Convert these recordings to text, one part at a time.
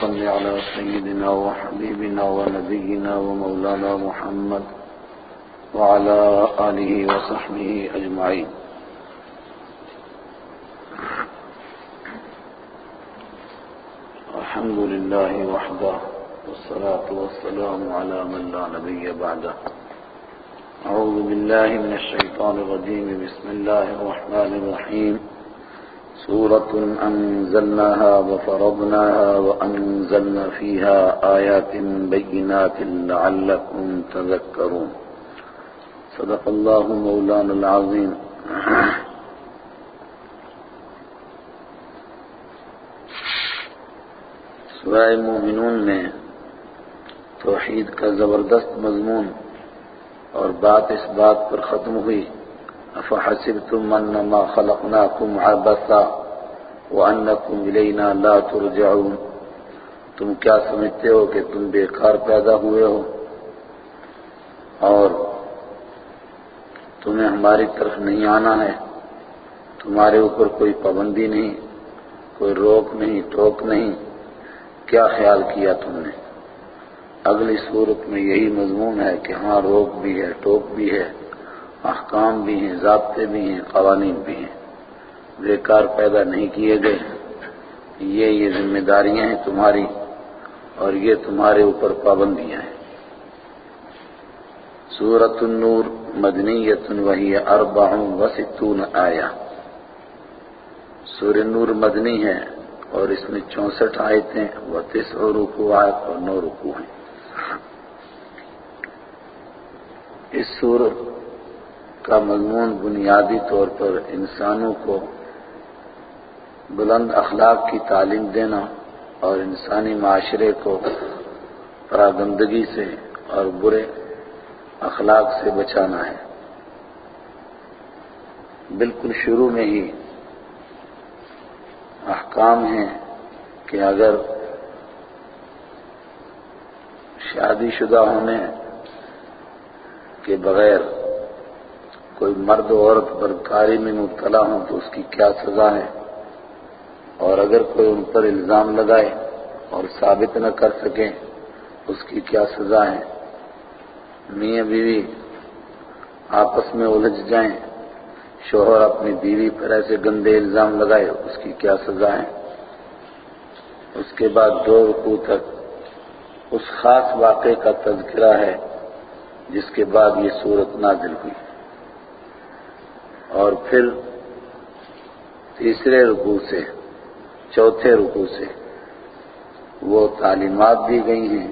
صل على سيدنا وحبيبنا ونبينا ومولانا محمد وعلى آله وصحبه أجمعين. الحمد لله وحده والصلاة والسلام على من لا نبي بعده. أعوذ بالله من الشيطان الرجيم. بسم الله الرحمن الرحيم. سورة أنزلناها وفرضناها وأنزلنا فيها آيات بينات لعلكم تذكرون. صدق الله مولانا العظيم. سورہ مومنون میں توحید کا زبردست مضمون اور بات اس بات پر ختم ہوئی. افحسبتم انما خلقناكم عبثا؟ وانكم الينا لا ترجعون تم کیا سمجھتے ہو کہ تم بیکار پیدا ہوئے ہو؟ اور تمہیں ہماری طرف نہیں آنا ہے، تمہارے اوپر کوئی پابندی نہیں، کوئی روک نہیں، ٹوک نہیں۔ کیا خیال کیا تم نے؟ اگلی صورت میں یہی مضمون ہے کہ ہاں روک بھی ہے، ٹوک بھی ہے، احکام بھی ہیں، ضابطے بھی ہیں، قوانین بھی ہیں۔ بیکار پیدا نہیں کیے گئے۔ یہ یہ ذمہ داریاں ہیں تمہاری اور یہ تمہارے اوپر پابندیاں ہیں۔ سورت النور مدنیت وہی اربع و ستون آیا سور نور مدنی ہے اور اس میں چونسٹھ آیتیں و تیس اور رکو آیت اور نو رکو ہیں۔ اس سورت کا مضمون بنیادی طور پر انسانوں کو بلند اخلاق کی تعلیم دینا اور انسانی معاشرے کو پراگندگی سے اور برے اخلاق سے بچانا ہے۔ بالکل شروع میں ہی احکام ہیں کہ اگر شادی شدہ ہونے کے بغیر کوئی مرد و عورت برکاری میں مبتلا ہوں تو اس کی کیا سزا ہے؟ اور اگر کوئی ان پر الزام لگائے اور ثابت نہ کر سکے، اس کی کیا سزا ہے؟ میاں بیوی، آپس میں الجھ جائیں، شوہر اپنی بیوی پر ایسے گندے الزام لگائے، اس کی کیا سزا ہے؟ اس کے بعد دو رکوع تک، اس خاص واقعے کا تذکرہ ہے، جس کے بعد یہ صورت نازل ہوئی۔ اور پھر تیسرے رکوع سے چوتھے رکوع سے۔ وہ تعلیمات دی گئی ہیں،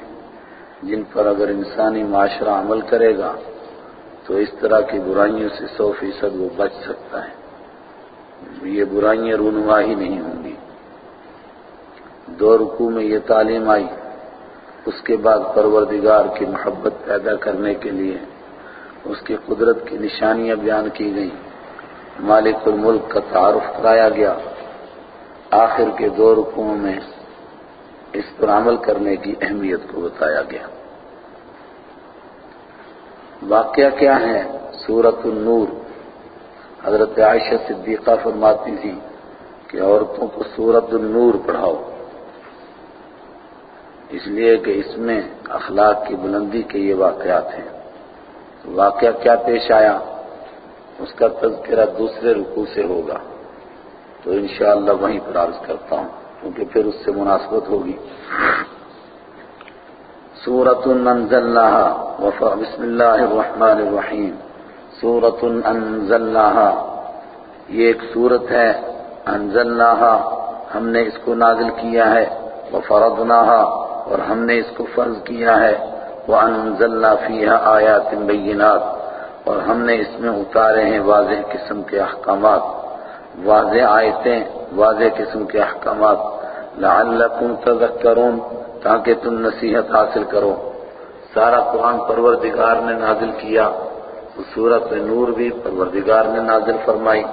جن پر اگر انسانی معاشرہ عمل کرے گا، تو اس طرح کی برائیوں سے سو فیصد وہ بچ سکتا ہے۔ یہ برائیاں رونما ہی نہیں ہوں گی۔ دو رکوع میں یہ تعلیم آئی، اس کے بعد پروردگار کی محبت پیدا کرنے کے لیے اس کی قدرت کی نشانیاں بیان کی گئیں۔ مالک الملک کا تعارف کرایا گیا۔ آخر کے دو رکوعوں میں اس پر عمل کرنے کی اہمیت کو بتایا گیا۔ واقعہ کیا ہے؟ سورت النور۔ حضرت عائشہ صدیقہ فرماتی تھی کہ عورتوں کو سورت النور پڑھاؤ۔ اس لیے کہ اس میں اخلاق کی بلندی کے یہ واقعات ہیں۔ واقعہ کیا پیش آیا؟ اس کا تذکرہ دوسرے رکوع سے ہوگا۔ تو انشاءاللہ وہیں پر عرض کرتا ہوں، کیونکہ پھر اس سے مناسبت ہوگی۔ سورت انزلناها وفا بسم اللہ الرحمن الرحیم۔ سورت انزلناها، یہ ایک سورت ہے۔ انزلناها، ہم نے اس کو نازل کیا ہے۔ وفرضناها اور ہم نے اس کو فرض کیا ہے۔ وانزلنا فيها آیات بینات، اور ہم نے اس میں اتارے ہیں واضح قسم کے احکامات۔ واضح آیتیں، واضح قسم کے احکامات، لعلکم تذکرون، تاکہ تم نصیحت حاصل کرو۔ سارا قرآن پروردگار نے نازل کیا صورت نور بھی پروردگار نے نازل فرمائی۔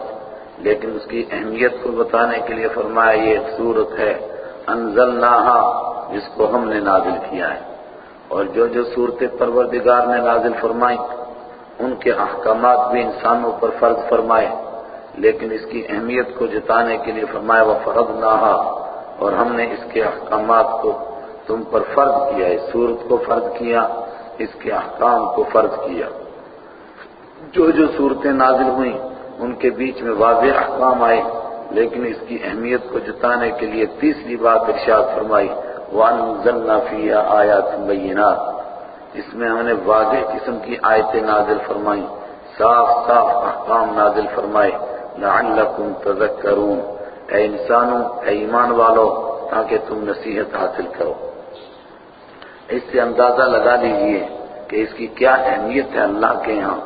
لیکن اس کی اہمیت کو بتانے کے لیے فرمایا، یہ ایک صورت ہے، انزلناہا، جس کو ہم نے نازل کیا ہے۔ اور جو جو صورتیں پروردگار نے نازل فرمائی ان کے احکامات بھی انسانوں پر فرض فرمائے۔ لیکن اس کی اہمیت کو جتانے کے لیے فرمایا وہ فرد اور ہم نے اس کے احکامات کو تم پر فرض کیا، اس صورت کو فرض کیا، اس کے احکام کو فرض کیا۔ جو جو صورتیں نازل ہوئیں، ان کے بیچ میں واضح احکام آئے، لیکن اس کی اہمیت کو جتانے کے لیے تیسری بات ارشاد فرمائی، وَأَنزَلْنَا فِيهَا آيَاتٍ بَيِّنَاتٍ۔ اس میں ہم نے واضح قسم کی آیتیں نازل فرمائی صاف صاف احکام نازل فرمائے۔ لعلکم تذکرون۔ اے انسانوں، اے ایمان والو، تاکہ تم نصیحت حاصل کرو۔ اس سے اندازہ لگا لیجیے کہ اس کی کیا اہمیت ہے اللہ کے یہاں،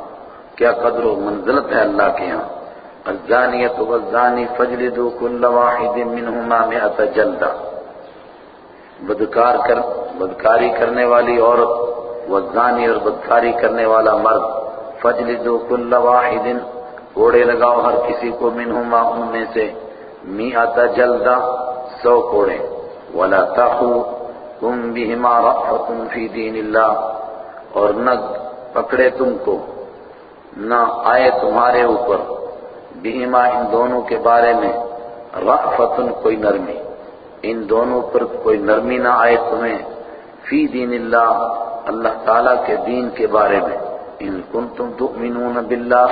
کیا قدر و منزلت ہے اللہ کے یہاں۔ الزانیت والزانی فجلدوا كل واحد منهما مئة جلدہ۔ بدکار کر، بدکاری کرنے والی عورت، والزانی اور بدکاری کرنے والا مرد فجلدوا كل واحد کوڑے لگاؤ ہر کسی کو، منہما ان میں سے مئة جلدہ سو کوڑے ولا تاخو تم بہما رأفت فی دین اللہ اور نہ پکڑے تم کو، نہ آئے تمہارے اوپر۔ بہما ان دونوں کے بارے میں رأفت کوئی نرمی۔ ان دونوں پر کوئی نرمی نہ آئے تمہیں۔ فی دین اللہ اللہ تعالیٰ کے دین کے بارے میں۔ ان کنتم تؤمنون باللہ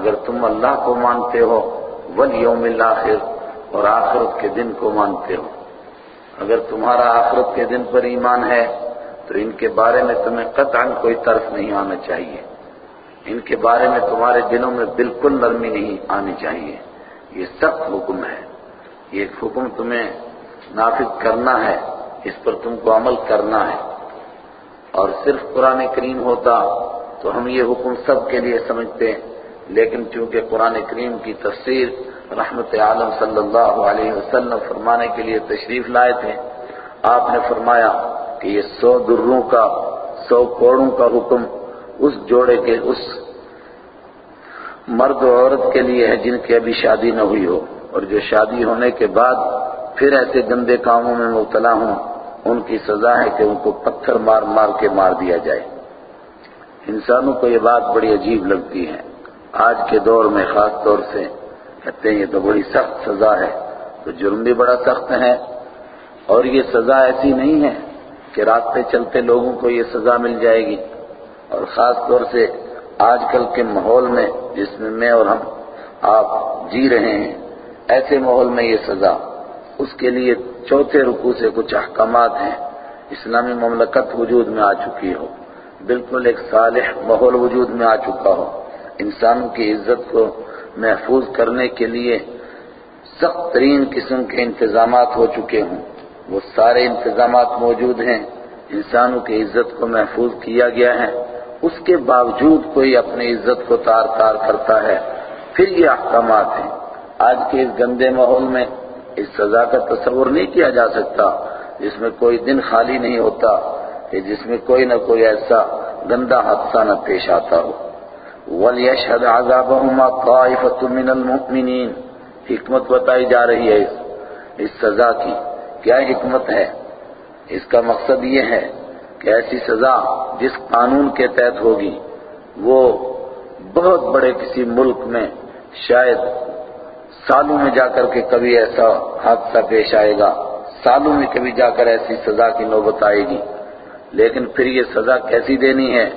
اگر تم اللہ کو مانتے ہو، والیوم الاخر، اور آخرت کے دن کو مانتے ہو۔ اگر تمہارا آخرت کے دن پر ایمان ہے، تو ان کے بارے میں تمہیں قطعا کوئی طرف نہیں آنا چاہیے۔ ان کے بارے میں تمہارے دنوں میں بالکل نرمی نہیں آنی چاہیے۔ یہ سخت حکم ہے۔ یہ حکم تمہیں نافذ کرنا ہے۔ اس پر تم کو عمل کرنا ہے۔ اور صرف قرآن کریم ہوتا تو ہم یہ حکم سب کے لیے سمجھتے۔ لیکن چونکہ قرآن کریم کی تفسیر رحمت عالم صلی اللہ علیہ وسلم فرمانے کے لیے تشریف لائے تھے، آپ نے فرمایا کہ یہ سو دروں کا، سو کوڑوں کا حکم اس جوڑے کے، اس مرد و عورت کے لیے ہے جن کی ابھی شادی نہ ہوئی ہو۔ اور جو شادی ہونے کے بعد پھر ایسے گندے کاموں میں مبتلا ہوں، ان کی سزا ہے کہ ان کو پتھر مار مار کے مار دیا جائے۔ انسانوں کو یہ بات بڑی عجیب لگتی ہے۔ آج کے دور میں خاص طور سے کہتے ہیں یہ تو بڑی سخت سزا ہے، تو جرم بھی بڑا سخت ہے۔ اور یہ سزا ایسی نہیں ہے کہ راستے چلتے لوگوں کو یہ سزا مل جائے گی۔ اور خاص طور سے آج کل کے ماحول میں جس میں میں اور ہم آپ جی رہے ہیں، ایسے ماحول میں یہ سزا، اس کے لیے چوتھے رکو سے کچھ احکامات ہیں۔ اسلامی مملکت وجود میں آ چکی ہو۔ بالکل ایک صالح ماحول وجود میں آ چکا ہو۔ انسانوں کی عزت کو محفوظ کرنے کے لیے سخت ترین قسم کے انتظامات ہو چکے ہوں۔ وہ سارے انتظامات موجود ہیں۔ انسانوں کی عزت کو محفوظ کیا گیا ہے۔ اس کے باوجود کوئی اپنی عزت کو تار تار کرتا ہے۔ پھر یہ احکامات ہیں۔ آج کے اس گندے ماحول میں اس سزا کا تصور نہیں کیا جا سکتا، جس میں کوئی دن خالی نہیں ہوتا، کہ جس میں کوئی نہ کوئی ایسا گندا حادثہ نہ پیش آتا ہو۔ وَلْيَشْهَدْ عَذَابَهُمَا طَائِفَةٌ مِّنَ الْمُؤْمِنِينَ. حکمت بتائی جا رہی ہے اس سزا کی. کیا حکمت ہے؟ اس کا مقصد یہ ہے کہ ایسی سزا جس قانون کے تحت ہوگی، وہ بہت بڑے کسی ملک میں شاید سالوں میں جا کر کے کبھی ایسا حادثہ پیش آئے گا، سالوں میں کبھی جا کر ایسی سزا کی نوبت آئے گی۔ لیکن پھر یہ سزا کیسی دینی ہے؟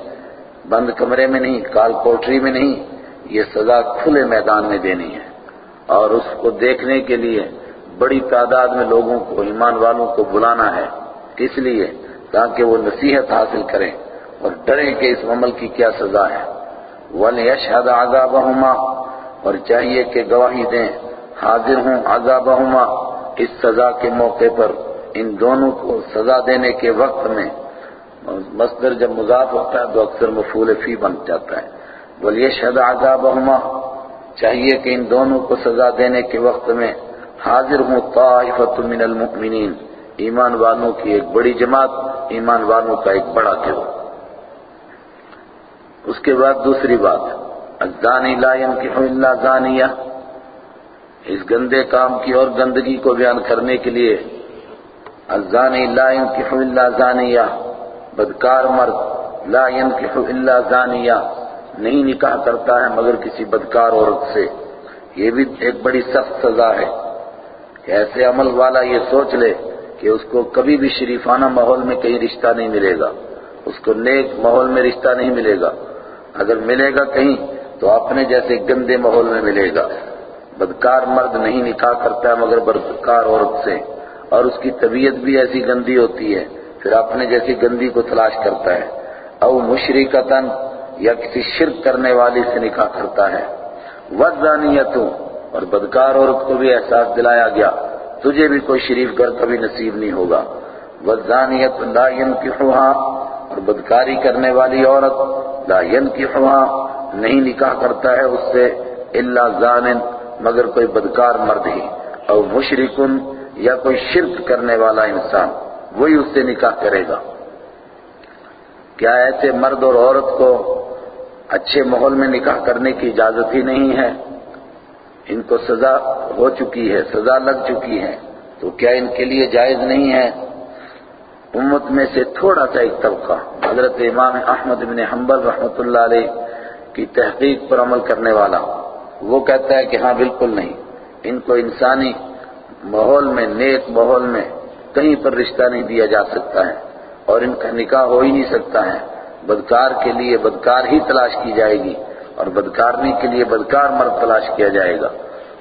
بند کمرے میں نہیں، کال کوٹری میں نہیں، یہ سزا کھلے میدان میں دینی ہے۔ اور اس کو دیکھنے کے لیے بڑی تعداد میں لوگوں کو، ایمان والوں کو بلانا ہے۔ کس لیے تاکہ وہ نصیحت حاصل کریں اور ڈریں کہ اس عمل کی کیا سزا ہے۔ وَلْيَشْهَدْ عَذَابَهُمَا اور چاہیے کہ گواہی دیں، حاضر ہوں عذابهما۔ اس سزا کے موقع پر ان دونوں کو سزا دینے کے وقت میں مصدر جب مضاف ہوتا ہے تو اکثر مفعول فی بن جاتا ہے۔ وَلْيَشْهَدْ عَذَابَهُمَا چاہیے کہ ان دونوں کو سزا دینے کے وقت میں حاضر ہوں، طائفۃ من المؤمنین۔ ایمان والوں کی ایک بڑی جماعت، ایمان والوں کا ایک بڑا گروہ۔ اس کے بعد دوسری بات، الزانی لا ينكح الا زانیہ۔ اس گندے کام کی اور گندگی کو بیان کرنے کے لیے الزانی لا ينكح الا زانیہ۔ بدکار مرد لا ينكح الا زانیہ نہیں نکاح کرتا ہے مگر کسی بدکار عورت سے۔ یہ بھی ایک بڑی سخت سزا ہے۔ کہ ایسے عمل والا یہ سوچ لے کہ اس کو کبھی بھی شریفانہ ماحول میں کہیں رشتہ نہیں ملے گا۔ اس کو نیک ماحول میں رشتہ نہیں ملے گا۔ اگر ملے گا کہیں تو اپنے جیسے گندے ماحول میں ملے گا۔ بدکار مرد نہیں نکاح کرتا ہے مگر بدکار عورت سے۔ اور اس کی طبیعت بھی ایسی گندی ہوتی ہے۔ پھر اپنے جیسی گندی کو تلاش کرتا ہے۔ او مشرکتن یا کسی شرک کرنے والی سے نکاح کرتا ہے۔ وزانیتوں اور بدکار عورت کو بھی احساس دلایا گیا۔ تجھے بھی کوئی شریف گھر کبھی نصیب نہیں ہوگا۔ وزانیت لا ينکحوها اور بدکاری کرنے والی عورت لا ينکحوها نہیں نکاح کرتا ہے اس سے الا زانن مگر کوئی بدکار مرد ہی۔ او مشرکن یا کوئی شرک کرنے والا انسان۔ وہی اس سے نکاح کرے گا۔ کیا ایسے مرد اور عورت کو اچھے ماحول میں نکاح کرنے کی اجازت ہی نہیں ہے؟ ان کو سزا ہو چکی ہے، سزا لگ چکی ہے۔ تو کیا ان کے لیے جائز نہیں ہے؟ امت میں سے تھوڑا سا ایک طبقہ، حضرت امام احمد بن حنبل رحمۃ اللہ علیہ کی تحقیق پر عمل کرنے والا۔ وہ کہتا ہے کہ ہاں بالکل نہیں۔ ان کو انسانی ماحول میں، نیک ماحول میں کہیں پر رشتہ نہیں دیا جا سکتا ہے اور ان کا نکاح ہو ہی نہیں سکتا ہے۔ بدکار کے لیے بدکار ہی تلاش کی جائے گی اور بدکارنی کے لیے بدکار مرد تلاش کیا جائے گا۔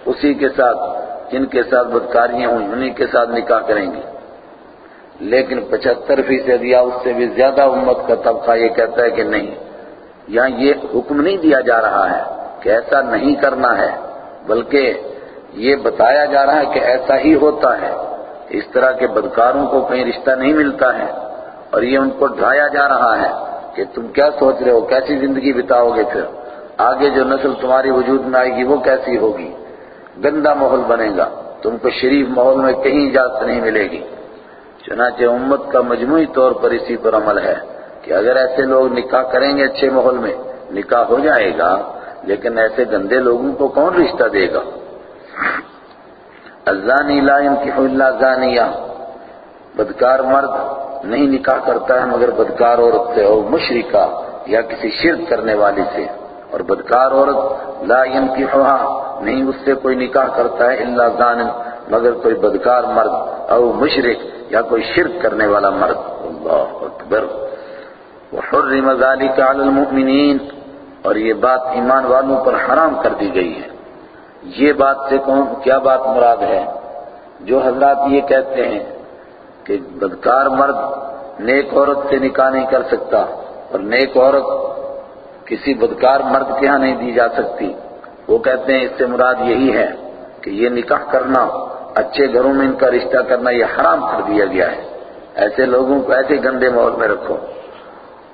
اسی کے ساتھ جن کے ساتھ بدکاریاں ہوں انہی کے ساتھ نکاح کریں گی لیکن پچہتر فیصد یا اس سے بھی زیادہ امت کا طبقہ یہ کہتا ہے کہ نہیں، یہاں یہ حکم نہیں دیا جا رہا ہے کہ ایسا نہیں کرنا ہے، بلکہ یہ بتایا جا رہا ہے کہ ایسا ہی ہوتا ہے۔ اس طرح کے بدکاروں کو کہیں رشتہ نہیں ملتا ہے اور یہ ان کو ڈھایا جا رہا ہے کہ تم کیا سوچ رہے ہو، کیسی زندگی بتاؤ گے پھر؟ آگے جو نسل تمہاری وجود میں آئے گی، وہ کیسی ہوگی؟ گندا ماحول بنے گا، تم کو شریف ماحول میں کہیں اجازت نہیں ملے گی۔ چنانچہ امت کا مجموعی طور پر اسی پر عمل ہے کہ اگر ایسے لوگ نکاح کریں گے اچھے ماحول میں، نکاح ہو جائے گا، لیکن ایسے گندے لوگوں کو کون رشتہ دے گا؟ الزانی لا ينكح الا زانیہ۔ بدکار مرد نہیں نکاح کرتا ہے مگر بدکار عورت سے اور مشرکہ یا کسی شرک کرنے والی سے۔ اور بدکار عورت لا ينكحها نہیں اس سے کوئی نکاح کرتا ہے الا زان، مگر کوئی بدکار مرد، او مشرک یا کوئی شرک کرنے والا مرد۔ اللہ اکبر۔ وحرم ذلك على المؤمنین۔ اور یہ بات ایمان والوں پر حرام کر دی گئی ہے۔ یہ بات سے کون کیا بات مراد ہے؟ جو حضرات یہ کہتے ہیں کہ بدکار مرد نیک عورت سے نکاح نہیں کر سکتا اور نیک عورت کسی بدکار مرد کے ہاں نہیں دی جا سکتی۔ وہ کہتے ہیں اس سے مراد یہی ہے کہ یہ نکاح کرنا، اچھے گھروں میں ان کا رشتہ کرنا، یہ حرام کر دیا گیا ہے۔ ایسے لوگوں کو ایسے گندے ماحول میں رکھو۔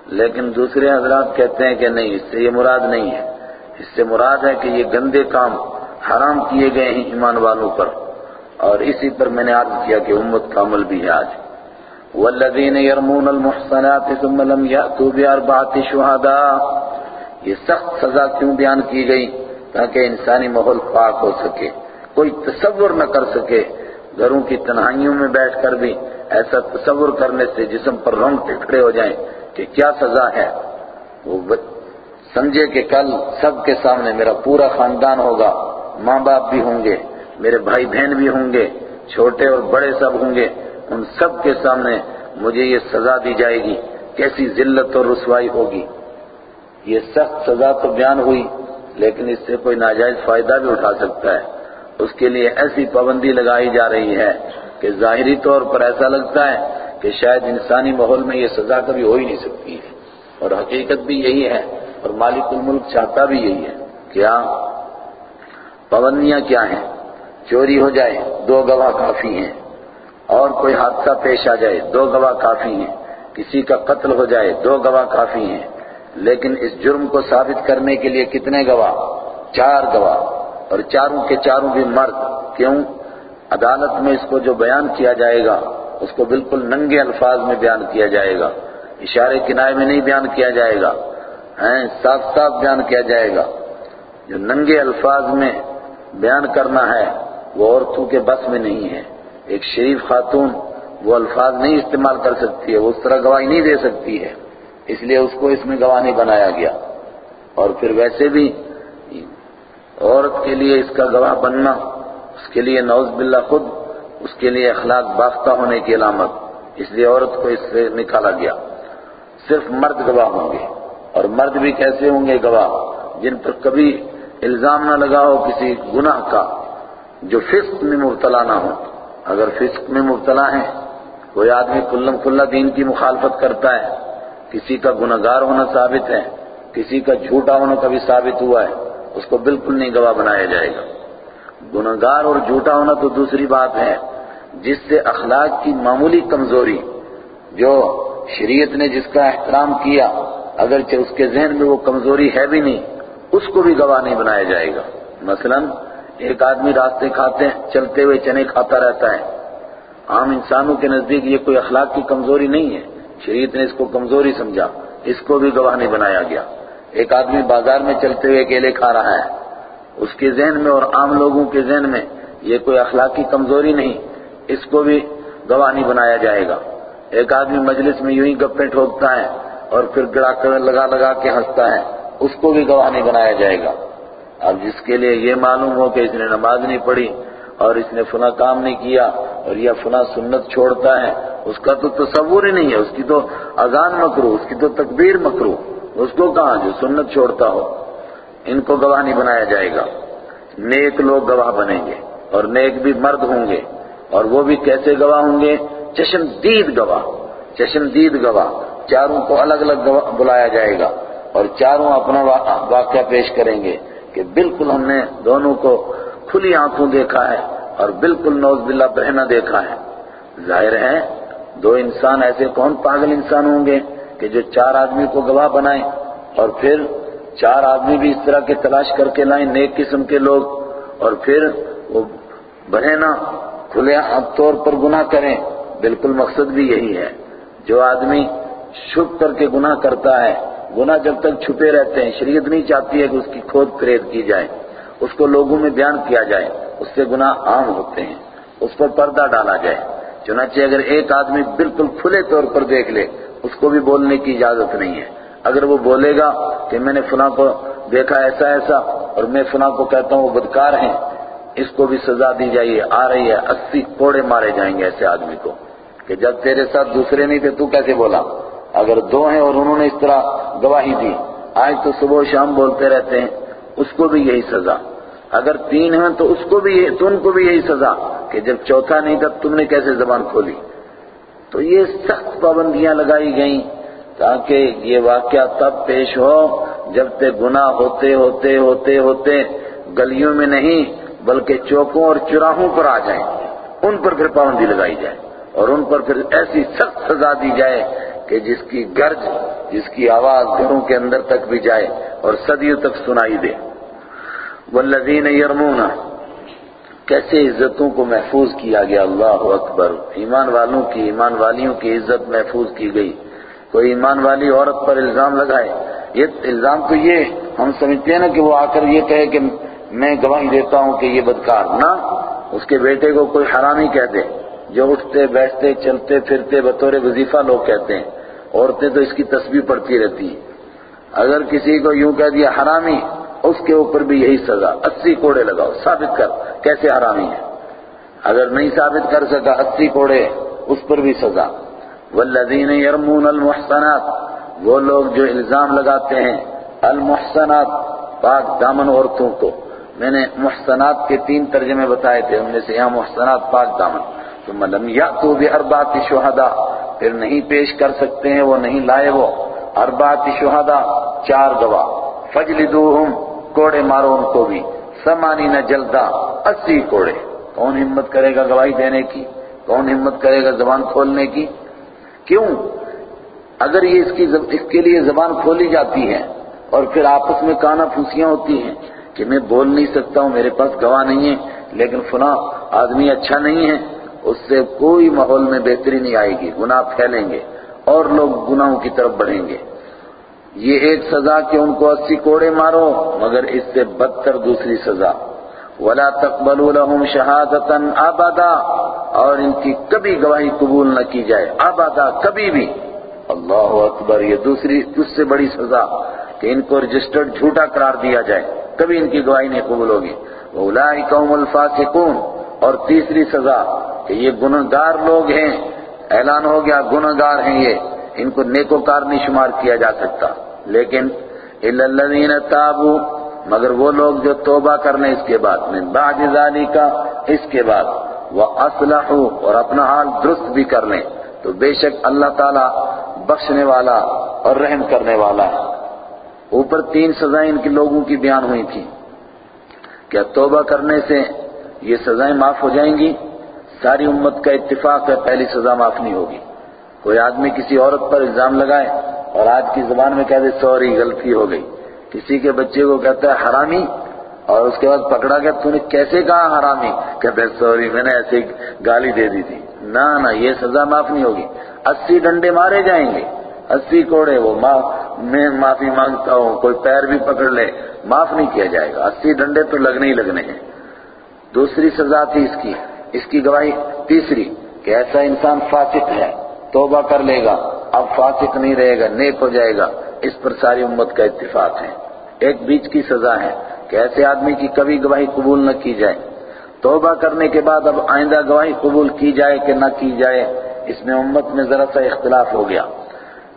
لیکن دوسرے حضرات کہتے ہیں کہ نہیں، اس سے یہ مراد نہیں ہے۔ اس سے مراد ہے کہ یہ گندے کام حرام کیے گئے ہیں ایمان والوں پر۔ اور اسی پر میں نے عرض کیا کہ امت کا عمل بھی ہے آج۔ والذین یرمون المحصنات ثم لم یأتوا باربعۃ شہداء یہ سخت سزا کیوں بیان کی گئی؟ تاکہ انسانی ماحول پاک ہو سکے۔ کوئی تصور نہ کر سکے۔ گھروں کی تنہائیوں میں بیٹھ کر بھی ایسا تصور کرنے سے جسم پر رنگ ٹکڑے ہو جائیں کہ کیا سزا ہے۔ وہ سمجھے کہ کل سب کے سامنے میرا پورا خاندان ہوگا۔ ماں باپ بھی ہوں گے، میرے بھائی بہن بھی ہوں گے، چھوٹے اور بڑے سب ہوں گے، ان سب کے سامنے مجھے یہ سزا دی جائے گی۔ کیسی ذلت اور رسوائی ہوگی؟ یہ سخت سزا تو بیان ہوئی، لیکن اس سے کوئی ناجائز فائدہ بھی اٹھا سکتا ہے۔ اس کے لیے ایسی پابندی لگائی جا رہی ہے کہ ظاہری طور پر ایسا لگتا ہے کہ شاید انسانی ماحول میں یہ سزا کبھی ہو ہی نہیں سکتی۔ ہے اور حقیقت بھی یہی ہے، اور مالک الملک چاہتا بھی یہی ہے کیا پابندیاں کیا ہیں؟ چوری ہو جائے، دو گواہ کافی ہیں۔ اور کوئی حادثہ پیش آ جائے، دو گواہ کافی ہیں۔ کسی کا قتل ہو جائے، دو گواہ کافی ہیں۔ لیکن اس جرم کو ثابت کرنے کے لیے کتنے گواہ؟ چار گواہ۔ اور چاروں کے چاروں بھی مرد۔ کیوں؟ عدالت میں اس کو جو بیان کیا جائے گا، اس کو بالکل ننگے الفاظ میں بیان کیا جائے گا۔ اشارے کنائے میں نہیں بیان کیا جائے گا۔ صاف صاف بیان کیا جائے گا۔ جو ننگے الفاظ میں بیان کرنا ہے، وہ عورتوں کے بس میں نہیں ہے۔ ایک شریف خاتون وہ الفاظ نہیں استعمال کر سکتی ہے، وہ اس طرح گواہی نہیں دے سکتی ہے۔ اس لیے اس کو اس میں گواہ نہیں بنایا گیا۔ اور پھر ویسے بھی عورت کے لیے اس کا گواہ بننا، اس کے لیے نوز باللہ خود، اس کے لیے اخلاق باختہ ہونے کی علامت۔ اس لیے عورت کو اس سے نکالا گیا۔ صرف مرد گواہ ہوں گے۔ اور مرد بھی کیسے ہوں گے گواہ؟ جن پر کبھی الزام نہ لگا ہو کسی گناہ کا جو فسق میں مبتلا نہ ہو۔ اگر فسق میں مبتلا ہیں، کوئی آدمی کلم کھلا دین کی مخالفت کرتا ہے، کسی کا گناہگار ہونا ثابت ہے، کسی کا جھوٹا ہونا کبھی ثابت ہوا ہے، اس کو بالکل نہیں گواہ بنایا جائے گا۔ گناہگار اور جھوٹا ہونا تو دوسری بات ہے، جس سے اخلاق کی معمولی کمزوری، جو شریعت نے جس کا احترام کیا، اگرچہ اس کے ذہن میں وہ کمزوری ہے بھی نہیں اس کو بھی گواہ نہیں بنایا جائے گا۔ مثلا، ایک آدمی راستے کھاتے چلتے ہوئے چنے کھاتا رہتا ہے۔ عام انسانوں کے نزدیک یہ کوئی اخلاق کی کمزوری نہیں ہے۔ شریعت نے اس کو کمزوری سمجھا۔ اس کو بھی گواہ نہیں بنایا گیا۔ ایک آدمی بازار میں چلتے ہوئے کیلے کھا رہا ہے۔ اس کے ذہن میں اور عام لوگوں کے ذہن میں یہ کوئی اخلاقی کمزوری نہیں۔ اس کو بھی گواہ نہیں بنایا جائے گا۔ ایک آدمی مجلس میں یوں ہی گپے ٹھوکتا ہے اور پھر گڑا کر لگا لگا کے ہنستا ہے۔ اس کو بھی گواہ نہیں بنایا جائے گا۔ اب جس کے لیے یہ معلوم ہو کہ اس نے نماز نہیں پڑھی اور اس نے فنا کام نہیں کیا اور یہ فنا سنت چھوڑتا ہے، اس کا تو تصور ہی نہیں ہے۔ اس کی تو اذان مکرو اس کی تو تکبیر مکرو اس کو کہاں جو سنت چھوڑتا ہو؟ ان کو گواہ نہیں بنایا جائے گا۔ نیک لوگ گواہ بنیں گے اور نیک بھی مرد ہوں گے اور وہ بھی کیسے گواہ ہوں گے؟ چشم دید گواہ، چشم دید گواہ۔ چاروں کو الگ الگ بلایا جائے گا۔ اور چاروں اپنا واقعہ پیش کریں گے کہ بالکل ہم نے دونوں کو کھلی آنکھوں دیکھا ہے اور بالکل نوز باللہ بہنا دیکھا ہے۔ ظاہر ہے، دو انسان ایسے کون پاگل انسان ہوں گے کہ جو چار آدمی کو گواہ بنائیں اور پھر چار آدمی بھی اس طرح کے تلاش کر کے لائیں نیک قسم کے لوگ اور پھر وہ بہنا کھلے طور پر گناہ کریں۔ بالکل مقصد بھی یہی ہے۔ جو آدمی چھپ کر کے گناہ کرتا ہے گناہ جب تک چھپے رہتے ہیں، شریعت نہیں چاہتی ہے کہ اس کی کھود پریت کی جائے، اس کو لوگوں میں بیان کیا جائے، اس سے گناہ عام ہوتے ہیں، اس پر پردہ ڈالا جائے۔ چنانچہ اگر ایک آدمی بالکل کھلے طور پر دیکھ لے، اس کو بھی بولنے کی اجازت نہیں ہے۔ اگر وہ بولے گا کہ میں نے فلاں کو دیکھا ایسا ایسا اور میں فلاں کو کہتا ہوں وہ بدکار ہیں، اس کو بھی سزا دی جائیے، آ رہی ہے، اسی کوڑے مارے جائیں گے ایسے آدمی کو کہ جب تیرے ساتھ دوسرے نہیں تھے، تو کیسے بولا؟ اگر دو ہیں اور انہوں نے اس طرح گواہی دی، آج تو صبح و شام بولتے رہتے ہیں، اس کو بھی یہی سزا۔ اگر تین ہیں تو اس کو بھی تو ان کو بھی یہی سزا کہ جب چوتھا نہیں تھا تم نے کیسے زبان کھولی۔ تو یہ سخت پابندیاں لگائی گئیں تاکہ یہ واقعہ تب پیش ہو جب تک گناہ ہوتے ہوتے ہوتے ہوتے گلیوں میں نہیں، بلکہ چوکوں اور چراہوں پر آ جائیں۔ ان پر پھر پابندی لگائی جائے اور ان پر پھر ایسی سخت سزا دی جائے کہ جس کی گرج، جس کی آواز گھروں کے اندر تک بھی جائے اور صدیوں تک سنائی دے۔ والذین یرمون کیسے عزتوں کو محفوظ کیا گیا؟ اللہ اکبر۔ ایمان والوں کی، ایمان والیوں کی عزت محفوظ کی گئی۔ کوئی ایمان والی عورت پر الزام لگائے۔ یہ الزام تو یہ، ہم سمجھتے ہیں نا کہ وہ آ کر یہ کہے کہ میں گواہی دیتا ہوں کہ یہ بدکار۔ نہ، اس کے بیٹے کو کوئی حرامی کہتے جو اٹھتے، بیٹھتے، چلتے، پھرتے بطور وظیفہ لوگ کہتے ہیں، عورتیں تو اس کی تسبیح پڑتی رہتی۔ ہیں اگر کسی کو یوں کہہ دیا حرامی، اس کے اوپر بھی یہی سزا۔ اسی کوڑے لگاؤ، ثابت کر۔ کیسے حرامی ہے اگر نہیں ثابت کر سکا، اسی کوڑے، اس پر بھی سزا۔ والذین یرمون المحسنات، وہ لوگ جو الزام لگاتے ہیں المحسنات، پاک دامن عورتوں کو۔ میں نے محسنات کے تین ترجمے بتائے تھے، ان میں سے یہاں محسنات، پاک دامن۔ ثم لم یاتوا باربعۃ شہداء، پھر نہیں پیش کر سکتے ہیں وہ، نہیں لائے وہ۔ اربعۃ شہداء، چار گواہ۔ فجلدوہم، کوڑے مارو ان کو بھی۔ سمانی نہ جلدا اسی کوڑے۔ کون ہمت کرے گا گواہی دینے کی؟ کون ہمت کرے گا زبان کھولنے کی؟ کیوں؟ اگر یہ اس کی اس کے لیے زبان کھولی جاتی ہے اور پھر آپس میں کانا پھوسیاں ہوتی ہیں کہ میں بول نہیں سکتا ہوں، میرے پاس گواہ نہیں ہے، لیکن فلاں آدمی اچھا نہیں ہے اس سے کوئی ماحول میں بہتری نہیں آئے گی، گناہ پھیلیں گے اور لوگ گناہوں کی طرف بڑھیں گے۔ یہ ایک سزا کہ ان کو اسی کوڑے مارو، مگر اس سے بدتر دوسری سزا۔ ولا تقبلوا لهم شہادتا ابدا اور ان کی کبھی گواہی قبول نہ کی جائے ابدا کبھی بھی۔ اللہ اکبر، یہ دوسری، اس سے بڑی سزا کہ ان کو رجسٹرڈ جھوٹا قرار دیا جائے، کبھی ان کی گواہی نہیں قبول ہوگی۔ اولئک هم الفاسقون۔ اور تیسری سزا کہ یہ گنہگار لوگ ہیں، اعلان ہو گیا گنہگار ہیں یہ، ان کو نیکوکار نہیں شمار کیا جا سکتا۔ لیکن الذین تابوا، مگر وہ لوگ جو توبہ کر لیں اس کے بعد میں بعد کا اس کے بعد وہ اور اپنا حال درست بھی کر لیں۔ تو بے شک اللہ تعالیٰ بخشنے والا اور رحم کرنے والا ہے۔ اوپر تین سزائیں ان کے لوگوں کی بیان ہوئی تھی کیا توبہ کرنے سے یہ سزائیں معاف ہو جائیں گی۔ ساری امت کا اتفاق ہے، پہلی سزا معاف نہیں ہوگی۔ کوئی آدمی کسی عورت پر الزام لگائے اور آج کی زبان میں کہہ دے، سوری، غلطی ہو گئی۔ کسی کے بچے کو کہتا ہے، حرامی۔ اور اس کے بعد پکڑا گیا، تو نے کیسے کہا حرامی؟ کہتا ہے، سوری، میں نے ایسے گالی دے دی تھی۔ نہ نہ، یہ سزا معاف نہیں ہوگی۔ اسی ڈنڈے مارے جائیں گے، اسی کوڑے، وہ میں معافی مانگتا ہوں، کوئی پیر بھی پکڑ لے، معاف نہیں کیا جائے گا۔ اسی ڈنڈے تو لگنے ہی لگنے ہیں۔ دوسری سزا تھی اس کی اس کی گواہی۔ تیسری، کہ ایسا انسان فاسق ہے، توبہ کر لے گا۔ اب فاسق نہیں رہے گا، نیک ہو جائے گا۔ اس پر ساری امت کا اتفاق ہے۔ ایک بیچ کی سزا ہے کہ ایسے آدمی کی کبھی گواہی قبول نہ کی جائے۔ توبہ کرنے کے بعد اب آئندہ گواہی قبول کی جائے کہ نہ کی جائے، اس میں امت میں ذرا سا اختلاف ہو گیا۔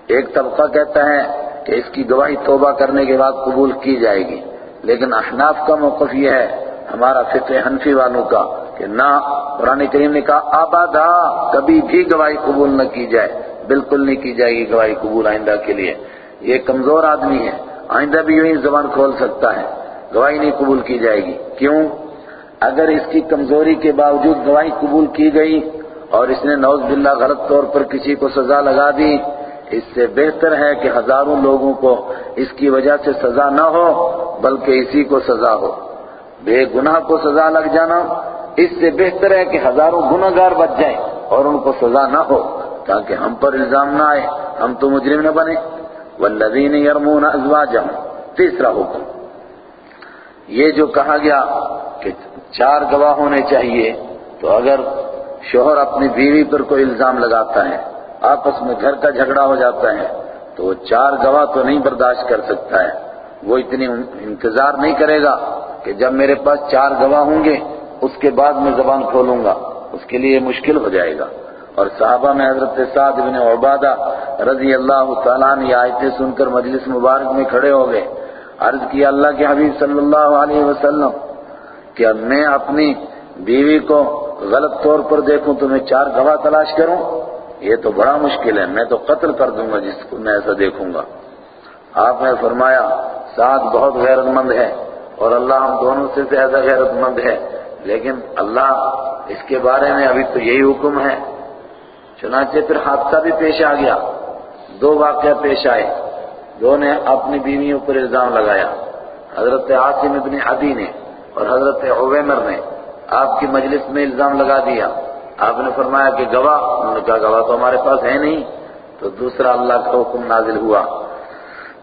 ایک طبقہ کہتا ہے کہ اس کی گواہی توبہ کرنے کے بعد قبول کی جائے گی، لیکن احناف کا موقف یہ ہے ہمارا فقہ حنفی والوں کا کہ نہ قرآن کریم نے کہا آبادا کبھی بھی گواہی قبول نہ کی جائے۔ بالکل نہیں کی جائے گی گواہی قبول آئندہ کے لیے۔ یہ کمزور آدمی ہے۔ آئندہ بھی یوں زبان کھول سکتا ہے۔ گواہی نہیں قبول کی جائے گی۔ کیوں؟ اگر اس کی کمزوری کے باوجود گواہی قبول کی گئی اور اس نے نوز باللہ غلط طور پر کسی کو سزا لگا دی، اس سے بہتر ہے کہ ہزاروں لوگوں کو اس کی وجہ سے سزا نہ ہو، بلکہ اسی کو سزا ہو۔ بے گناہ کو سزا لگ جانا، اس سے بہتر ہے کہ ہزاروں گناہ گار بچ جائیں اور ان کو سزا نہ ہو، تاکہ ہم پر الزام نہ آئے، ہم تو مجرم نہ بنے والذین یرمون ازواجہم تیسرا حکم۔ یہ جو کہا گیا کہ چار گواہ ہونے چاہیے، تو اگر شوہر اپنی بیوی پر کوئی الزام لگاتا ہے، آپس میں گھر کا جھگڑا ہو جاتا ہے، تو وہ چار گواہ تو نہیں برداشت کر سکتا ہے۔ وہ اتنی انتظار نہیں کرے گا کہ جب میرے پاس چار گواہ ہوں گے، اس کے بعد میں زبان کھولوں گا، اس کے لیے مشکل ہو جائے گا۔ اور صحابہ میں حضرت سعد بن عبادہ رضی اللہ تعالیٰ نے آیتیں سن کر مجلس مبارک میں کھڑے ہو گئے۔ عرض کیا اللہ کے حبیب صلی اللہ علیہ وسلم کہ میں اپنی بیوی کو غلط طور پر دیکھوں تو میں چار گواہ تلاش کروں؟ یہ تو بڑا مشکل ہے، میں تو قتل کر دوں گا جس کو میں ایسا دیکھوں گا۔ آپ نے فرمایا ساتھ بہت غیرت مند ہے اور اللہ ہم دونوں سے زیادہ غیرت مند ہے لیکن اللہ اس کے بارے میں ابھی تو یہی حکم ہے۔ چنانچہ پھر حادثہ بھی پیش آ گیا۔ دو واقعہ پیش آئے۔ دو نے اپنی بیویوں پر الزام لگایا۔ حضرت عاصم ابن عدی نے اور حضرت عویمر نے آپ کی مجلس میں الزام لگا دیا۔ آپ نے فرمایا کہ گواہ، انہوں نے کہا گواہ تو ہمارے پاس ہے نہیں۔ تو دوسرا اللہ کا حکم نازل ہوا۔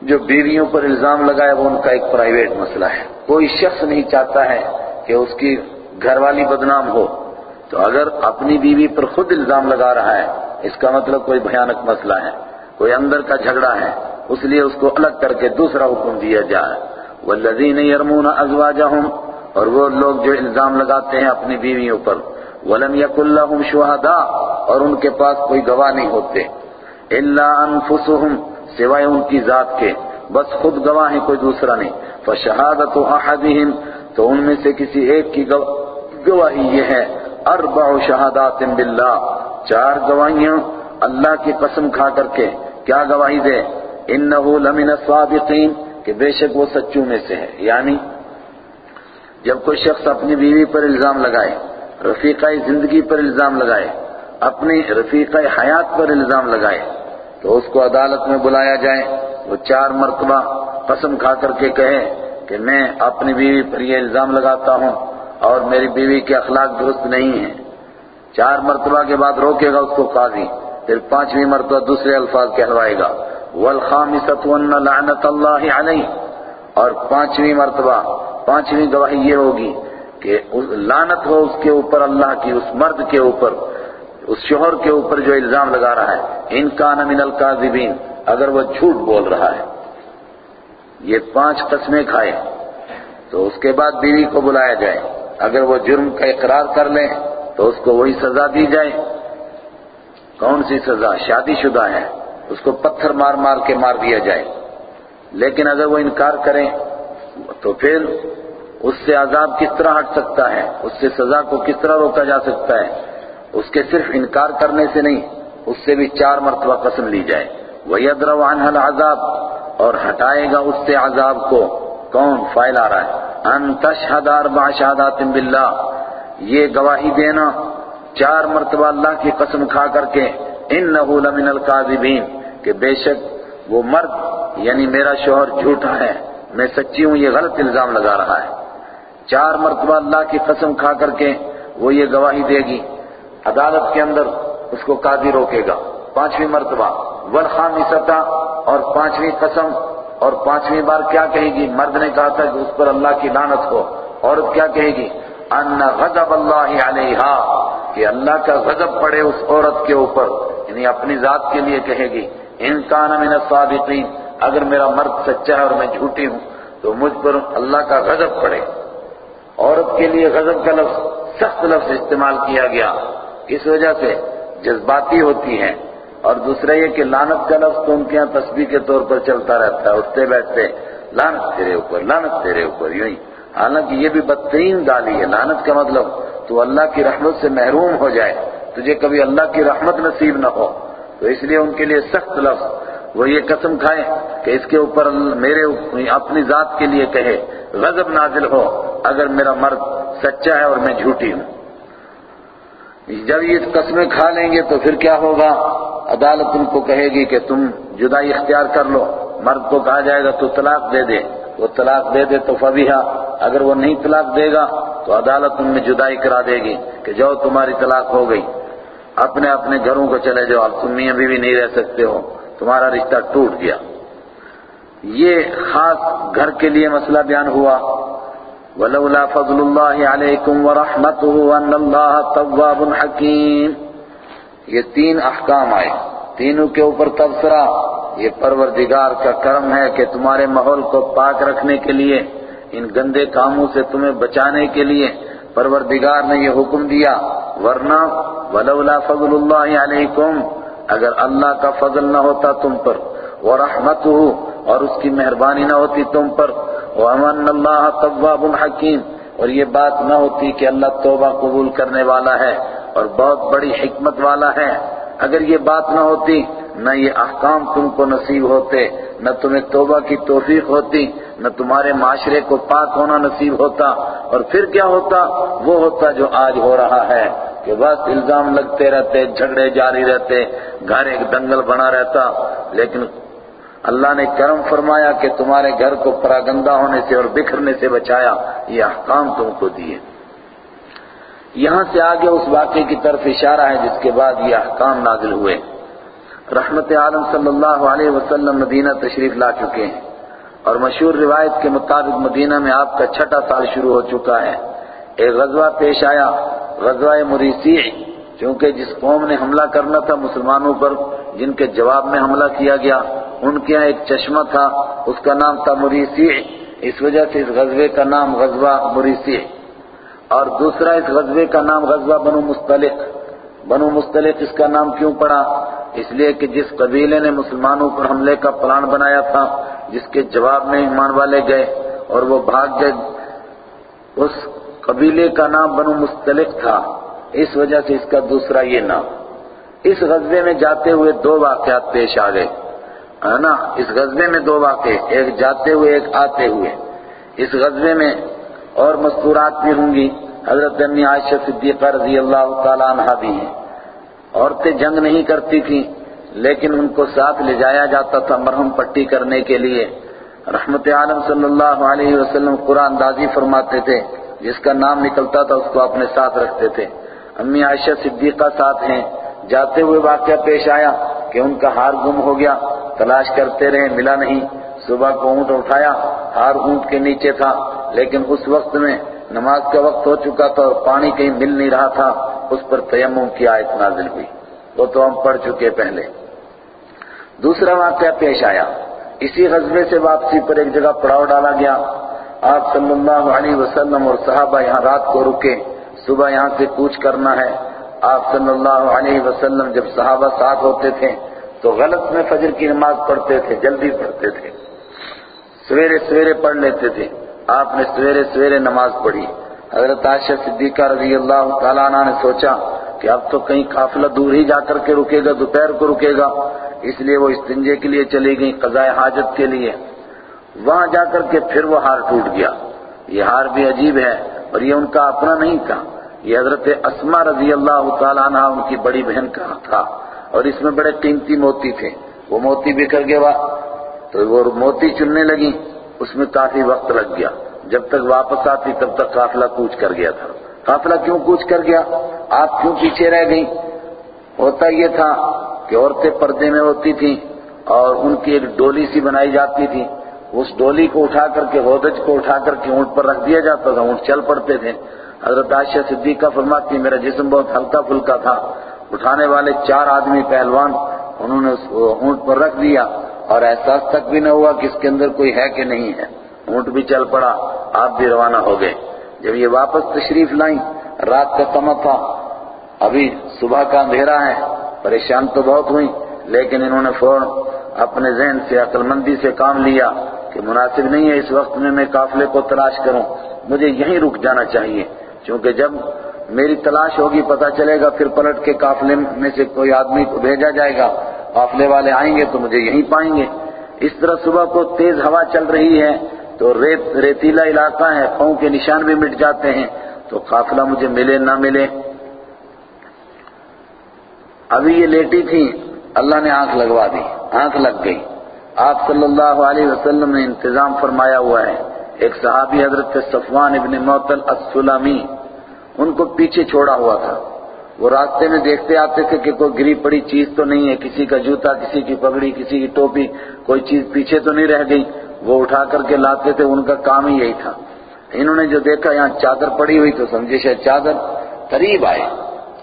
جو بیویوں پر الزام لگائے وہ ان کا ایک پرائیویٹ مسئلہ ہے۔ کوئی شخص نہیں چاہتا ہے کہ اس کی گھر والی بدنام ہو۔ تو اگر اپنی بیوی پر خود الزام لگا رہا ہے، اس کا مطلب کوئی بھیانک مسئلہ ہے، کوئی اندر کا جھگڑا ہے، اس لیے اس کو الگ کر کے دوسرا حکم دیا جائے۔ والذین یرمون ازواجہم اور وہ لوگ جو الزام لگاتے ہیں اپنی بیویوں پر۔ ولم يكن لهم شهداء، اور ان کے پاس کوئی گواہ نہیں ہوتے۔ الا انفسهم سوائے ان کی ذات کے، بس خود گواہ ہیں، کوئی دوسرا نہیں۔ فشهادت احدهم تو ان میں سے کسی ایک کی گواہی یہ ہے۔ اربع شہادات بالله، چار گواہیاں اللہ کی قسم کھا کر کے۔ کیا گواہی دے؟ انه لمن الصادقین کہ بے شک وہ سچوں میں سے ہے۔ یعنی جب کوئی شخص اپنی بیوی پر الزام لگائے رفیقہ زندگی پر الزام لگائے، اپنی رفیقہ حیات پر الزام لگائے تو اس کو عدالت میں بلایا جائے۔ وہ چار مرتبہ قسم کھا کر کے کہے کہ میں اپنی بیوی پر یہ الزام لگاتا ہوں اور میری بیوی کے اخلاق درست نہیں ہیں۔ چار مرتبہ کے بعد روکے گا اس کو قاضی، پھر پانچویں مرتبہ دوسرے الفاظ کہلوائے گا۔ وَالْخَامِسَةُ وَنَّ لَعْنَةَ اللَّهِ اور پانچویں مرتبہ، پانچویں گواہی یہ ہوگی کہ لانت ہو اس کے اوپر، اللہ کی اس مرد کے اوپر۔ اس شوہر کے اوپر جو الزام لگا رہا ہے، ان کا من القاذبین اگر وہ جھوٹ بول رہا ہے۔ یہ پانچ قسمیں کھائے، تو اس کے بعد بیوی کو بلایا جائے۔ اگر وہ جرم کا اقرار کر لیں تو اس کو وہی سزا دی جائے۔ کون سی سزا؟ شادی شدہ ہے، اس کو پتھر مار مار کے مار دیا جائے۔ لیکن اگر وہ انکار کریں تو پھر اس سے عذاب کس طرح ہٹ سکتا ہے؟ اس سے سزا کو کس طرح روکا جا سکتا ہے؟ اس کے صرف انکار کرنے سے نہیں، اس سے بھی چار مرتبہ قسم لی جائے۔ وَيَدْرَوْ عَنْهَا الْعَذَابِ، اور ہٹائے گا اس سے عذاب کو۔ کون؟ فائل آ رہا ہے۔ ان تشہد اربع شہادات باللہ یہ گواہی دینا، چار مرتبہ اللہ کی قسم کھا کر کے۔ انہو لمن القاذبین کہ بے شک وہ مرد یعنی میرا شوہر جھوٹا ہے۔ میں سچی ہوں، یہ غلط الزام لگا رہا ہے۔ چار مرتبہ اللہ کی قسم کھا کر کے وہ یہ گواہی دے گی۔ عدالت کے اندر اس کو قاضی روکے گا۔ پانچویں مرتبہ والخامستا اور پانچویں قسم اور پانچویں بار کیا کہے گی؟ مرد نے کہا تھا کہ اس پر اللہ کی لعنت ہو۔ عورت کیا کہے گی؟ ان غضب اللہ علیہا، کہ اللہ کا غضب پڑے اس عورت کے اوپر۔ یعنی اپنی ذات کے لیے کہے گی، ان کان من الصادقین، اگر میرا مرد سچا ہے اور میں جھوٹی ہوں، تو مجھ پر اللہ کا غضب پڑے۔ عورت کے لیے غضب کا لفظ سخت لفظ استعمال کیا گیا۔ اس وجہ سے جذباتی ہوتی ہیں اور دوسرا یہ کہ لانت کا لفظ تو ان کے یہاں تسبیح کے طور پر چلتا رہتا ہے، اٹھتے بیٹھتے لانت تیرے اوپر لانت تیرے اوپر، یوں ہی۔ حالانکہ یہ بھی بدترین گالی ہے۔ لانت کا مطلب تو اللہ کی رحمت سے محروم ہو جائے، تجھے کبھی اللہ کی رحمت نصیب نہ ہو۔ تو اس لیے ان کے لیے سخت لفظ۔ وہ یہ قسم کھائے کہ اس کے اوپر میرے اپنی ذات کے لیے کہے، غضب نازل ہو اگر میرا مرد سچا ہے اور میں جھوٹی ہوں۔ جب یہ قسمیں کھا لیں گے تو پھر کیا ہوگا؟ عدالت ان کو کہے گی کہ تم جدائی اختیار کر لو، مرد کو کہا جائے گا تو طلاق دے دے، وہ طلاق دے دے تو فبیہا اگر وہ نہیں طلاق دے گا تو عدالت ان میں جدائی کرا دے گی کہ جاؤ تمہاری طلاق ہو گئی۔ اپنے اپنے گھروں کو چلے جاؤ، اب تم میاں بھی نہیں رہ سکتے ہو، تمہارا رشتہ ٹوٹ گیا۔ یہ خاص گھر کے لیے مسئلہ بیان ہوا۔ ولولا فضل اللہ علیکم ورحمته ان اللہ تواب حکیم یہ تین احکام آئے. تینوں کے اوپر تبصرہ. یہ پروردگار کا کرم ہے کہ تمہارے ماحول کو پاک رکھنے کے لیے، ان گندے کاموں سے تمہیں بچانے کے لیے پروردگار نے یہ حکم دیا. ورنہ ولولا فضل اللہ علیکم اگر اللہ کا فضل نہ ہوتا تم پر، ورحمته اور اس کی مہربانی نہ ہوتی تم پر وَأَمَنَّ اللَّهَ تَوَّابٌ حَكِيمٌ۔ اور یہ بات نہ ہوتی کہ اللہ توبہ قبول کرنے والا ہے اور بہت بڑی حکمت والا ہے۔ اگر یہ بات نہ ہوتی، نہ یہ احکام تم کو نصیب ہوتے، نہ تمہیں توبہ کی توفیق ہوتی، نہ تمہارے معاشرے کو پاک ہونا نصیب ہوتا۔ اور پھر کیا ہوتا؟ وہ ہوتا جو آج ہو رہا ہے کہ بس الزام لگتے رہتے، جھگڑے جاری رہتے، گھر ایک دنگل بنا رہتا، لیکن اللہ نے کرم فرمایا کہ تمہارے گھر کو پراگندہ ہونے سے اور بکھرنے سے بچایا، یہ احکام تم کو دیے۔ یہاں سے آگے اس واقعے کی طرف اشارہ ہے جس کے بعد یہ احکام نازل ہوئے۔ رحمت عالم صلی اللہ علیہ وسلم مدینہ تشریف لا چکے ہیں اور مشہور روایت کے مطابق مدینہ میں آپ کا چھٹا سال شروع ہو چکا ہے۔ ایک غزوہ پیش آیا، غزوہ مریسی چونکہ جس قوم نے حملہ کرنا تھا مسلمانوں پر، جن کے جواب میں حملہ کیا گیا۔ ان کے یہاں ایک چشمہ تھا، اس کا نام تھا مریسی۔ اس وجہ سے اس غزوے کا نام غزوہ مریسی۔ اور دوسرا، اس غزوے کا نام غزوہ بنو مستلق۔ بنو مستلق اس کا نام کیوں پڑا؟ اس لیے کہ جس قبیلے نے مسلمانوں پر حملے کا پلان بنایا تھا، جس کے جواب میں ایمان والے گئے اور وہ بھاگ گئے، اس قبیلے کا نام بنو مستلق تھا۔ اس وجہ سے اس کا دوسرا یہ نام۔ اس غزبے میں جاتے ہوئے دو واقعات پیش آ گئے۔ ہے نا؟ اس غزبے میں دو واقع ایک جاتے ہوئے، ایک آتے ہوئے۔ اس غزبے میں اور مستورات بھی ہوں گی۔ حضرت امی عائشہ صدیقہ رضی اللہ تعالیٰ عنہ بھی ہیں۔ عورتیں جنگ نہیں کرتی تھیں، لیکن ان کو ساتھ لے جایا جاتا تھا مرہم پٹی کرنے کے لیے۔ رحمت عالم صلی اللہ علیہ وسلم قرآن دازی فرماتے تھے، جس کا نام نکلتا تھا اس کو اپنے ساتھ رکھتے تھے۔ امی عائشہ صدیقہ ساتھ ہیں۔ جاتے ہوئے واقعہ پیش آیا۔ کہ ان کا ہار گم ہو گیا، تلاش کرتے رہے، ملا نہیں۔ صبح کو اونٹ اٹھایا، ہار اونٹ کے نیچے تھا، لیکن اس وقت میں نماز کا وقت ہو چکا تھا اور پانی کہیں مل نہیں رہا تھا، اس پر تیمم کی آیت نازل ہوئی۔ وہ تو ہم پڑھ چکے پہلے۔ دوسرا واقعہ پیش آیا۔ اسی غزبے سے واپسی پر ایک جگہ پڑاؤ ڈالا گیا۔ آپ صلی اللہ علیہ وسلم اور صحابہ یہاں رات کو رکے، صبح یہاں سے کوچ کرنا ہے۔ آپ صلی اللہ علیہ وسلم جب صحابہ ساتھ ہوتے تھے تو غلط میں فجر کی نماز پڑھتے تھے، جلدی پڑھتے تھے۔ سویرے سویرے پڑھ لیتے تھے۔ آپ نے سویرے سویرے نماز پڑھی۔ حضرت عائشہ صدیقہ رضی اللہ تعالیٰ عنہ نے سوچا کہ اب تو کہیں قافلہ دور ہی جا کر کے رکے گا، دوپہر کو رکے گا۔ اس لیے وہ استنجے کے لیے چلی گئی قضاء حاجت کے لیے۔ وہاں جا کر کے پھر وہ ہار ٹوٹ گیا۔ یہ ہار بھی عجیب ہے اور یہ ان کا اپنا نہیں تھا۔ یہ حضرت اسما رضی اللہ تعالیٰ عنہ ان کی بڑی بہن کا ہاں تھا اور اس میں بڑے قیمتی موتی تھے۔ وہ موتی بکھر گیا تو وہ موتی چننے لگی اس میں کافی وقت لگ گیا۔ جب تک واپس آتی تب تک قافلہ کوچ کر گیا تھا۔ قافلہ کیوں کوچ کر گیا؟ آپ کیوں پیچھے رہ گئی ہوتا یہ تھا کہ عورتیں پردے میں ہوتی تھیں اور ان کی ایک ڈولی سی بنائی جاتی تھی۔ اس ڈولی کو اٹھا کر کے غودج کو اٹھا کر کے اونٹ پر رکھ دیا جاتا تھا، اونٹ چل پڑتے تھے۔ حضرت عائشہ صدیقہ فرماتی میرا جسم بہت ہلکا پھلکا تھا۔ اٹھانے والے چار آدمی پہلوان، انہوں نے اس اونٹ پر رکھ دیا اور احساس تک بھی نہ ہوا کہ اس کے اندر کوئی ہے کہ نہیں ہے۔ اونٹ بھی چل پڑا، آپ بھی روانہ ہو گئے۔ جب یہ واپس تشریف لائیں، رات کا سمت تھا۔ ابھی صبح کا اندھیرا ہے، پریشان تو بہت ہوئی لیکن انہوں نے فوراً اپنے ذہن سے عقل مندی سے کام لیا کہ مناسب نہیں ہے، اس وقت میں میں قافلے کو تلاش کروں، مجھے یہیں رک جانا چاہیے۔ چونکہ جب میری تلاش ہوگی پتہ چلے گا پھر پلٹ کے قافلے میں سے کوئی آدمی کو بھیجا جائے گا، قافلے والے آئیں گے تو مجھے یہیں پائیں گے۔ اس طرح صبح کو تیز ہوا چل رہی ہے تو ریت، ریتیلا علاقہ ہے، پاؤں کے نشان بھی مٹ جاتے ہیں۔ تو قافلہ مجھے ملے نہ ملے۔ ابھی یہ لیٹی تھی، اللہ نے آنکھ لگوا دی، آنکھ لگ گئی۔ آپ صلی اللہ علیہ وسلم نے انتظام فرمایا ہوا ہے۔ ایک صحابی حضرت صفوان ابن معطل السلامی، ان کو پیچھے چھوڑا ہوا تھا۔ وہ راستے میں دیکھتے آتے تھے کہ کوئی گری پڑی چیز تو نہیں ہے، کسی کا جوتا، کسی کی پگڑی، کسی کی ٹوپی، کوئی چیز پیچھے تو نہیں رہ گئی۔ وہ اٹھا کر کے لاتے تھے، ان کا کام ہی یہی تھا۔ انہوں نے جو دیکھا، یہاں چادر پڑی ہوئی تو سمجھے شاید چادر قریب آئے۔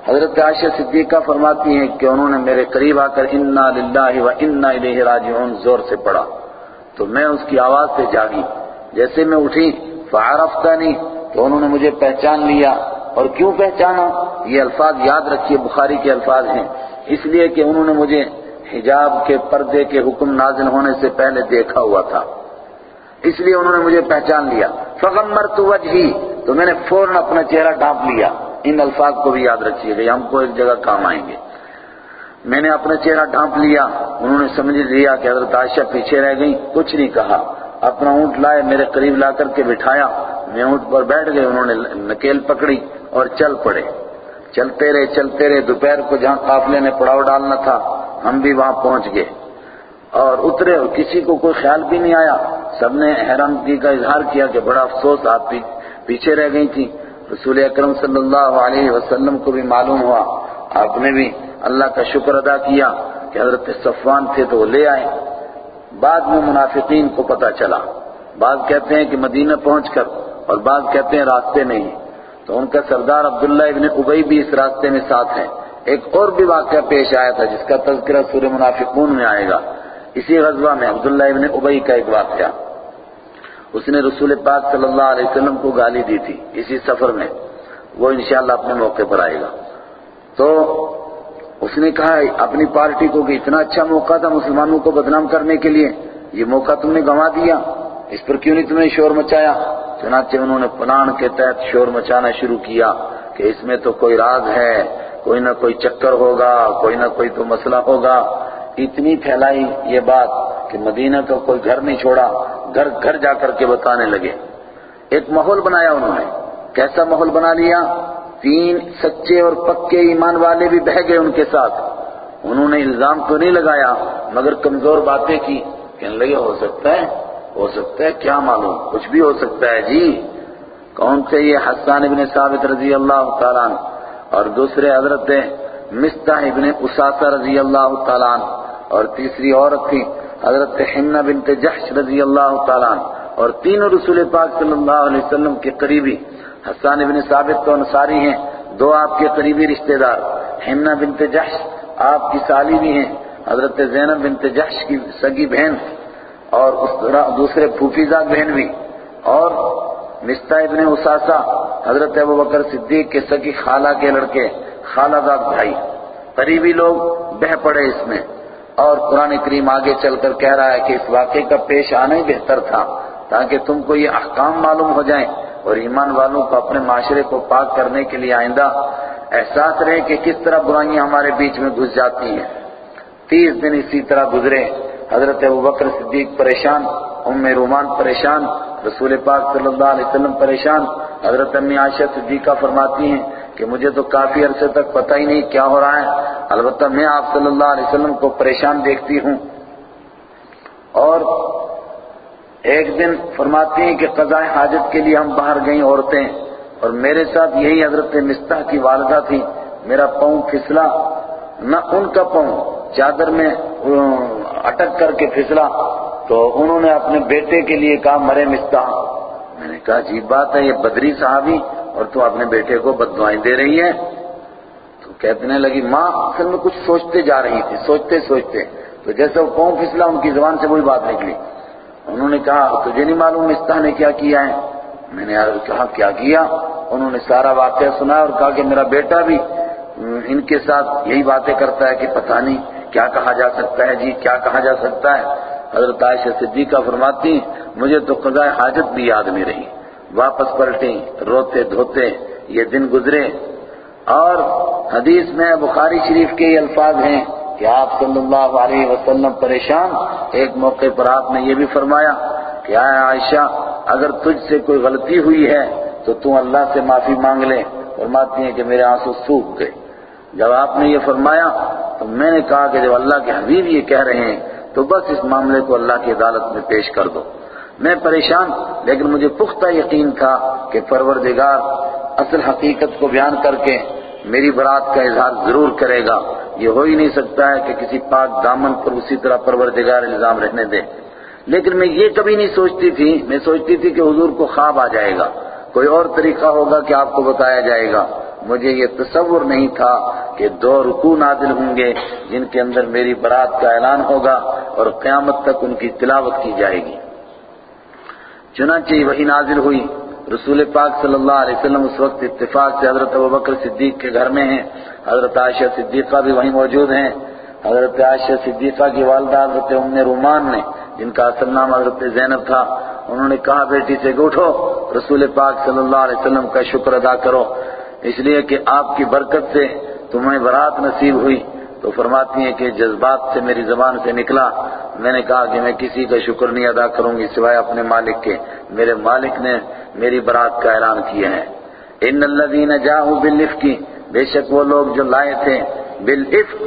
حضرت عائشہ صدیقہ فرماتی ہیں کہ انہوں نے میرے قریب آ کر انا للہ و انا الیہ راجعون زور سے پڑا تو میں اس کی آواز سے جاگی۔ جیسے میں اٹھی، فعرفتنی، تو انہوں نے مجھے پہچان لیا۔ اور کیوں پہچانا؟ یہ الفاظ یاد رکھیے، بخاری کے الفاظ ہیں۔ اس لیے کہ انہوں نے مجھے حجاب کے پردے کے حکم نازل ہونے سے پہلے دیکھا ہوا تھا۔ اس لیے انہوں نے مجھے پہچان لیا۔ فغمرت وجہی، تو میں نے فوراً اپنا چہرہ ڈھانپ لیا۔ ان الفاظ کو بھی یاد رکھیے گا ہم کو ایک جگہ کام آئیں گے۔ میں نے اپنا چہرہ ڈھانپ لیا۔ انہوں نے سمجھ لیا کہ حضرت عائشہ پیچھے رہ گئی کچھ نہیں کہا۔ اپنا اونٹ لائے، میرے قریب لا کر کے بٹھایا۔ میں اونٹ پر بیٹھ گئے، انہوں نے نکیل پکڑی اور چل پڑے۔ چلتے رہے چلتے رہے۔ دوپہر کو جہاں قافلے نے پڑاؤ ڈالنا تھا، ہم بھی وہاں پہنچ گئے۔ اور اترے اور کسی کو کوئی خیال بھی نہیں آیا۔ سب نے حیرانگی کا اظہار کیا کہ بڑا افسوس آپ پیچھے رہ گئی تھی رسول اکرم صلی اللہ علیہ وسلم کو بھی معلوم ہوا۔ آپ نے بھی اللہ کا شکر ادا کیا کہ حضرت صفوان تھے تو وہ لے آئے۔ بعد میں منافقین کو پتا چلا۔ بعض کہتے ہیں کہ مدینہ پہنچ کر اور بعض کہتے ہیں راستے میں ہی تو ان کا سردار عبداللہ ابن ابئی بھی اس راستے میں ساتھ ہیں۔ ایک اور بھی واقعہ پیش آیا تھا جس کا تذکرہ سورہ منافقون میں آئے گا۔ اسی غزوہ میں عبداللہ ابن ابئی کا ایک واقعہ۔ اس نے رسول پاک صلی اللہ علیہ وسلم کو گالی دی تھی اسی سفر میں۔ وہ انشاءاللہ اپنے موقع پر آئے گا۔ تو اس نے کہا، اپنی پارٹی کو کہ اتنا اچھا موقع تھا مسلمانوں کو بدنام کرنے کے لیے، یہ موقع تم نے گنوا دیا، اس پر کیوں نہیں تم نے شور مچایا؟ چنانچہ انہوں نے پلان کے تحت شور مچانا شروع کیا کہ اس میں تو کوئی راز ہے، کوئی نہ کوئی چکر ہوگا، کوئی نہ کوئی تو مسئلہ ہوگا۔ اتنی پھیلائی یہ بات کہ مدینہ کا کوئی گھر نہیں چھوڑا، گھر گھر جا کر کے بتانے لگے۔ ایک ماحول بنایا انہوں نے۔ کیسا ماحول بنا لیا؟ تین سچے اور پکے ایمان والے بھی بہ گئے ان کے ساتھ۔ انہوں نے الزام تو نہیں لگایا، مگر کمزور باتیں کی۔ کہنے لگے، ہو سکتا ہے؟ ہو سکتا ہے، کیا معلوم؟ کچھ بھی ہو سکتا ہے جی۔ کون تھے یہ حسان ابن ثابت رضی اللہ تعالیٰ اور دوسرے حضرت مستح ابن اساسہ رضی اللہ تعالیٰ اور تیسری عورت تھی، حضرت حمنہ بنت جحش رضی اللہ تعالیٰ اور تینوں رسول پاک صلی اللہ علیہ وسلم کے قریبی۔ حسان ابن ثابت تو انصاری ہیں، دو آپ کے قریبی رشتہ دار حمنہ بنت جحش آپ کی سالی بھی ہیں، حضرت زینب بنت جحش کی سگی بہن، اور اس طرح دوسرے پھوفیزہ بہن بھی، اور مستہ ابن اساسا حضرت ابو بکر صدیق کے سکی خالہ کے لڑکے، خالہ داد بھائی۔ قریبی لوگ بہ پڑے اس میں، اور قرآن کریم آگے چل کر کہہ رہا ہے کہ اس واقعے کا پیش آنا ہی بہتر تھا، تاکہ تم کو یہ احکام معلوم ہو جائیں۔ اور ایمان والوں کو اپنے معاشرے کو پاک کرنے کے لیے آئندہ احساس رہے کہ کس طرح برائیاں ہمارے بیچ میں گھس جاتی ہیں۔ تیس دن اسی طرح گزرے۔ حضرت ابو بکر صدیق پریشان، ام رومان پریشان، رسول پاک صلی اللہ علیہ وسلم پریشان۔ حضرت امی عائشہ صدیقہ فرماتی ہیں کہ مجھے تو کافی عرصے تک پتہ ہی نہیں کیا ہو رہا ہے۔ البتہ میں آپ صلی اللہ علیہ وسلم کو پریشان دیکھتی ہوں۔ اور ایک دن فرماتی ہیں کہ قضاء حاجت کے لیے ہم باہر گئیں عورتیں اور میرے ساتھ یہی حضرت مستح کی والدہ تھی، میرا پاؤں پھسلا، نہ ان کا پاؤں، چادر میں اٹک کر کے پھسلا۔ تو انہوں نے اپنے بیٹے کے لیے کہا، مرے مستح۔ میں نے کہا، عجیب بات ہے، یہ بدری صحابی اور تو اپنے بیٹے کو بدوائیں دے رہی ہے تو کہنے لگی، ماں، اصل میں کچھ سوچتے جا رہی تھی، سوچتے سوچتے۔ تو جیسے وہ پاؤں پھسلا، ان کی زبان سے وہی بات نکلی۔ انہوں نے کہا، تجھے نہیں معلوم مستح نے کیا کیا ہے؟ میں نے کہا، کیا کیا؟ انہوں نے سارا واقعہ سنا اور کہا کہ میرا بیٹا بھی ان کے ساتھ یہی باتیں کرتا ہے کہ پتہ نہیں کیا کہا جا سکتا ہے جی کیا کہا جا سکتا ہے۔ حضرت عائشہ صدیقہ فرماتی، مجھے تو قضاء حاجت بھی یاد نہیں رہی۔ واپس پلٹیں، روتے دھوتے، یہ دن گزرے۔ اور حدیث میں بخاری شریف کے یہ الفاظ ہیں کہ آپ صلی اللہ علیہ وسلم پریشان، ایک موقع پر آپ نے یہ بھی فرمایا کہ آئے عائشہ، اگر تجھ سے کوئی غلطی ہوئی ہے تو تم اللہ سے معافی مانگ لے۔ فرماتی ہیں کہ میرے آنسو سوکھ گئے۔ جب آپ نے یہ فرمایا تو میں نے کہا کہ جب اللہ کے حبیب یہ کہہ رہے ہیں تو بس اس معاملے کو اللہ کی عدالت میں پیش کر دو۔ میں پریشان، لیکن مجھے پختہ یقین تھا کہ پروردگار اصل حقیقت کو بیان کر کے میری برات کا اظہار ضرور کرے گا۔ یہ ہو ہی نہیں سکتا ہے کہ کسی پاک دامن پر اسی طرح پروردگار الزام رہنے دے۔ لیکن میں یہ کبھی نہیں سوچتی تھی، میں سوچتی تھی کہ حضور کو خواب آ جائے گا۔ کوئی اور طریقہ ہوگا کہ آپ کو بتایا جائے گا۔ مجھے یہ تصور نہیں تھا کہ دو رکوع نازل ہوں گے جن کے اندر میری برات کا اعلان ہوگا اور قیامت تک ان کی تلاوت کی جائے گی۔ چنانچہ وہی نازل ہوئی۔ رسول پاک صلی اللہ علیہ وسلم اس وقت اتفاق سے حضرت ابوبکر صدیق کے گھر میں ہیں۔ حضرت عائشہ صدیقہ بھی وہیں موجود ہیں۔ حضرت عائشہ صدیقہ کی والدہ حضرت ام رومان نے، جن کا اصل نام حضرت زینب تھا، انہوں نے کہا، بیٹی سے اٹھو، رسول پاک صلی اللہ علیہ وسلم کا شکر ادا کرو۔ اس لیے کہ آپ کی برکت سے تمہیں برات نصیب ہوئی۔ تو فرماتی ہیں کہ جذبات سے میری زبان سے نکلا۔ میں نے کہا کہ میں کسی کا شکر نہیں ادا کروں گی سوائے اپنے مالک کے۔ میرے مالک نے میری برات کا اعلان کیا ہے۔ ان الذین جاءوا بالعفک بے شک وہ لوگ جو لائے تھے بالعفک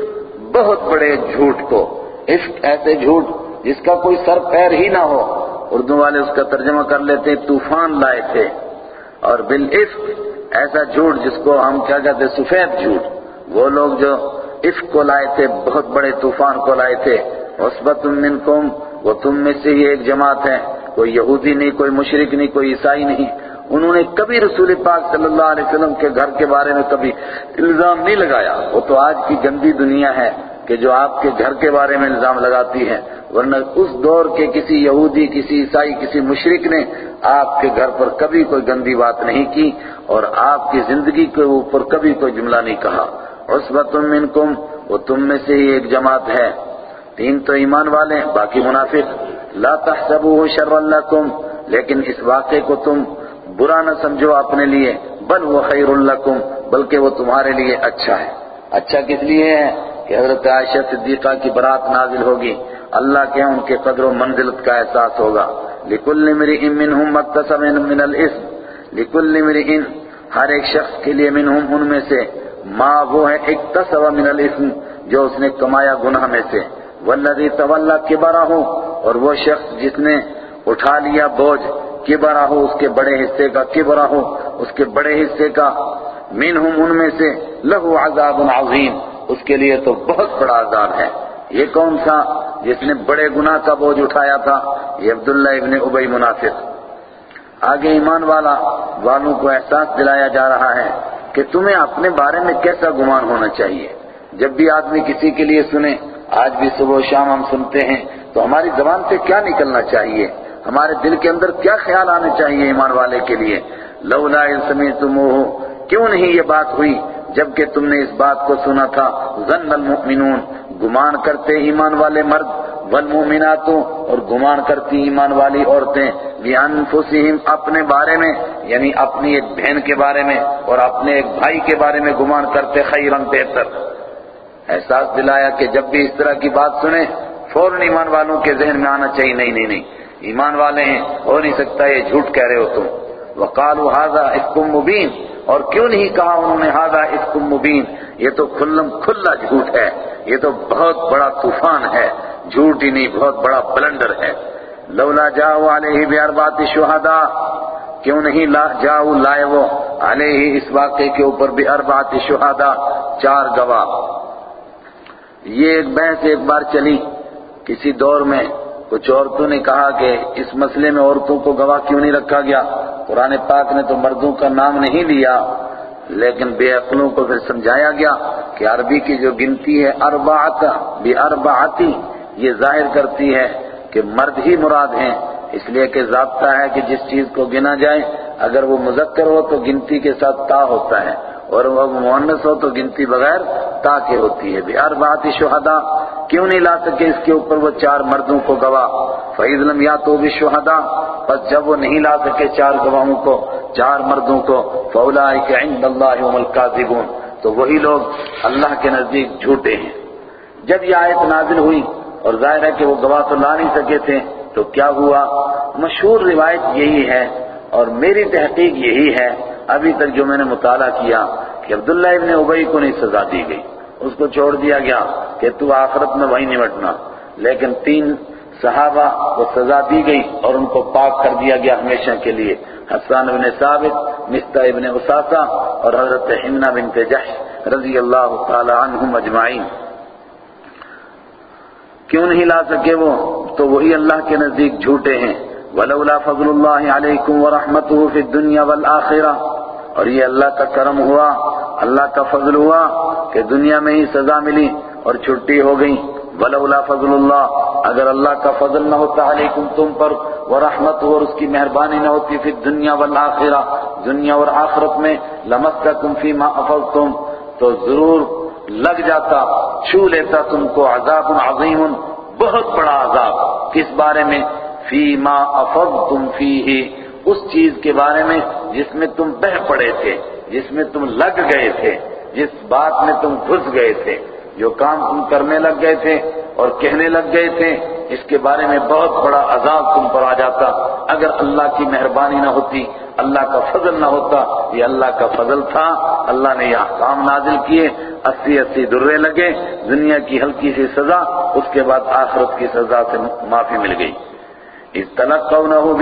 بہت بڑے جھوٹ کو۔ عفق ایسے جھوٹ جس کا کوئی سر پیر ہی نہ ہو۔ اردو والے اس کا ترجمہ کر لیتے، طوفان لائے تھے۔ اور بالعفق ایسا جھوٹ جس کو ہم کیا کہتے سفید جھوٹ۔ وہ لوگ جو عفق کو لائے تھے، بہت بڑے طوفان کو لائے تھے۔ عصبت منکم، وہ تم میں سے ہی ایک جماعت ہے کوئی یہودی نہیں، کوئی مشرق نہیں، کوئی عیسائی نہیں۔ انہوں نے کبھی رسول پاک صلی اللہ علیہ وسلم کے گھر کے بارے میں کبھی الزام نہیں لگایا۔ وہ تو آج کی گندی دنیا ہے کہ جو آپ کے گھر کے بارے میں الزام لگاتی ہے ورنہ اس دور کے کسی یہودی، کسی عیسائی، کسی مشرق نے آپ کے گھر پر کبھی کوئی گندی بات نہیں کی اور آپ کی زندگی کے اوپر کبھی کوئی جملہ نہیں کہا۔ عصبت منکم، وہ تم میں سے ہی ایک جماعت ہے۔ تین تو ایمان والے، باقی منافق۔ لا تحسبوه شر لکم، لیکن اس واقعے کو تم برا نہ سمجھو اپنے لیے، بل وہ خیر لکم، بلکہ وہ تمہارے لیے اچھا ہے۔ اچھا کس لیے ہے؟ کہ حضرت عائشہ صدیقہ کی برات نازل ہوگی۔ اللہ کے ان کے قدر و منزلت کا احساس ہوگا۔ لکل امرئ منہم مکتسب من الاسم۔ لکل امرئ، ہر ایک شخص کے لیے منہم ان میں سے۔ ما وہ ہے اکتسب من الاسم، جو اس نے کمایا گناہ میں سے۔ والذی تولا کبرہ، اور وہ شخص جس نے اٹھا لیا بوجھ، کبرہ، اس کے بڑے حصے کا کبرہ، اس کے بڑے حصے کا۔ منہم ان میں سے لہو عذاب عظیم، اس کے لیے تو بہت بڑا عذاب ہے۔ یہ کون سا جس نے بڑے گناہ کا بوجھ اٹھایا تھا؟ یہ عبداللہ ابن ابی منافق۔ آگے ایمان والا، والوں کو احساس دلایا جا رہا ہے۔ کہ تمہیں اپنے بارے میں کیسا گمان ہونا چاہیے۔ جب بھی آدمی کسی کے لیے سنے، آج بھی صبح و شام ہم سنتے ہیں، تو ہماری زبان سے کیا نکلنا چاہیے؟ ہمارے دل کے اندر کیا خیال آنے چاہیے ایمان والے کے لیے؟ لولا اذ سمعتموه، کیوں نہیں یہ بات ہوئی؟ جبکہ تم نے اس بات کو سنا تھا، ظن المؤمنون، گمان کرتے ایمان والے مرد والمؤمنات اور گمان کرتی ایمان والی عورتیں بانفسہم اپنے بارے میں یعنی اپنی ایک بہن کے بارے میں اور اپنے ایک بھائی کے بارے میں گمان کرتے خیرن بہتر۔ احساس دلایا کہ جب بھی اس طرح کی بات سنیں، فوراً ایمان والوں کے ذہن میں آنا چاہیے، نہیں نہیں نہیں، ایمان والے ہیں، ہو نہیں سکتا یہ جھوٹ کہہ رہے ہو تم۔ وقالوا هذا افک مبین اور کیوں نہیں کہا انہوں نے هذا افک مبین یہ تو کھلم کھلا جھوٹ ہے، یہ تو بہت بڑا طوفان ہے۔ جھوٹ ہی نہیں، بہت بڑا بلنڈر ہے۔ لولا جاؤ علیہ باربات شہداء، کیوں نہیں لا، جاؤ لائے وہ علیہ اس واقعے کے اوپر بھی اربات شہداء، چار گواہ۔ یہ ایک بحث ایک بار چلی۔ کسی دور میں کچھ عورتوں نے کہا کہ اس مسئلے میں عورتوں کو گواہ کیوں نہیں رکھا گیا؟ قرآن پاک نے تو مردوں کا نام نہیں لیا، لیکن بے عقلوں کو پھر سمجھایا گیا کہ عربی کی جو گنتی ہے، اربعت بھی اربعتی یہ ظاہر کرتی ہے کہ مرد ہی مراد ہیں، اس لیے کہ ضابطہ ہے کہ جس چیز کو گنا جائے، اگر وہ مذکر ہو تو گنتی کے ساتھ تا ہوتا ہے، اور وہ مونس ہو تو گنتی بغیر تا کے ہوتی ہے۔ بھی اربعت شہداء، کیوں نہیں لا سکے اس کے اوپر وہ چار مردوں کو گواہ؟ فعید لم یا تو بھی شہدا بس جب وہ نہیں لا سکے چار گواہوں کو، چار مردوں کو فولا کہ عند اللہ هم الكاذبون۔ تو وہی لوگ اللہ کے نزدیک جھوٹے ہیں۔ جب یہ آیت نازل ہوئی اور ظاہر ہے کہ وہ گواہ تو لا نہیں سکے تھے، تو کیا ہوا؟ مشہور روایت یہی ہے اور میری تحقیق یہی ہے، ابھی تک جو میں نے مطالعہ کیا کہ عبداللہ ابن ابئی کو نہیں سزا دی گئی۔ اس کو چھوڑ دیا گیا کہ تو آخرت میں وہی نمٹنا۔ لیکن تین صحابہ کو سزا دی گئی اور ان کو پاک کر دیا گیا ہمیشہ کے لیے۔ حسان بن ثابت، مستہ ابن اساسا اور حضرت حمنہ بنت جحش رضی اللہ تعالی عنہم اجمعین۔ کیوں نہیں لا سکے وہ؟ تو وہی اللہ کے نزدیک جھوٹے ہیں۔ ولولا فضل اللہ علیکم ورحمتہ فی الدنیا والآخرہ اور یہ اللہ کا کرم ہوا، اللہ کا فضل ہوا کہ دنیا میں ہی سزا ملی اور چھٹی ہو گئی۔ ولولا فضل اللہ اگر اللہ کا فضل نہ ہوتا علیکم تم پر ورحمت اور اس کی مہربانی نہ ہوتی پھر دنیا والآخرہ دنیا اور آخرت میں لمسکم فیما افضتم تو ضرور لگ جاتا۔ چھو لیتا تم کو عذاب عظیم، بہت بڑا عذاب۔ کس بارے میں؟ فیما افضتم فیہ اس چیز کے بارے میں جس میں تم بہ پڑے تھے، جس میں تم لگ گئے تھے، جس بات میں تم گھس گئے تھے۔ جو کام تم کرنے لگ گئے تھے اور کہنے لگ گئے تھے، اس کے بارے میں بہت بڑا عذاب تم پر آ جاتا۔ اگر اللہ کی مہربانی نہ ہوتی اللہ کا فضل نہ ہوتا، یہ اللہ کا فضل تھا۔ اللہ نے یہ کام نازل کیے، اسی اسی درے لگے، دنیا کی ہلکی سی سزا، اس کے بعد آخرت کی سزا سے معافی مل گئی۔ اس تلق کو نہ ہو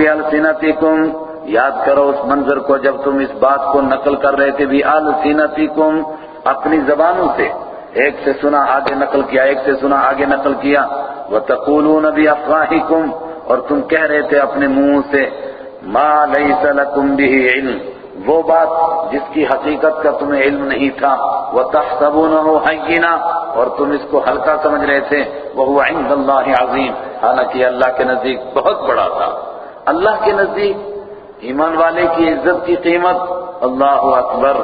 یاد کرو اس منظر کو جب تم اس بات کو نقل کر رہے تھے بھی السینتکم اپنی زبانوں سے۔ ایک سے سنا، آگے نقل کیا، ایک سے سنا، آگے نقل کیا۔ وتقولون بافواهکم اور تم کہہ رہے تھے اپنے منہ سے ما لیس لکم به علم وہ بات جس کی حقیقت کا تمہیں علم نہیں تھا، وتحسبونه هینا اور تم اس کو ہلکا سمجھ رہے تھے وہ عند اللہ عظیم حالانکہ اللہ کے نزدیک بہت بڑا تھا۔ اللہ کے نزدیک ایمان والے کی عزت کی قیمت اللہ اکبر۔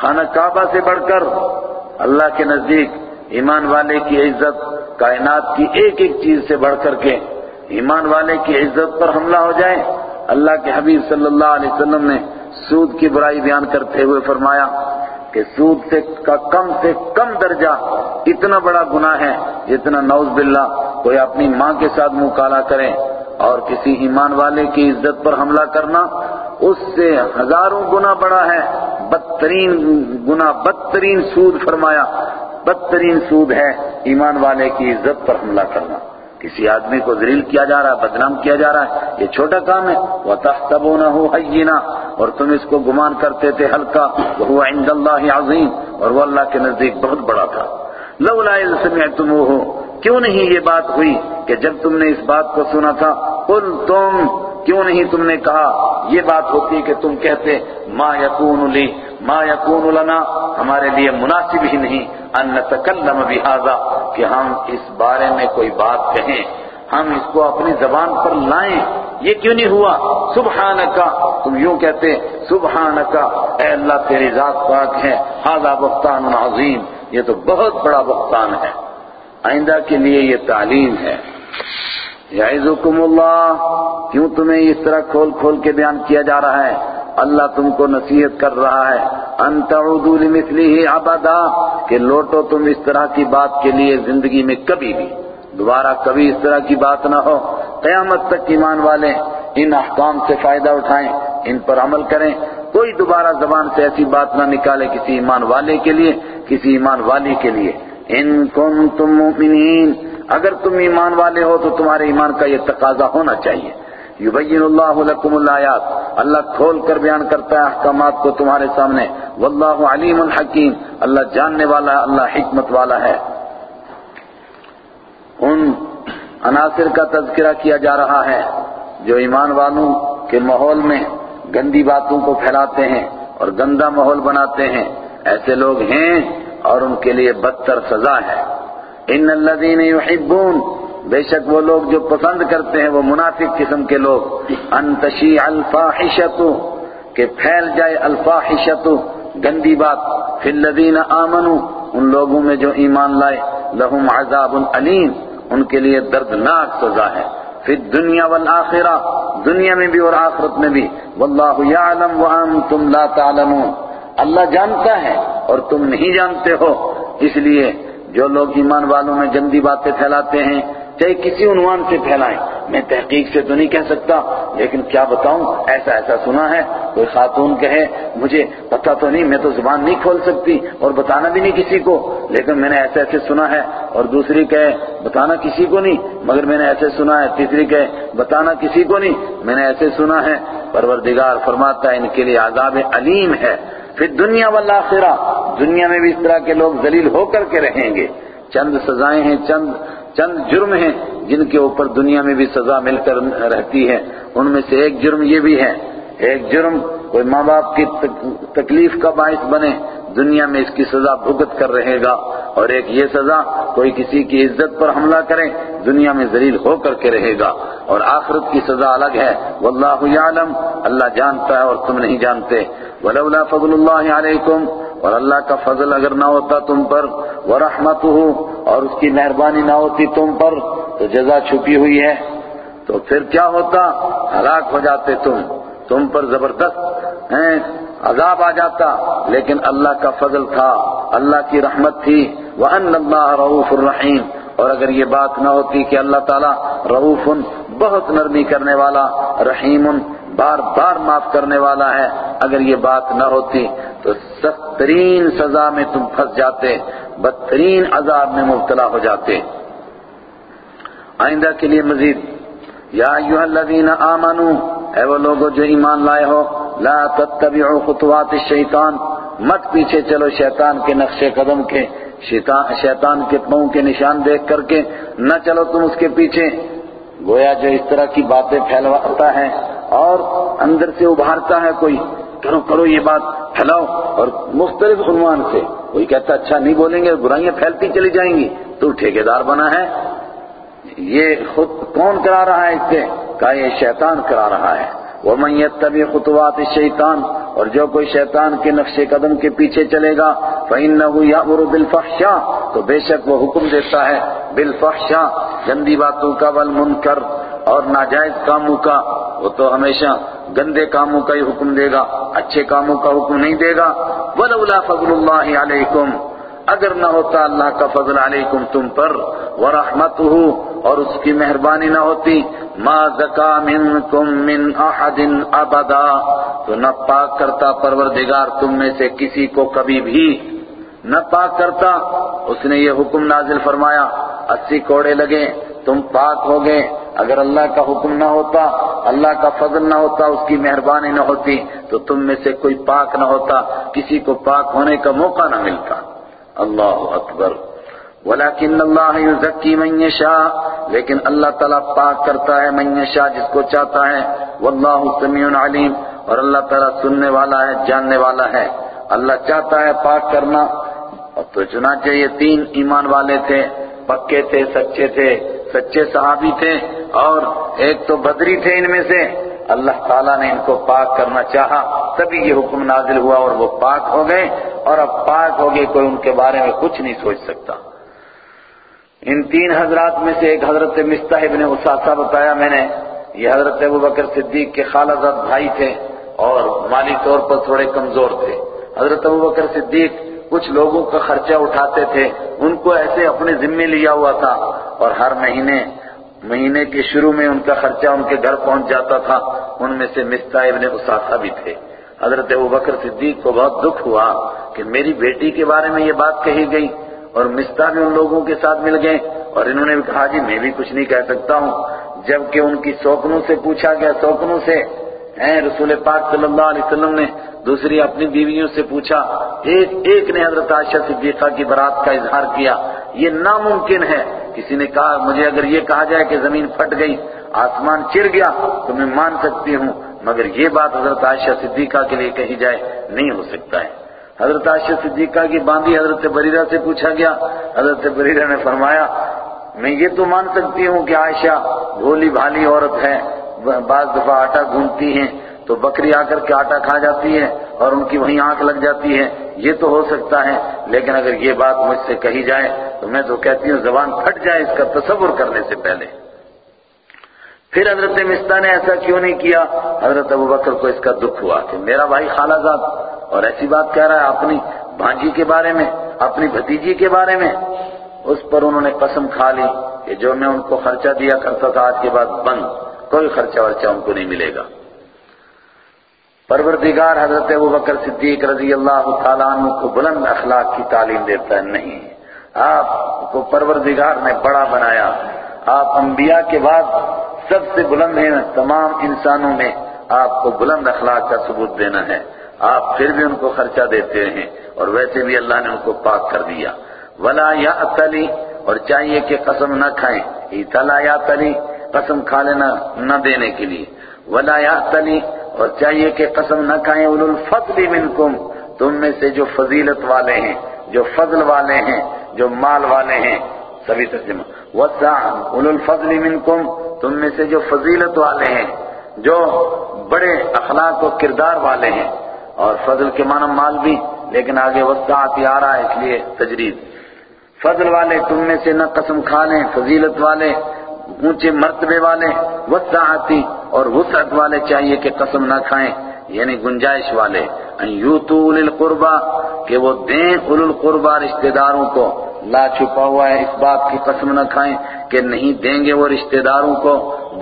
خانہ کعبہ سے بڑھ کر اللہ کے نزدیک ایمان والے کی عزت، کائنات کی ایک ایک چیز سے بڑھ کر کے ایمان والے کی عزت پر حملہ ہو جائے۔ اللہ کے حبیب صلی اللہ علیہ وسلم نے سود کی برائی بیان کرتے ہوئے فرمایا کہ سود سے کا کم سے کم درجہ اتنا بڑا گناہ ہے جتنا نوز باللہ کوئی اپنی ماں کے ساتھ منہ کالا کرے اور کسی ایمان والے کی عزت پر حملہ کرنا، اس سے ہزاروں گنا بڑا ہے۔ بدترین گنا بدترین سود فرمایا، بدترین سود ہے ایمان والے کی عزت پر حملہ کرنا۔ کسی آدمی کو ذلیل کیا جا رہا ہے، بدنام کیا جا رہا ہے، یہ چھوٹا کام ہے۔ وَتَحْتَبُونَهُ حَيِّنَا۔ اور تم اس کو گمان کرتے تھے ہلکا۔ وہ عند اللہ عظیم اور وہ اللہ کے نزدیک بہت بڑا تھا۔ لولا تم سَمِعْتُمُوهُ۔ کیوں نہیں یہ بات ہوئی کہ جب تم نے اس بات کو سنا تھا؟ قل تم کیوں نہیں تم نے کہا؟ یہ بات ہوتی کہ تم کہتے، ما یکون لی، ما یکون لنا. ہمارے لیے مناسب ہی نہیں۔ ان نتکلم بہذا کہ ہم اس بارے میں کوئی بات کہیں۔ ہم اس کو اپنی زبان پر لائیں۔ یہ کیوں نہیں ہوا؟ سبحانکا، تم یوں کہتے، سبحانکا، اے اللہ تیری ذات پاک ہے۔ ہاضا بختان عظیم۔ یہ تو بہت بڑا بختان ہے۔ آئندہ کے لیے یہ تعلیم ہے۔ یعظکم اللہ، کیوں تمہیں اس طرح کھول کھول کے بیان کیا جا رہا ہے؟ اللہ تم کو نصیحت کر رہا ہے۔ ان تعودوا لمثله ابدا کہ لوٹو تم اس طرح کی بات کے لیے زندگی میں کبھی بھی۔ دوبارہ کبھی اس طرح کی بات نہ ہو۔ قیامت تک ایمان والے، ان احکام سے فائدہ اٹھائیں، ان پر عمل کریں۔ کوئی دوبارہ زبان سے ایسی بات نہ نکالے کسی ایمان والے کے لیے، کسی ایمان والی کے لیے۔ ان کنتم مؤمنین اگر تم ایمان والے ہو تو تمہارے ایمان کا یہ تقاضا ہونا چاہیے۔ یبین اللہ لکم الایات اللہ کھول کر بیان کرتا ہے احکامات کو تمہارے سامنے۔ واللہ علیم الحکیم اللہ جاننے والا اللہ حکمت والا ہے۔ ان عناصر کا تذکرہ کیا جا رہا ہے جو ایمان والوں کے ماحول میں گندی باتوں کو پھیلاتے ہیں اور گندا ماحول بناتے ہیں۔ ایسے لوگ ہیں اور ان کے لیے بدتر سزا ہے۔ ان الذین یحبون بے شک وہ لوگ جو پسند کرتے ہیں، وہ منافق قسم کے لوگ. ان تشیع الفاحشت کہ پھیل جائے الفاحشت گندی بات. فی الذین آمنوا، ان لوگوں میں جو ایمان لائے، لہم عذاب علیم. ان کے لیے دردناک سزا ہے. پھر دنیا والآخرہ، دنیا میں بھی اور آخرت میں بھی. واللہ یعلم وانتم لا تعلمون. اللہ جانتا ہے اور تم نہیں جانتے ہو. اس لیے جو لوگ ایمان والوں میں گندی باتیں پھیلاتے ہیں، چاہے کسی عنوان سے پھیلائیں۔ میں تحقیق سے تو نہیں کہہ سکتا، لیکن کیا بتاؤں، ایسا ایسا سنا ہے۔ کوئی خاتون کہے، مجھے پتا تو نہیں، میں تو زبان نہیں کھول سکتی اور بتانا بھی نہیں کسی کو۔ لیکن میں نے ایسے ایسے سنا ہے اور دوسری کہے، بتانا کسی کو نہیں، مگر میں نے ایسے سنا ہے۔ تیسری کہے، بتانا کسی کو نہیں، میں نے ایسے سنا ہے۔ پروردگار فرماتا ہے، ان کے لیے عذاب علیم ہے۔ پھر دنیا والآخرہ، دنیا میں بھی اس طرح کے لوگ ذلیل ہو کر کے رہیں گے۔ چند سزائیں ہیں، چند چند جرم ہیں جن کے اوپر دنیا میں بھی سزا مل کر رہتی ہے۔ ان میں سے ایک جرم یہ بھی ہے، ایک جرم کوئی ماں باپ کی تکلیف کا باعث بنے، دنیا میں اس کی سزا بھگت کر رہے گا۔ اور ایک یہ سزا، کوئی کسی کی عزت پر حملہ کرے، دنیا میں ذلیل ہو کر کے رہے گا۔ اور آخرت کی سزا الگ ہے۔ واللہ یعلم، اللہ جانتا ہے اور تم نہیں جانتے۔ ولولا فضل اللہ علیکم اور اللہ کا فضل اگر نہ ہوتا تم پر ورحمتہ اور اس کی مہربانی نہ ہوتی تم پر تو جزا چھپی ہوئی ہے۔ تو پھر کیا ہوتا؟ ہلاک ہو جاتے تم۔ تم پر زبردست، ہیں، عذاب آ جاتا۔ لیکن اللہ کا فضل تھا، اللہ کی رحمت تھی۔ وَأَنَّ اللَّهَ رَعُوفُ الرَّحِيمُ اور اگر یہ بات نہ ہوتی کہ اللہ تعالیٰ رعوف بہت نرمی کرنے والا، رحیم بار بار معاف کرنے والا ہے۔ اگر یہ بات نہ ہوتی تو سخت ترین سزا میں تم پھنس جاتے، بدترین عذاب میں مبتلا ہو جاتے۔ آئندہ کے لیے مزید، یا ایوہ الذین آمنوا اے وہ لوگوں جو ایمان لائے ہو، لا تتبعوا خطوات الشیطان، مت پیچھے چلو شیطان کے نقش قدم کے شیطان کے پاؤں کے نشان دیکھ کر کے، نہ چلو تم اس کے پیچھے۔ گویا جو اس طرح کی باتیں پھیلواتا ہے اور اندر سے ابھارتا ہے کوئی، کرو کرو یہ بات، پھیلاؤ۔ اور مختلف عنوان سے، کوئی کہتا اچھا نہیں بولیں گے، برائیاں پھیلتی چلی جائیں گی، تو ٹھیکیدار بنا ہے۔ یہ خود کون کرا رہا ہے اس سے کہا یہ شیطان کرا رہا ہے۔ وَمَنْ يَتَّبِعْ خُطُوَاتِ الشَّيْطَانِ، اور جو کوئی شیطان کے نقش قدم کے پیچھے چلے گا، فَإِنَّهُ يَأْمُرُ بِالْفَحْشَاءِ، تو بے شک وہ حکم دیتا ہے، بالفحشاء۔ گندی باتوں کا، والمنکر اور ناجائز کاموں کا، وہ تو ہمیشہ گندے کاموں کا ہی حکم دے گا، اچھے کاموں کا حکم نہیں دے گا۔ وَلَوْلَا فَضْلُ اللَّهِ عَلَيْكُمْ۔ اگر نہ ہوتا اللہ کا فضل علیکم تم پر ورحمتہ اور اس کی مہربانی نہ ہوتی، ما زکا منکم من احد ابدا تو نہ پاک کرتا پروردگار تم میں سے کسی کو کبھی بھی۔ نہ پاک کرتا، اس نے یہ حکم نازل فرمایا، اسی کوڑے لگے، تم پاک ہو گئے اگر اللہ کا حکم نہ ہوتا، اللہ کا فضل نہ ہوتا، اس کی مہربانی نہ ہوتی، تو تم میں سے کوئی پاک نہ ہوتا، کسی کو پاک ہونے کا موقع نہ ملتا۔ اللہ اکبر۔ ولیکن اللہ یزکی من یشاء لیکن اللہ تعالیٰ پاک کرتا ہے من یشاء جس کو چاہتا ہے۔ واللہ سمیع علیم اور اللہ تعالیٰ سننے والا ہے، جاننے والا ہے۔ اللہ چاہتا ہے پاک کرنا۔ اور تو چنانچہ یہ تین ایمان والے تھے، پکے تھے، سچے تھے۔ سچے صحابی تھے اور ایک تو بدری تھے ان میں سے۔ اللہ تعالیٰ نے ان کو پاک کرنا چاہا، تبھی یہ حکم نازل ہوا اور وہ پاک ہو گئے۔ اور اب پاک ہو گئے کوئی ان کے بارے میں کچھ نہیں سوچ سکتا۔ ان تین حضرات میں سے ایک حضرت مستح ابن اساسا بتایا میں نے۔ یہ حضرت ابو بکر صدیق کے خالہ زاد بھائی تھے اور مالی طور پر تھوڑے کمزور تھے۔ حضرت ابو بکر صدیق کچھ لوگوں کا خرچہ اٹھاتے تھے۔ ان کو ایسے اپنے ذمے لیا ہوا تھا۔ اور ہر مہینے مہینے کے شروع میں ان کا خرچہ ان کے گھر پہنچ جاتا تھا۔ ان میں سے مستہ ابن اساسا بھی تھے۔ حضرت ابو بکر صدیق کو بہت دکھ ہوا کہ میری بیٹی کے بارے میں یہ بات کہی گئی اور مستہ بھی ان لوگوں کے ساتھ مل گئے اور انہوں نے بھی کہا جی میں بھی کچھ نہیں کہہ سکتا ہوں۔ جبکہ ان کی سوکنوں سے پوچھا گیا، سوکنوں سے ہیں رسول پاک صلی اللہ علیہ وسلم نے دوسری اپنی بیویوں سے پوچھا، ایک ایک نے حضرت عائشہ صدیقہ کی برات کا اظہار کیا۔ یہ ناممکن ہے۔ کسی نے کہا، مجھے اگر یہ کہا جائے کہ زمین پھٹ گئی، آسمان چر گیا، تو میں مان سکتی ہوں۔ مگر یہ بات حضرت عائشہ صدیقہ کے لیے کہی جائے نہیں ہو سکتا ہے۔ حضرت عائشہ صدیقہ کی باندھی حضرت بریرہ سے پوچھا گیا۔ حضرت بریرہ نے فرمایا، میں یہ تو مان سکتی ہوں کہ عائشہ بھولی بھالی عورت ہے، بعض دفعہ آٹا گھومتی ہیں، تو بکری آ کر کے آٹا کھا جاتی ہے اور ان کی وہیں آنکھ لگ جاتی ہے۔ یہ تو ہو سکتا ہے، لیکن اگر یہ بات مجھ سے کہی جائے تو میں تو کہتی ہوں زبان پھٹ جائے اس کا تصور کرنے سے پہلے۔ پھر حضرت مستہ نے ایسا کیوں نہیں کیا؟ حضرت ابو بکر کو اس کا دکھ ہوا کہ میرا بھائی خالہ زاد، اور ایسی بات کہہ رہا ہے اپنی بھانجی کے بارے میں، اپنی بھتیجی کے بارے میں۔ اس پر انہوں نے قسم کھا لی کہ جو میں ان کو خرچہ دیا کرتا تھا، آج کے بعد بند، کوئی خرچہ ورچہ ان کو نہیں ملے گا۔ پروردگار حضرت ابو بکر صدیق رضی اللہ تعالیٰ عنہ کو بلند اخلاق کی تعلیم دیتا ہے۔ نہیں آپ کو پروردگار نے بڑا بنایا۔ آپ انبیاء کے بعد سب سے بلند ہیں، تمام انسانوں میں آپ کو بلند اخلاق کا ثبوت دینا ہے۔ آپ پھر بھی ان کو خرچہ دیتے ہیں اور ویسے بھی اللہ نے ان کو پاک کر دیا۔ ولا یا اتلی اور چاہیے کہ قسم نہ کھائیں۔ اتلا یا تلی قسم کھا لینا نہ دینے کے لیے۔ ولا یا تلی اور چاہیے کہ قسم نہ کھائیں۔ اولو الفضل منکم تم میں سے جو فضیلت والے ہیں، جو فضل والے ہیں جو مال والے ہیں، سبھی ترجمہ وسع اولو الفضل منکم تم میں سے جو فضیلت والے ہیں، جو بڑے اخلاق و کردار والے ہیں۔ اور فضل کے معنی مال بھی، لیکن آگے وسعت آ رہا ہے اس لیے تجرید فضل والے تم میں سے نہ قسم کھا لیں، فضیلت والے، اونچے مرتبے والے۔ وسعتی اور وسعت والے چاہیے کہ قسم نہ کھائیں یعنی گنجائش والے۔ یوتو اول کہ وہ دیں اول القربا رشتہ داروں کو۔ لا چھپا ہوا ہے اس بات کی قسم نہ کھائیں کہ نہیں دیں گے وہ رشتہ داروں کو،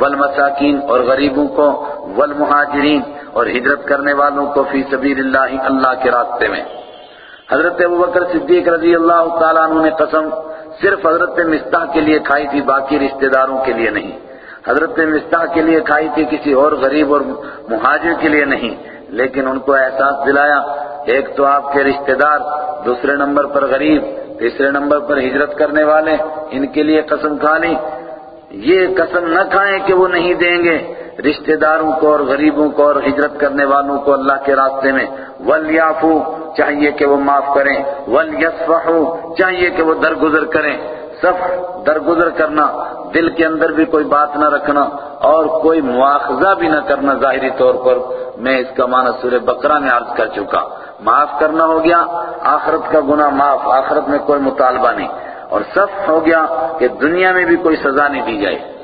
والمساکین اور غریبوں کو، والمہاجرین اور ہجرت کرنے والوں کو فی سبیل اللہ اللہ کے راستے میں۔ حضرت ابوبکر صدیق رضی اللہ تعالیٰ عنہ نے قسم صرف حضرت مستح کے لیے کھائی تھی، باقی رشتہ داروں کے لیے نہیں۔ حضرت مستح کے لیے کھائی تھی کسی اور غریب اور مہاجر کے لیے نہیں، لیکن ان کو احساس دلایا ایک تو آپ کے رشتہ دار، دوسرے نمبر پر غریب، تیسرے نمبر پر ہجرت کرنے والے، ان کے لیے قسم کھا لی یہ قسم نہ کھائیں کہ وہ نہیں دیں گے۔ رشتہ داروں کو اور غریبوں کو اور ہجرت کرنے والوں کو اللہ کے راستے میں ولیافو چاہیے کہ وہ معاف کریں۔ ولیصفحو، چاہیے کہ وہ درگزر کریں۔ صف، درگزر کرنا، دل کے اندر بھی کوئی بات نہ رکھنا اور کوئی مواخذہ بھی نہ کرنا ظاہری طور پر۔ میں اس کا معنی سورہ بقرہ میں عرض کر چکا۔ معاف کرنا ہو گیا، آخرت کا گناہ معاف، آخرت میں کوئی مطالبہ نہیں۔ اور سخت ہو گیا کہ دنیا میں بھی کوئی سزا نہیں دی جائے۔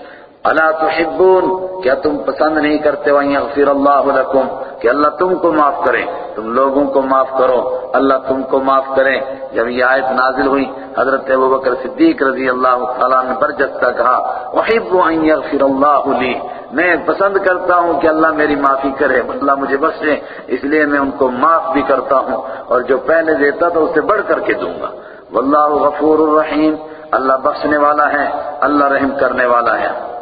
اللہ تحبون، کیا تم پسند نہیں کرتے وہیں اغفر اللہ لکم کہ اللہ تم کو معاف کرے۔ تم لوگوں کو معاف کرو۔ اللہ تم کو معاف کرے۔ جب یہ آیت نازل ہوئی، حضرت ابو بکر صدیق رضی اللہ تعالیٰ نے برجستہ کہا احب ان یغفر اللہ لی میں پسند کرتا ہوں کہ اللہ میری معافی کرے، اللہ مجھے بخشے، اس لیے میں ان کو معاف بھی کرتا ہوں۔ اور جو پہلے دیتا تھا، اسے بڑھ کر کے دوں گا۔ واللہ غفور الرحیم۔ اللہ بخشنے والا ہے، اللہ رحم کرنے والا ہے۔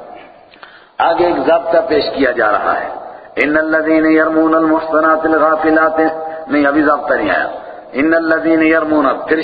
آگے ایک ضابطہ پیش کیا جا رہا ہے۔ ان الذين يرمون المحصنات الغافلات نہیں، ابھی ضابطہ نہیں آیا۔ ان الذين يرمون پھر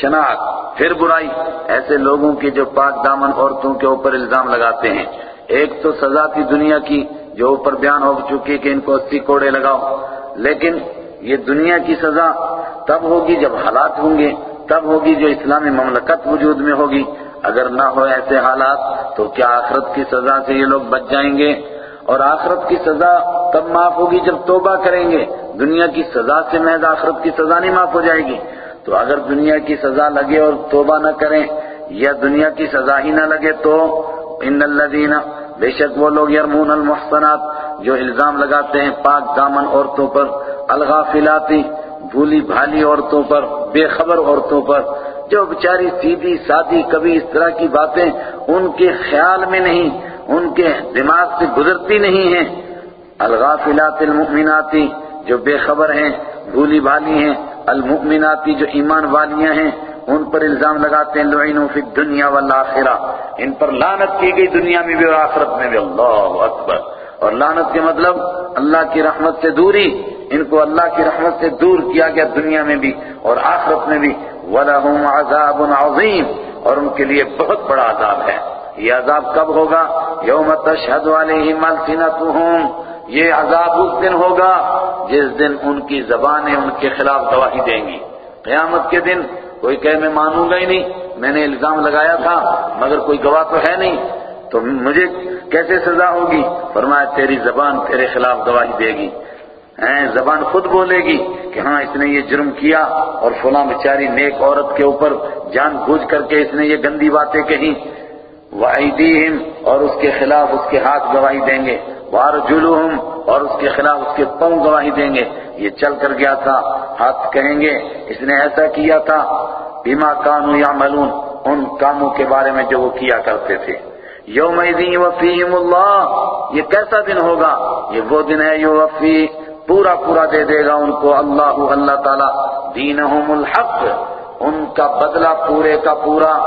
شناعت پھر برائی ایسے لوگوں کی جو پاک دامن عورتوں کے اوپر الزام لگاتے ہیں۔ ایک تو سزا تھی دنیا کی، جو اوپر بیان ہو چکی کہ ان کو اسی کوڑے لگاؤ۔ لیکن یہ دنیا کی سزا تب ہوگی جب حالات ہوں گے، تب ہوگی جو اسلامی مملکت وجود میں ہوگی۔ اگر نہ ہو ایسے حالات، تو کیا آخرت کی سزا سے یہ لوگ بچ جائیں گے؟ اور آخرت کی سزا تب معاف ہوگی جب توبہ کریں گے۔ دنیا کی سزا سے محض آخرت کی سزا نہیں معاف ہو جائے گی۔ تو اگر دنیا کی سزا لگے اور توبہ نہ کریں، یا دنیا کی سزا ہی نہ لگے تو ان الذین، بے شک وہ لوگ یرمون المحصنات جو الزام لگاتے ہیں پاک دامن عورتوں پر، الغافلاتی، بھولی بھالی عورتوں پر، بے خبر عورتوں پر جو بچاری سیدھی سادی کبھی اس طرح کی باتیں ان کے خیال میں نہیں، ان کے دماغ سے گزرتی نہیں ہیں۔ الغافلات المؤمناتی جو بے خبر ہیں، بھولی بھالی ہیں۔ المؤمناتی جو ایمان والیاں ہیں، ان پر الزام لگاتے ہیں۔ لعنوا فی الدنیا والآخرہ۔ ان پر لعنت کی گئی دنیا میں بھی اور آخرت میں بھی۔ اللہ اکبر۔ اور لعنت کے مطلب اللہ کی رحمت سے دوری، ان کو اللہ کی رحمت سے دور کیا گیا دنیا میں بھی اور آخرت میں بھی۔ وَلَهُمْ عَذَابٌ عَظِيمٌ اور ان کے لیے بہت بڑا عذاب ہے۔ یہ عذاب کب ہوگا؟ یوم تشہد علیہم السنتہم یہ عذاب اس دن ہوگا جس دن ان کی زبانیں ان کے خلاف گواہی دیں گی۔ قیامت کے دن کوئی کہے میں مانوں گا ہی نہیں، میں نے الزام لگایا تھا، مگر کوئی گواہ تو ہے نہیں۔ تو مجھے کیسے سزا ہوگی؟ فرمایا تیری زبان تیرے خلاف گواہی دے گی۔ زبان خود بولے گی کہ ہاں اس نے یہ جرم کیا اور فلاں بیچاری نیک عورت کے اوپر جان بوجھ کر کے اس نے یہ گندی باتیں کہیں۔ وَأَيْدِيهِمْ اور اس کے خلاف اس کے ہاتھ گواہی دیں گے۔ وَأَرْجُلُهُمْ اور اس کے خلاف اس کے پاؤں گواہی دیں گے۔ یہ چل کر گیا تھا۔ ہاتھ کہیں گے، اس نے ایسا کیا تھا۔ بما کانوا یعملون ان کاموں کے بارے میں جو وہ کیا کرتے تھے۔ یوم وفیہم اللہ یہ کیسا دن ہوگا؟ یہ وہ دن ہے یو وفی پورا پورا دے دے گا ان کو اللہ اللہ تعالی. دینہم الحق. ان کا بدلہ پورے کا پورا.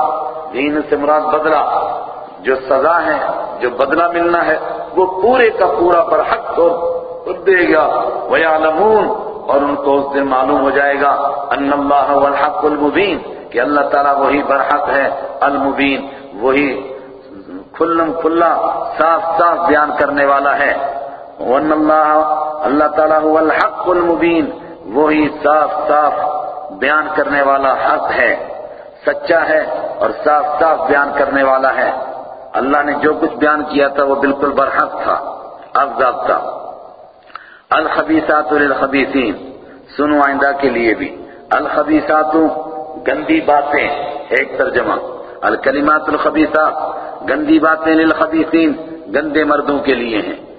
دین سے مراد بدلہ. جو سزا ہے، جو بدلہ ملنا ہے، وہ پورے کا پورا پر حق اور دے گا. وَيَعْلَمُونَ. اور ان کو اس دن معلوم ہو جائے گا. ان اللہ والحق المبین کہ اللہ تعالیٰ وہی برحق ہے، المبین. وہی کھلم کھلا، صاف صاف بیان کرنے والا ہے. وَأَنَّ اللَّهَ اللہ تعالیٰ هو الحق المبین وہی صاف صاف بیان کرنے والا حق ہے، سچا ہے اور صاف صاف بیان کرنے والا ہے۔ اللہ نے جو کچھ بیان کیا تھا وہ بالکل برحق تھا، اب ضابطہ۔ الخبیثات للخبیثین۔ سنو آئندہ کے لیے بھی۔ الخبیثات گندی باتیں، ایک ترجمہ۔ الکلمات الخبیثہ گندی باتیں للخبیثین، گندے مردوں کے لیے ہیں۔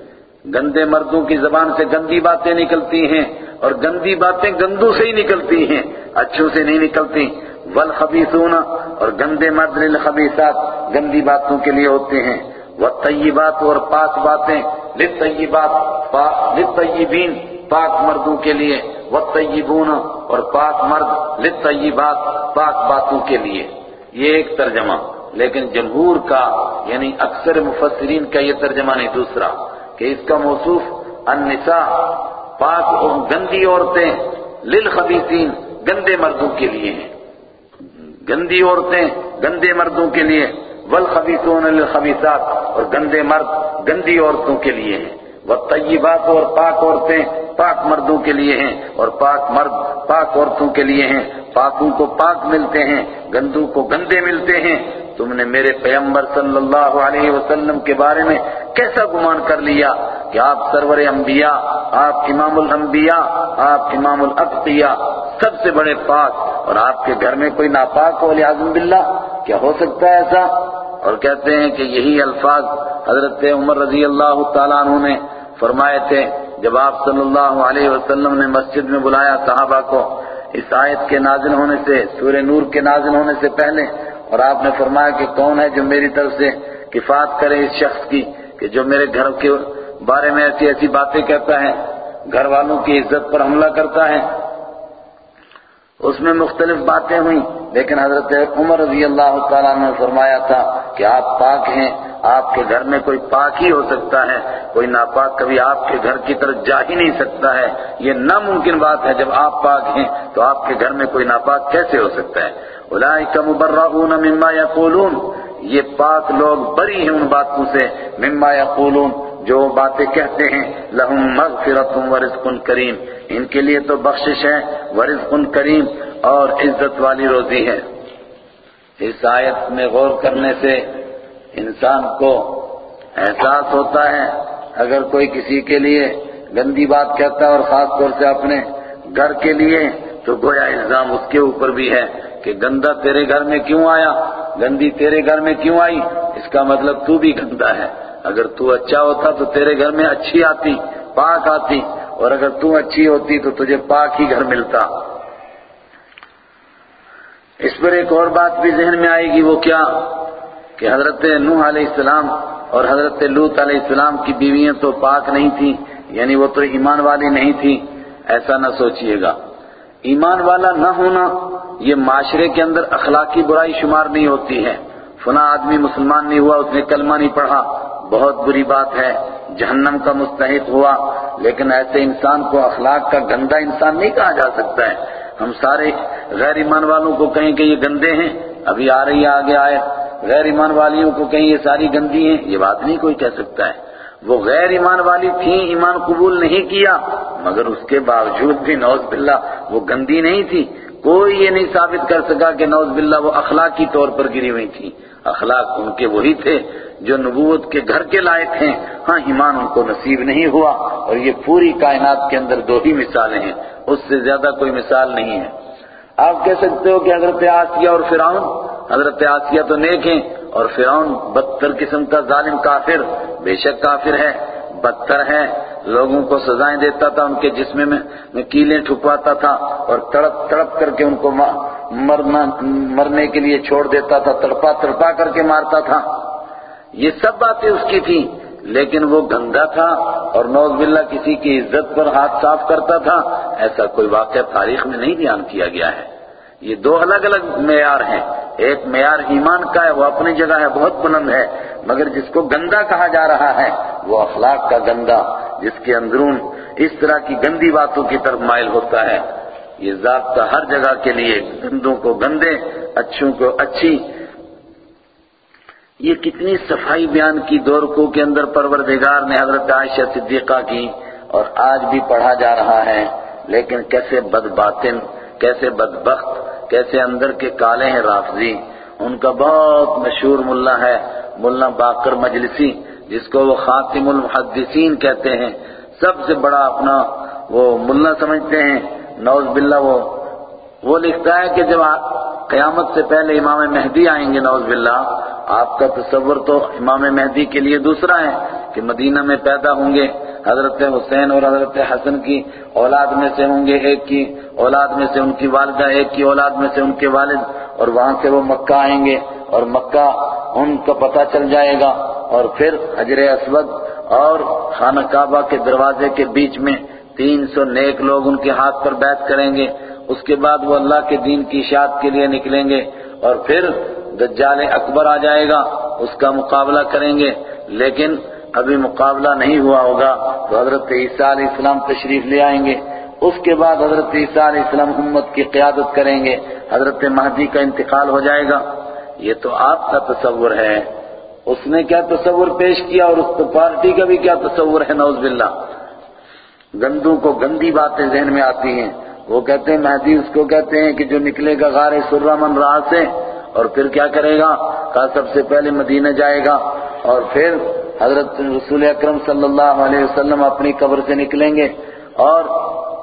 گندے مردوں کی زبان سے گندی باتیں نکلتی ہیں اور گندی باتیں گندوں سے ہی نکلتی ہیں، اچھوں سے نہیں نکلتی۔ والخبیثون اور گندے مرد للخبیثات گندی باتوں کے لیے ہوتے ہیں۔ والطیبات اور پاک باتیں۔ للطیبات للطیبین پاک مردوں کے لیے۔ والطیبون اور پاک مرد للطیبات پاک باتوں کے لیے۔ یہ ایک ترجمہ، لیکن جمہور کا یعنی اکثر مفسرین کا یہ ترجمہ نہیں، دوسرا۔ کہ اس کا موصوف النساء، پاک اور گندی عورتیں للخبیثین گندے مردوں کے لیے ہیں۔ گندی عورتیں گندے مردوں کے لیے والخبیثون للخبیثات اور گندے مرد گندی عورتوں کے لیے ہیں۔ والطیبات اور پاک عورتیں پاک مردوں کے لیے ہیں اور پاک مرد، پاک عورتوں کے لیے ہیں۔ پاکوں کو پاک ملتے ہیں، گندوں کو گندے ملتے ہیں۔ تم نے میرے پیغمبر صلی اللہ علیہ وسلم کے بارے میں کیسا گمان کر لیا کہ آپ سرور انبیاء، آپ امام الانبیاء، آپ امام الاتقیاء سب سے بڑے پاک اور آپ کے گھر میں کوئی ناپاک ہو لعظم باللہ؟ کیا ہو سکتا ہے ایسا؟ اور کہتے ہیں کہ یہی الفاظ حضرت عمر رضی اللہ تعالیٰ عنہ نے فرمائے تھے۔ جب آپ صلی اللہ علیہ وسلم نے مسجد میں بلایا صحابہ کو، اس آیت کے نازل ہونے سے، سورہ نور کے نازل ہونے سے پہلے، اور آپ نے فرمایا کہ کون ہے جو میری طرف سے کفات کرے اس شخص کی کہ جو میرے گھر کے بارے میں ایسی ایسی باتیں کہتا ہے، گھر والوں کی عزت پر حملہ کرتا ہے۔ اس میں مختلف باتیں ہوئیں، لیکن حضرت عمر رضی اللہ تعالیٰ نے فرمایا تھا کہ آپ پاک ہیں آپ کے گھر میں کوئی پاک ہی ہو سکتا ہے، کوئی ناپاک کبھی آپ کے گھر کی طرف جا ہی نہیں سکتا ہے۔ یہ ناممکن بات ہے، جب آپ پاک ہیں تو آپ کے گھر میں کوئی ناپاک کیسے ہو سکتا ہے؟ اولئک مبرؤون مما یقولون۔ یہ پاک لوگ بری ہیں ان باتوں سے۔ مما یقولون، جو باتیں کہتے ہیں۔ لہم مغفرت ورزق کریم۔ ان کے لیے تو بخشش ہے ورزق کریم اور عزت والی روزی ہے۔ اس آیت میں غور کرنے سے انسان کو احساس ہوتا ہے اگر کوئی کسی کے لیے گندی بات کہتا ہے اور خاص طور سے اپنے گھر کے لیے، تو گویا الزام اس کے اوپر بھی ہے کہ گندا تیرے گھر میں کیوں آیا؟ گندی تیرے گھر میں کیوں آئی؟ اس کا مطلب تو بھی گندا ہے۔ اگر تو اچھا ہوتا تو تیرے گھر میں اچھی آتی، پاک آتی، اور اگر تو اچھی ہوتی تو تجھے پاک ہی گھر ملتا۔ اس پر ایک اور بات بھی ذہن میں آئے گی، وہ کیا؟ کہ حضرت نوح علیہ السلام اور حضرت لوت علیہ السلام کی بیویاں تو پاک نہیں تھیں یعنی وہ تو ایمان والی نہیں تھی ایسا نہ سوچئے گا۔ ایمان والا نہ ہونا یہ معاشرے کے اندر اخلاقی برائی شمار نہیں ہوتی ہے۔ فنا آدمی مسلمان نہیں ہوا، اس نے کلمہ نہیں پڑھا، بہت بری بات ہے، جہنم کا مستحق ہوا۔ لیکن ایسے انسان کو اخلاق کا گندا انسان نہیں کہا جا سکتا ہے۔ ہم سارے غیر ایمان والوں کو کہیں کہ یہ گندے ہیں، ابھی آ رہی ہے، آگے آئے۔ غیر ایمان والیوں کو کہیں یہ ساری گندی ہیں، یہ بات نہیں کوئی کہہ سکتا ہے۔ وہ غیر ایمان والی تھیں، ایمان قبول نہیں کیا، مگر اس کے باوجود بھی نوز باللہ وہ گندی نہیں تھی کوئی یہ نہیں ثابت کر سکا کہ نوز باللہ وہ اخلاقی طور پر گری ہوئی تھی اخلاق ان کے وہی تھے جو نبوت کے گھر کے لائق ہیں۔ ہاں ایمان ان کو نصیب نہیں ہوا، اور یہ پوری کائنات کے اندر دو ہی مثالیں ہیں۔ اس سے زیادہ کوئی مثال نہیں ہے۔ آپ کہہ سکتے ہو کہ حضرت آسیہ اور فرعون حضرت آسیہ تو نیک ہیں اور فرعون بدتر قسم کا ظالم کافر بے شک کافر ہے، بدتر ہے۔ لوگوں کو سزائیں دیتا تھا، ان کے جسم میں کیلیں ٹھکواتا تھا اور تڑپ تڑپ کر کے ان کو مرنا مرنے کے لیے چھوڑ دیتا تھا، تڑپا تڑپا کر کے مارتا تھا۔ یہ سب باتیں اس کی تھیں، لیکن وہ گندا تھا اور نوز باللہ کسی کی عزت پر ہاتھ صاف کرتا تھا۔ ایسا کوئی واقعہ تاریخ میں نہیں بیان کیا گیا ہے۔ یہ دو الگ الگ معیار ہیں۔ ایک معیار ایمان کا ہے، وہ اپنی جگہ ہے، بہت بلند ہے، مگر جس کو گندا کہا جا رہا ہے، وہ اخلاق کا گندا، جس کے اندرون اس طرح کی گندی باتوں کی طرف مائل ہوتا ہے۔ یہ ضابطہ ہر جگہ کے لیے گندوں کو گندے، اچھوں کو اچھی۔ یہ کتنی صفائی بیان کی دور کو کے اندر پروردگار نے حضرت عائشہ صدیقہ کی، اور آج بھی پڑھا جا رہا ہے۔ لیکن کیسے بد باطن کیسے بدبخت کیسے اندر کے کالے ہیں رافضی؟ ان کا بہت مشہور ملہ ہے ملہ باقر مجلسی، جس کو وہ خاتم المحدثین کہتے ہیں۔ سب سے بڑا اپنا وہ ملہ سمجھتے ہیں۔ نوز باللہ، وہ وہ لکھتا ہے کہ جب قیامت سے پہلے امام مہدی آئیں گے نوز باللہ، آپ کا تصور تو امام مہدی کے لیے دوسرا ہے۔ کہ مدینہ میں پیدا ہوں گے، حضرت حسین اور حضرت حسن کی اولاد میں سے ہوں گے ایک کی، اولاد میں سے ان کی والدہ ایک کی، اولاد میں سے ان کے والد، اور وہاں سے وہ مکہ آئیں گے، اور مکہ ان کا پتہ چل جائے گا، اور پھر حجر اسود اور خانہ کعبہ کے دروازے کے بیچ میں تین سو نیک لوگ ان کے ہاتھ پر بیعت کریں گے۔ اس کے بعد وہ اللہ کے دین کی اشاعت کے لیے نکلیں گے، اور پھر دجال اکبر آ جائے گا، اس کا مقابلہ کریں گے۔ لیکن ابھی مقابلہ نہیں ہوا ہوگا تو حضرت عیسیٰ علیہ السلام تشریف لے آئیں گے۔ اس کے بعد حضرت عیسیٰ علیہ السلام امت کی قیادت کریں گے۔ حضرت مہدی کا انتقال ہو جائے گا۔ یہ تو آپ کا تصور ہے۔ اس نے کیا تصور پیش کیا اور اس پارٹی کا بھی کیا تصور ہے؟ نوز باللہ۔ گندوں کو گندی باتیں ذہن میں آتی ہیں۔ وہ کہتے ہیں، مہدی اس کو کہتے ہیں کہ جو نکلے گا غار سرمن راہ سے اور پھر کیا کرے گا؟ کہا، سب سے پہلے مدینہ جائے گا اور پھر حضرت رسول اکرم صلی اللہ علیہ وسلم اپنی قبر سے نکلیں گے اور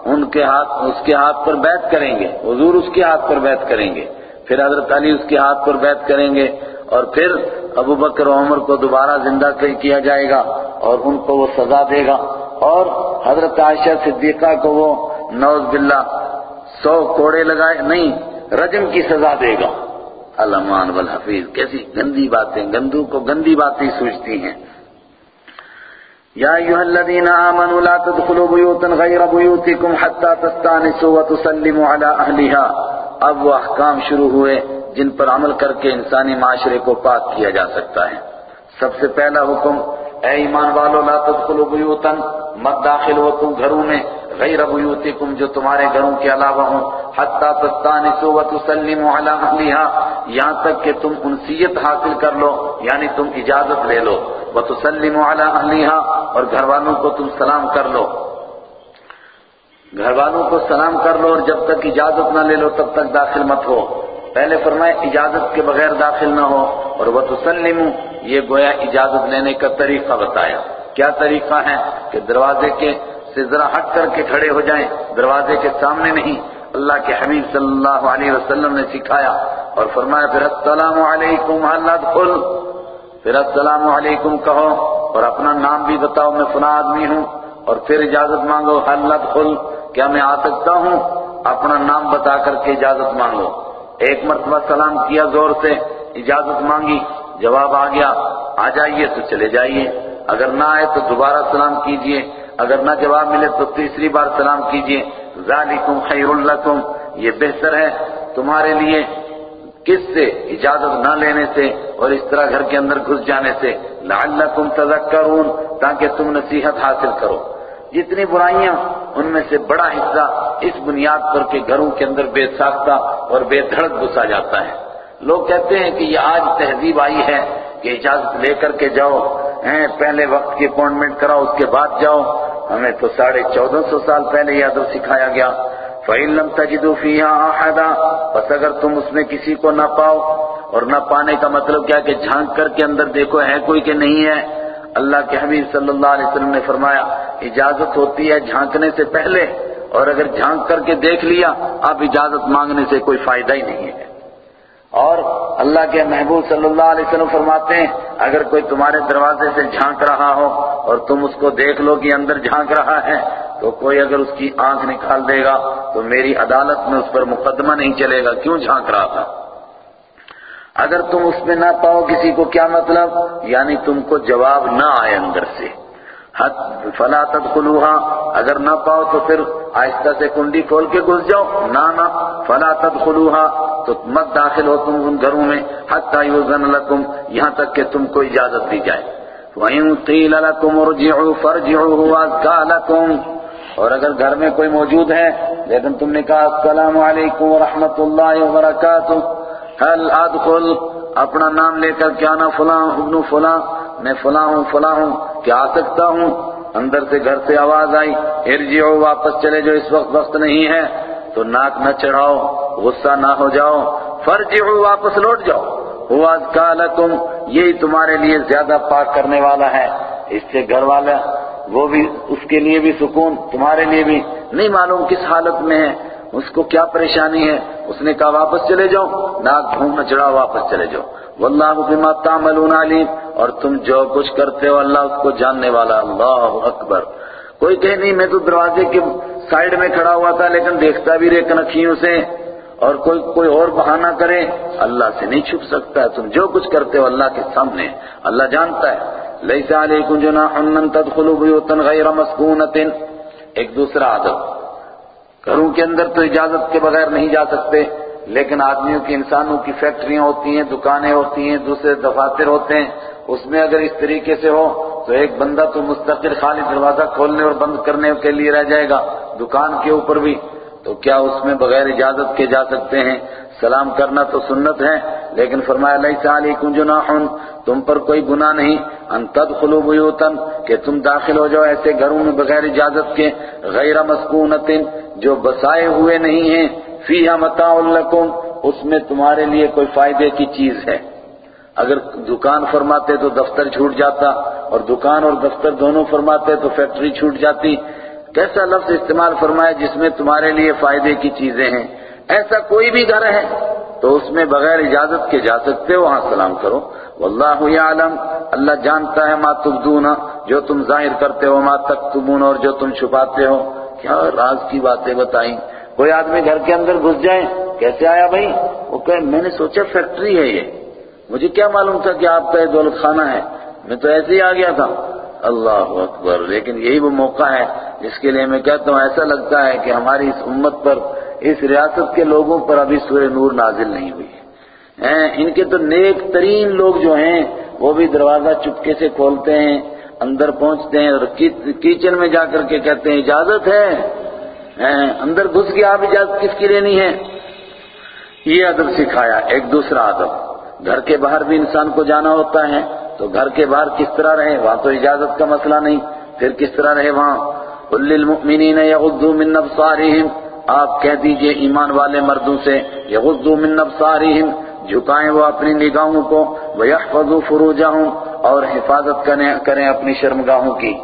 ان کے ہاتھ اس کے ہاتھ پر بیعت کریں گے۔ حضور اس کے ہاتھ پر بیعت کریں گے۔ پھر حضرت علی اس کے ہاتھ پر بیعت کریں گے اور پھر ابو بکر و عمر کو دوبارہ زندہ کیا جائے گا اور ان کو وہ سزا دے گا۔ اور حضرت عائشہ صدیقہ کو وہ نوز باللہ سو کوڑے لگائے، نہیں، رجم کی سزا دے گا۔ علمان والحفیظ، کیسی گندی باتیں، گندو کو گندی باتیں سوچتی ہیں۔ یا ایوہ الذین آمنوا لا تدخلوا بیوتا غیر بیوتکم حتی تستانسوا وتسلموا علی اہلیہا اب وہ احکام شروع ہوئے جن پر عمل کر کے انسانی معاشرے کو پاک کیا جا سکتا ہے۔ سب سے پہلا حکم، اے ایمان والو، لا تدخلوا بیوتا مت داخل ہو تم گھروں میں غیر بیوتکم جو تمہارے گھروں کے علاوہ ہوں۔ حتی تستانسوا وتسلموا علی اہلیہا یہاں تک کہ تم انسیت حاصل کر لو یعنی تم اجازت لے لو۔ وتسلموا علی اہلیہا اور گھر والوں کو تم سلام کر لو۔ گھر والوں کو سلام کر لو اور جب تک اجازت نہ لے لو تب تک داخل مت ہو۔ پہلے فرمائے اجازت کے بغیر داخل نہ ہو۔ اور وہ تسلیم یہ گویا اجازت لینے کا طریقہ بتایا۔ کیا طریقہ ہے کہ دروازے کے سے ذرا ہٹ کر کے کھڑے ہو جائیں؟ دروازے کے سامنے نہیں، اللہ کے حبیب صلی اللہ علیہ وسلم نے سکھایا۔ اور فرمایا، پھر السلام علیکم، اللہ پھر السلام علیکم کہو اور اپنا نام بھی بتاؤ، میں فنا آدمی ہوں۔ اور پھر اجازت مانگو حلت کھل کیا میں آ سکتا ہوں؟ اپنا نام بتا کر کے اجازت مانگو۔ ایک مرتبہ سلام کیا زور سے، اجازت مانگی، جواب آ گیا، آ جائیے تو چلے جائیے۔ اگر نہ آئے تو دوبارہ سلام کیجیے۔ اگر نہ جواب ملے تو تیسری بار سلام کیجیے۔ ذالکم خیر لکم، یہ بہتر ہے تمہارے لیے۔ کس سے اجازت نہ لینے سے اور اس طرح گھر کے اندر گھس جانے سے لعلکم تذکرون، تاکہ تم نصیحت حاصل کرو۔ جتنی برائیاں ان میں سے بڑا حصہ اس بنیاد پر کہ گھروں کے اندر بے ساختہ اور بے دھڑک گھسا جاتا ہے۔ لوگ کہتے ہیں کہ یہ آج تہذیب آئی ہے کہ اجازت لے کر کے جاؤ پہلے وقت کی اپوائنٹمنٹ کراؤ، اس کے بعد جاؤ۔ ہمیں تو ساڑھے چودہ سو سال پہلے یہ ادب سکھایا گیا۔ فَإِن لَمْ تَجِدُوا فِيهَا أَحَدًا، بس اگر تم اس میں کسی کو نہ پاؤ، اور نہ پانے کا مطلب کیا کہ جھانک کر کے اندر دیکھو ہے کوئی کہ نہیں ہے؟ اللہ کے حبیب صلی اللہ علیہ وسلم نے فرمایا، اجازت ہوتی ہے جھانکنے سے پہلے، اور اگر جھانک کر کے دیکھ لیا، اب اجازت مانگنے سے کوئی فائدہ ہی نہیں ہے۔ اور اللہ کے محبوب صلی اللہ علیہ وسلم فرماتے ہیں، اگر کوئی تمہارے دروازے سے جھانک رہا ہو، اور تم اس کو دیکھ لو کہ اندر جھانک رہا ہے تو کوئی اگر اس کی آنکھ نکال دے گا تو میری عدالت میں اس پر مقدمہ نہیں چلے گا، کیوں جھانک رہا تھا؟ اگر تم اس میں نہ پاؤ کسی کو کیا مطلب؟ یعنی تم کو جواب نہ آئے اندر سے۔ فلا تدخلوها اگر نہ پاؤ تو پھر آہستہ سے کنڈی کھول کے گھس جاؤ۔ نہ نہ، فلا تدخلوها تو مت داخل ہو تم ان گھروں میں، حتی یوزن لکم، یہاں تک کہ تم کو اجازت دی جائے۔ وَإِن قِيلَ لَكُمْ ارْجِعُوا فَارْجِعُوا وَأَزْكَى لَكُمْ۔ اور اگر گھر میں کوئی موجود ہے، لیکن تم نے کہا، السلام علیکم ورحمۃ اللہ وبرکاتہ۔ هل ادخل؟ اپنا نام لے کر کیا نا فلاں ابن فلاں؟ میں فلاں ہوں فلاں ہوں، کیا آ سکتا ہوں؟ اندر سے گھر سے آواز آئی، ارجعو، واپس چلے جو اس وقت وقت نہیں ہے۔ تو ناک نہ چڑھاؤ، غصہ نہ ہو جاؤ، فرجعو، واپس لوٹ جاؤ۔ ہوا لکم یہی تمہارے لیے زیادہ پاک کرنے والا ہے۔ اس سے گھر والا وہ بھی اس کے لیے بھی سکون، تمہارے لیے بھی۔ نہیں معلوم کس حالت میں ہے، اس کو کیا پریشانی ہے۔ اس نے کہا، واپس چلے جاؤ۔ ناک گھوم چڑھاؤ، واپس چلے جاؤ۔ واللہ بما تعملون علیم۔ اور تم جو کچھ کرتے ہو، اللہ اس کو جاننے والا۔ اللہ اکبر۔ کوئی کہے، نہیں، میں تو دروازے کے سائیڈ میں کھڑا ہوا تھا، لیکن دیکھتا بھی رہے کنکھیوں سے۔ اور کوئی کوئی اور بہانہ کرے، اللہ سے نہیں چھپ سکتا۔ ہے تم جو کچھ کرتے ہو، اللہ کے سامنے۔ اللہ جانتا ہے۔ لیس علیکم جناح ان تدخلوا بیوتا غیر مسکونت ایک دوسرا عادت. گھروں کے اندر تو اجازت کے بغیر نہیں جا سکتے، لیکن آدمیوں کی انسانوں کی فیکٹریاں ہوتی ہیں، دکانیں ہوتی ہیں، دوسرے دفاتر ہوتے ہیں، اس میں اگر اس طریقے سے ہو تو ایک بندہ تو مستقل خالی دروازہ کھولنے اور بند کرنے کے لیے رہ جائے گا، دکان کے اوپر بھی. تو کیا اس میں بغیر اجازت کے جا سکتے ہیں؟ سلام کرنا تو سنت ہے، لیکن فرمایا لیس علیکم جناح تم پر کوئی گناہ نہیں۔ ان تدخلوا بیوتا، کہ تم داخل ہو جاؤ ایسے گھروں میں بغیر اجازت کے۔ غیر مسکونت جو بسائے ہوئے نہیں ہیں۔ فیہا متاع لکم، اس میں تمہارے لیے کوئی فائدے کی چیز ہے۔ اگر دکان فرماتے تو دفتر چھوٹ جاتا، اور دکان اور دفتر دونوں فرماتے تو فیکٹری چھوٹ جاتی۔ کیسا لفظ استعمال فرمایا جس میں تمہارے لیے فائدے کی چیزیں ہیں۔ ایسا کوئی بھی گھر ہے تو اس میں بغیر اجازت کے جا سکتے ہو، وہاں سلام کرو۔ واللہ یعلم، اللہ جانتا ہے ما تبدون، جو تم ظاہر کرتے ہو، ما تکتمون اور جو تم چھپاتے ہو۔ کیا راز کی باتیں بتائیں؟ کوئی آدمی گھر کے اندر گھس جائے، کیسے آیا بھائی؟ وہ کہے، میں نے سوچا فیکٹری ہے یہ۔ مجھے کیا معلوم تھا کہ آپ کا یہ دولت خانہ ہے؟ میں تو ایسے ہی آ گیا تھا۔ اللہ اکبر، لیکن یہی وہ موقع ہے جس کے لیے میں کہتا ہوں، ایسا لگتا ہے کہ ہماری اس امت پر، اس ریاست کے لوگوں پر ابھی سورہ نور نازل نہیں ہوئی۔ ان کے تو نیک ترین لوگ جو ہیں، وہ بھی دروازہ چپکے سے کھولتے ہیں، اندر پہنچتے ہیں اور کچن میں جا کر کے کہتے ہیں، اجازت ہے؟ اندر گھس گیا آپ اجازت کس کی لینی ہے؟ یہ ادب سکھایا ایک دوسرا ادب۔ گھر کے باہر بھی انسان کو جانا ہوتا ہے، تو گھر کے باہر کس طرح رہے؟ وہاں تو اجازت کا مسئلہ نہیں۔ پھر کس طرح رہے وہاں؟ قل للمؤمنین یغضوا من ابصارهم آپ کہہ دیجیے ایمان والے مردوں سے یغضوا من ابصارہم جھکائیں وہ اپنی نگاہوں کو، وَيَحْفَظُوا فُرُوجَهُمْ اور حفاظت کریں اپنی شرمگاہوں کی۔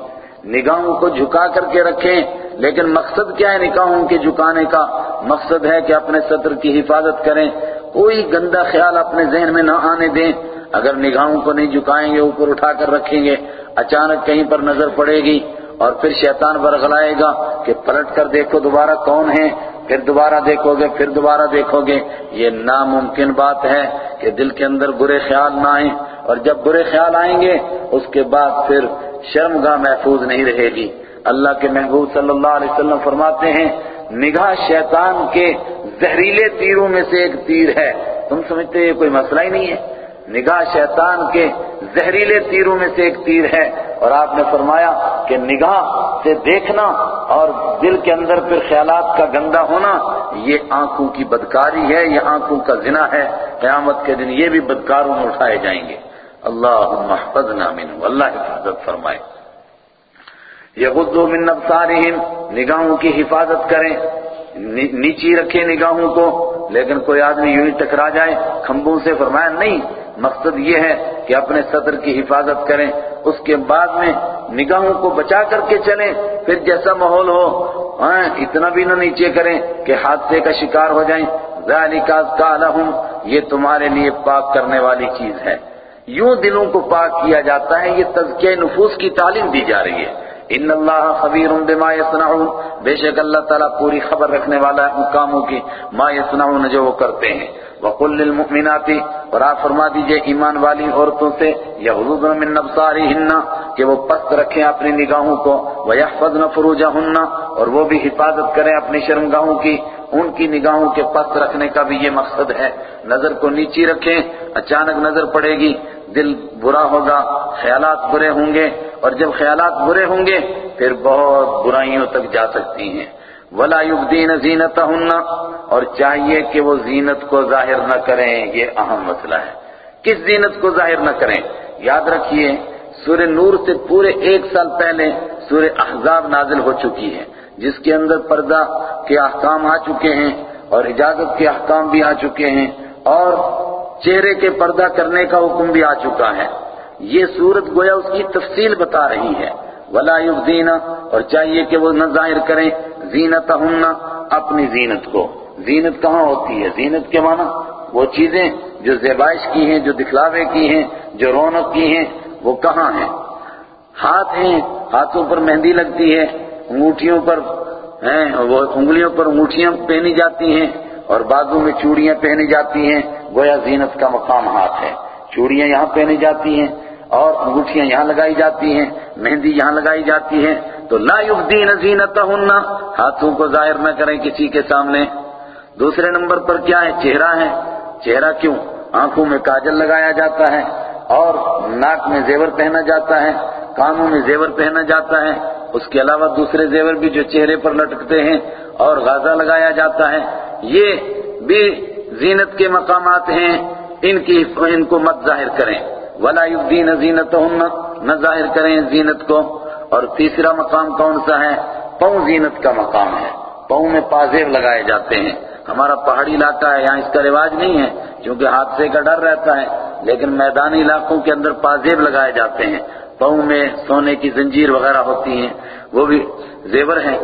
نگاہوں کو جھکا کر کے رکھیں، لیکن مقصد کیا ہے نگاہوں کے جھکانے کا؟ مقصد ہے کہ اپنے صدر کی حفاظت کریں۔ کوئی گندا خیال اپنے ذہن میں نہ آنے دیں۔ اگر نگاہوں کو نہیں جھکائیں گے، اوپر اٹھا کر رکھیں گے۔ اچانک کہیں پر نظر پڑے گی اور پھر شیطان برغلائے گا کہ پلٹ کر دیکھو دوبارہ کون ہے۔ پھر دوبارہ دیکھو گے پھر دوبارہ دیکھو گے یہ ناممکن بات ہے کہ دل کے اندر برے خیال نہ آئیں۔ اور جب برے خیال آئیں گے، اس کے بعد پھر شرمگاہ محفوظ نہیں رہے گی۔ اللہ کے محبوب صلی اللہ علیہ وسلم فرماتے ہیں، نگاہ شیطان کے زہریلے تیروں میں سے ایک تیر ہے۔ تم سمجھتے یہ کوئی مسئلہ ہی نہیں ہے۔ نگاہ شیطان کے زہریلے تیروں میں سے ایک تیر ہے۔ اور آپ نے فرمایا کہ نگاہ سے دیکھنا اور دل کے اندر پھر خیالات کا گندا ہونا، یہ آنکھوں کی بدکاری ہے، یہ آنکھوں کا زنا ہے۔ قیامت کے دن یہ بھی بدکاروں میں اٹھائے جائیں گے۔ اللہ محفظ نامن اللہ حفاظت فرمائے۔ یغضوا من ابصارہم، نگاہوں کی حفاظت کریں۔ نیچی رکھے نگاہوں کو، لیکن کوئی آدمی یوں ہی ٹکرا جائے، کھمبوں سے فرمایا، نہیں مقصد یہ ہے کہ اپنے صدر کی حفاظت کریں، اس کے بعد میں نگاہوں کو بچا کر کے چلیں، پھر جیسا ماحول ہو ہاں اتنا بھی نہ نیچے کریں کہ حادثے کا شکار ہو جائیں۔ ذالک کا لہم، یہ تمہارے لیے پاک کرنے والی چیز ہے۔ یوں دلوں کو پاک کیا جاتا ہے، یہ تزکیہ نفوس کی تعلیم دی جا رہی ہے۔ ان اللہ خبیر بما یصنعون۔ بے شک اللہ تعالیٰ پوری خبر رکھنے والا ہے ان کاموں کی، ما یصنعون جو وہ کرتے ہیں۔ وقل للمؤمنات، اور آپ فرما دیجیے ایمان والی عورتوں سے یغضضن من ابصارهن کہ وہ پست رکھیں اپنی نگاہوں کو۔ ویحفظن فروجهن، اور وہ بھی حفاظت کریں اپنی شرمگاہوں کی۔ ان کی نگاہوں کے پست رکھنے کا بھی یہ مقصد ہے۔ نظر کو نیچی رکھیں، اچانک نظر پڑے گی، دل برا ہوگا، خیالات برے ہوں گے۔ اور جب خیالات برے ہوں گے، پھر بہت برائیوں تک جا سکتی ہیں۔ ولا يبدين زینتهن اور چاہیے کہ وہ زینت کو ظاہر نہ کریں، یہ اہم مسئلہ ہے۔ کس زینت کو ظاہر نہ کریں؟ یاد رکھیے، سورہ نور سے پورے ایک سال پہلے سورہ احزاب نازل ہو چکی ہے۔ جس کے اندر پردہ کے احکام آ چکے ہیں اور اجازت کے احکام بھی آ چکے ہیں اور چہرے کے پردہ کرنے کا حکم بھی آ چکا ہے۔ یہ صورت گویا اس کی تفصیل بتا رہی ہے۔ ولا يبدين، اور چاہیے کہ وہ نہ ظاہر کریں۔ زینتہن، اپنی زینت کو۔ زینت کہاں ہوتی ہے؟ زینت کے معنی وہ چیزیں جو زیبائش کی ہیں، جو دکھلاوے کی ہیں، جو رونق کی ہیں، وہ کہاں ہیں؟ ہاتھ ہیں، ہاتھوں پر مہندی لگتی ہے۔ انگوٹھیوں پر، ہیں، وہ انگلیوں پر انگوٹھیاں پہنی جاتی ہیں اور بازو میں چوڑیاں پہنی جاتی ہیں، گویا زینت کا مقام ہاتھ ہے۔ چوڑیاں یہاں پہنی جاتی ہیں اور انگوٹھیاں یہاں لگائی جاتی ہیں، مہندی یہاں لگائی جاتی ہے۔ تو لا یبدین زینتہن، ہاتھوں کو ظاہر نہ کریں کسی کے سامنے۔ دوسرے نمبر پر کیا ہے؟ چہرہ ہے۔ چہرہ کیوں؟ آنکھوں میں کاجل لگایا جاتا ہے اور ناک میں زیور پہنا جاتا ہے، کانوں میں زیور پہنا جاتا ہے۔ اس کے علاوہ دوسرے زیور بھی جو چہرے پر لٹکتے ہیں اور غازہ لگایا جاتا ہے، یہ بھی زینت کے مقامات ہیں، ان کی ان کو مت ظاہر کریں۔ ولا يبدين زینتہن نہ ظاہر کریں زینت کو۔ اور تیسرا مقام کون سا ہے؟ پاؤں زینت کا مقام ہے۔ پاؤں میں پازیب لگائے جاتے ہیں۔ ہمارا پہاڑی علاقہ ہے، یہاں اس کا رواج نہیں ہے کیونکہ حادثے کا ڈر رہتا ہے، لیکن میدانی علاقوں کے اندر پازیب لگائے جاتے ہیں۔ پاؤں میں سونے کی زنجیر وغیرہ ہوتی ہیں، وہ بھی زیور ہیں۔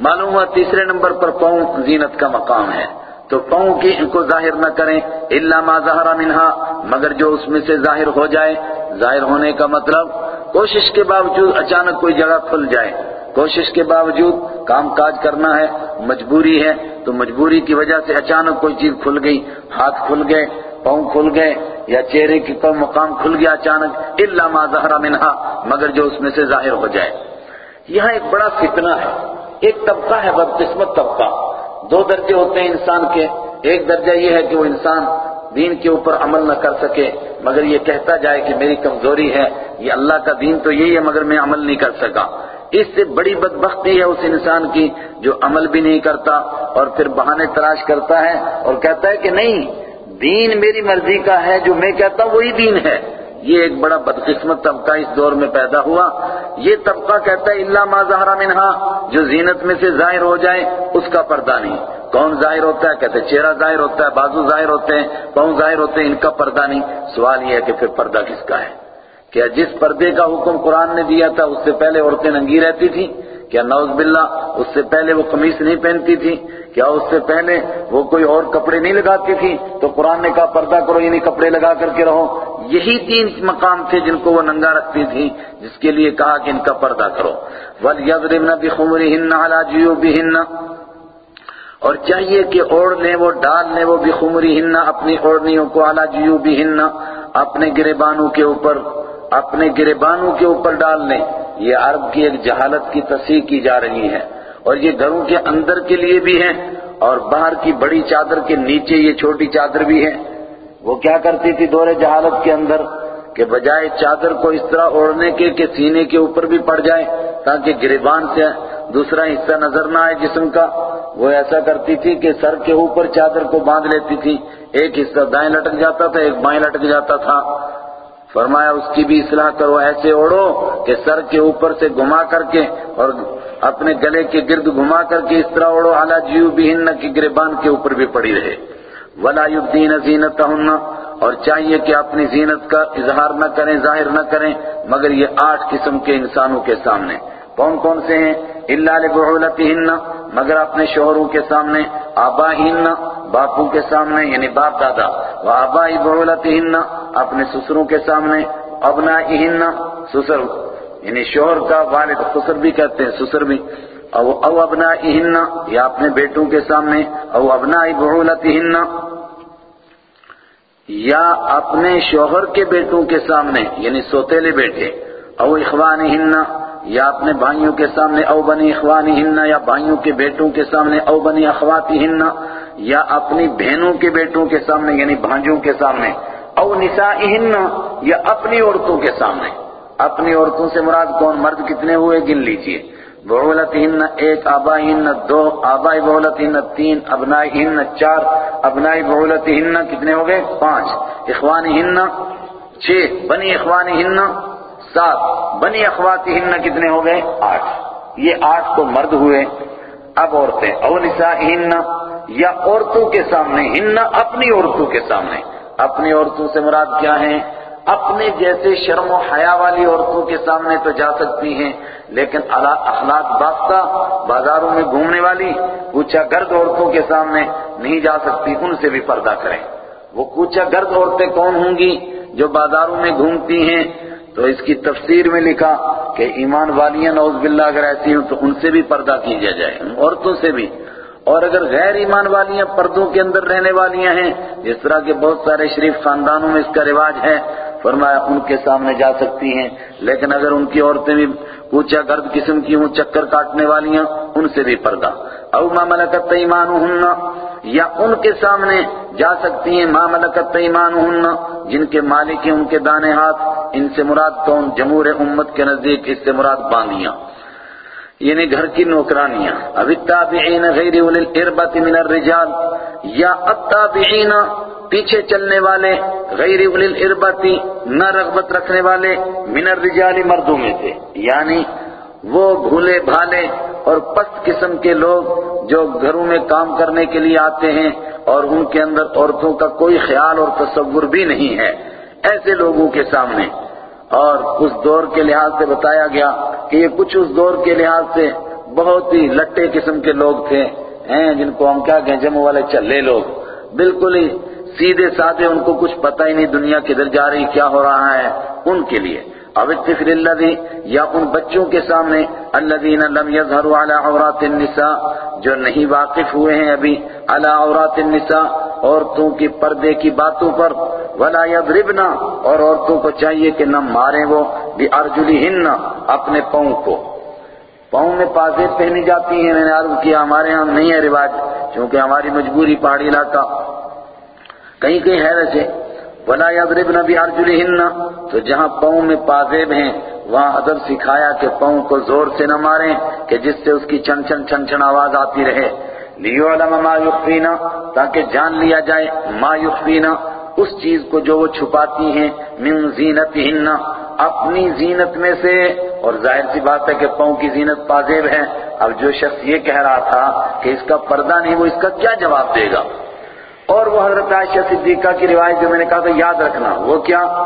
معلوم ہوا تیسرے نمبر پر پاؤں زینت کا مقام ہے۔ تو پاؤں کی ان کو ظاہر نہ کریں، الا ما ظہر منہا، مگر جو اس میں سے ظاہر ہو جائے۔ ظاہر ہونے کا مطلب کوشش کے باوجود اچانک کوئی جگہ کھل جائے۔ کوشش کے باوجود کام کاج کرنا ہے، مجبوری ہے۔ تو مجبوری کی وجہ سے اچانک کوئی چیز کھل گئی، ہاتھ کھل گئے، پاؤں کھل گئے۔ یا چہرے کی کوئی مقام کھل گیا اچانک، الا ما ظہر منہا، مگر جو اس میں سے ظاہر ہو جائے۔ یہاں ایک بڑا فتنہ ہے۔ ایک طبقہ ہے، بدقسمت طبقہ۔ دو درجے ہوتے ہیں انسان کے۔ ایک درجہ یہ ہے کہ وہ انسان دین کے اوپر عمل نہ کر سکے، مگر یہ کہتا جائے کہ میری کمزوری ہے، یہ اللہ کا دین تو یہی ہے، مگر میں عمل نہیں کر سکا۔ اس سے بڑی بدبختی ہے اس انسان کی جو عمل بھی نہیں کرتا اور پھر بہانے تلاش کرتا ہے اور کہتا ہے کہ نہیں دین میری مرضی کا ہے، جو میں کہتا ہوں وہی دین ہے۔ یہ ایک بڑا بدقسمت طبقہ اس دور میں پیدا ہوا۔ یہ طبقہ کہتا ہے اللہ ما ظہر منہا جو زینت میں سے ظاہر ہو جائے، اس کا پردہ نہیں۔ کون ظاہر ہوتا ہے؟ کہتے ہیں، چہرہ ظاہر ہوتا ہے، بازو ظاہر ہوتے ہیں، پاؤں ظاہر ہوتے ہیں، ان کا پردہ نہیں۔ سوال یہ ہے کہ پھر پردہ کس کا ہے؟ کیا جس پردے کا حکم قرآن نے دیا تھا، اس سے پہلے عورتیں ننگی رہتی تھیں۔ کیا نوز باللہ، اس سے پہلے وہ قمیص نہیں پہنتی تھی، کیا اس سے پہلے وہ کوئی اور کپڑے نہیں لگاتی تھی؟ تو قرآن نے کہا، پردہ کرو یعنی کپڑے لگا کر کے رہو۔ یہی تین مقام تھے جن کو وہ ننگا رکھتی تھی، جس کے لیے کہا کہ ان کا پردہ کرو۔ وَلْيَضْرِبْنَ بِخُمُرِهِنَّ عَلَى جِيُوبِهِنَّ۔ اور چاہیے کہ اوڑھ لیں وہ، ڈال لیں وہ بِخُمُرِهِنَّ، اپنی اوڑھنیوں کو عَلَى جِيُوبِهِنَّ، اپنے گریبانوں کے اوپر۔ اپنے گریبانوں کے اوپر ڈال لیں۔ یہ عرب کی ایک جہالت کی تصحیح کی جا رہی ہے اور یہ گھروں کے اندر کے لیے بھی ہے اور باہر کی بڑی چادر کے نیچے یہ چھوٹی چادر بھی ہے وہ کیا کرتی تھی دور جہالت کے اندر؟ کہ بجائے چادر کو اس طرح اوڑھنے کے کہ سینے کے اوپر بھی پڑ جائے تاکہ گریبان سے دوسرا حصہ نظر نہ آئے جسم کا۔ وہ ایسا کرتی تھی کہ سر کے اوپر چادر کو باندھ لیتی تھی۔ ایک حصہ دائیں لٹک جاتا تھا، ایک بائیں لٹک جاتا تھا۔ فرمایا اس کی بھی اصلاح کرو، ایسے اوڑھو کہ سر کے اوپر سے گھما کر کے اور اپنے گلے کے گرد گھما کر کے اس طرح اوڑھو اعلیٰ جیو بھی ہن کی گریبان کے اوپر بھی پڑی رہے۔ ولا يبدين زینتهن اور چاہیے کہ اپنی زینت کا اظہار نہ کریں، ظاہر نہ کریں، مگر یہ آٹھ قسم کے انسانوں کے سامنے۔ کون کون سے ہیں؟ الا لبعولتهن، مگر اپنے شوہروں کے سامنے، آبائہن باپو کے سامنے یعنی باپ دادا و آبائی بعولتهن، اپنے سسروں کے سامنے، ابنائہن، سسر یعنی شوہر کا والد سسر بھی کہتے ہیں، سسر بھی، او او ابنائہن، یا اپنے بیٹوں کے سامنے، او ابنائی بعولتہن یا اپنے شوہر کے بیٹوں کے سامنے یعنی سوتےلے بیٹے، او اخوانہن یا اپنے بھائیوں کے سامنے او بنی اخوانہن یا بھائیوں کے بیٹوں کے سامنے او بنی اخواتہن یا اپنی بہنوں کے بیٹوں کے سامنے یعنی بھانجوں کے سامنے، او نسائہن، یا اپنی عورتوں کے سامنے۔ اپنی عورتوں سے مراد کون؟ مرد کتنے ہوئے؟ گن لیجیے۔ بعولتہن ایک آبائہن، دو آبائی بعولتہن، تین ابنائہن، چار ابنائی بعولتہن، کتنے ہو گئے؟ پانچ۔ اخوانہن چھ، بنی اخوانہن سات بنی اخواتہن کتنے ہو گئے؟ آٹھ۔ یہ آٹھ تو مرد ہوئے۔ اب عورتیں۔ او نسائہن یا عورتوں کے سامنے۔ ہن اپنی عورتوں کے سامنے۔ اپنی عورتوں سے مراد کیا ہیں؟ اپنے جیسے شرم و حیا والی عورتوں کے سامنے تو جا سکتی ہیں، لیکن اخلاق باختہ بازاروں میں گھومنے والی کوچا گرد عورتوں کے سامنے نہیں جا سکتی، ان سے بھی پردہ کریں۔ وہ کوچا گرد عورتیں کون ہوں گی جو بازاروں میں گھومتی ہیں؟ تو اس کی تفسیر میں لکھا کہ ایمان والیاں نوز باللہ اگر ایسی ہوں تو ان سے بھی پردہ کیا جائے عورتوں سے بھی۔ اور اگر غیر ایمان والیاں پردوں کے اندر رہنے والیاں ہیں، جس طرح کے بہت سارے شریف خاندانوں میں اس کا رواج ہے فرمایا ان کے سامنے جا سکتی ہیں، لیکن اگر ان کی عورتیں بھی اونچا گرد قسم کی ہوں، چکر کاٹنے والیاں ان سے بھی پردہ۔ او ما ملکت ایمانہن، یا ان کے سامنے جا سکتی ہیں ما ملکت ایمانہن، جن کے مالک ہیں، ان کے دانے ہاتھ، ان سے مراد کون؟ جمہور امت کے نزدیک اس سے مراد باندیاں۔ یعنی گھر کی نوکرانیاں۔ اب التابعین غیر اولی الاربت من الرجال یا التابعین پیچھے چلنے والے غیر اولی الاربت نہ رغبت رکھنے والے من الرجال مردوں میں تھے یعنی وہ بھولے بھالے اور پست قسم کے لوگ جو گھروں میں کام کرنے کے لیے آتے ہیں اور ان کے اندر عورتوں کا کوئی خیال اور تصور بھی نہیں ہے۔ ایسے لوگوں کے سامنے اور اس دور کے لحاظ سے بتایا گیا کہ یہ کچھ اس دور کے لحاظ سے بہت ہی لٹے قسم کے لوگ تھے، ہیں، جن کو ہم کیا کہیں، جمع والے چلے لوگ۔ بالکل ہی سیدھے سادھے، ان کو کچھ پتہ ہی نہیں دنیا کدھر جا رہی، کیا ہو رہا ہے، ان کے لیے۔ اب الطفل الذی یا ان بچوں کے سامنے الذین لم یظہروا علی عورات النساء، جو نہیں واقف ہوئے ہیں ابھی علی عورات النساء، عورتوں کی پردے کی باتوں پر، ولا یضربنا، اور عورتوں کو چاہیے کہ نہ ماریں وہ بارجلہن اپنے پاؤں کو۔ پاؤں میں پازیب پہنی جاتی ہیں، میں نے عرض کیا، ہمارے ہاں نہیں ہے رواج کیونکہ ہماری مجبوری پہاڑی علاقہ۔ کہیں کہیں ہے۔ ویسے ولا یضربن بارجلہن تو جہاں پاؤں میں پازیب ہیں، وہاں ادب سکھایا کہ پاؤں کو زور سے نہ ماریں کہ جس سے اس کی چھن چھن چھن چھن آواز آتی رہے۔ لیعلم ما یخفینا تاکہ جان لیا جائے ما یخفینا اس چیز کو جو وہ چھپاتی ہیں، من زینتہن اپنی زینت میں سے۔ اور ظاہر سی بات ہے کہ پاؤں کی زینت پازیب ہے۔ اب جو شخص یہ کہہ رہا تھا کہ اس کا پردہ نہیں، وہ اس کا کیا جواب دے گا؟ اور وہ حضرت عائشہ صدیقہ کی روایت جو میں نے کہا تھا، یاد رکھنا۔ وہ کیا؟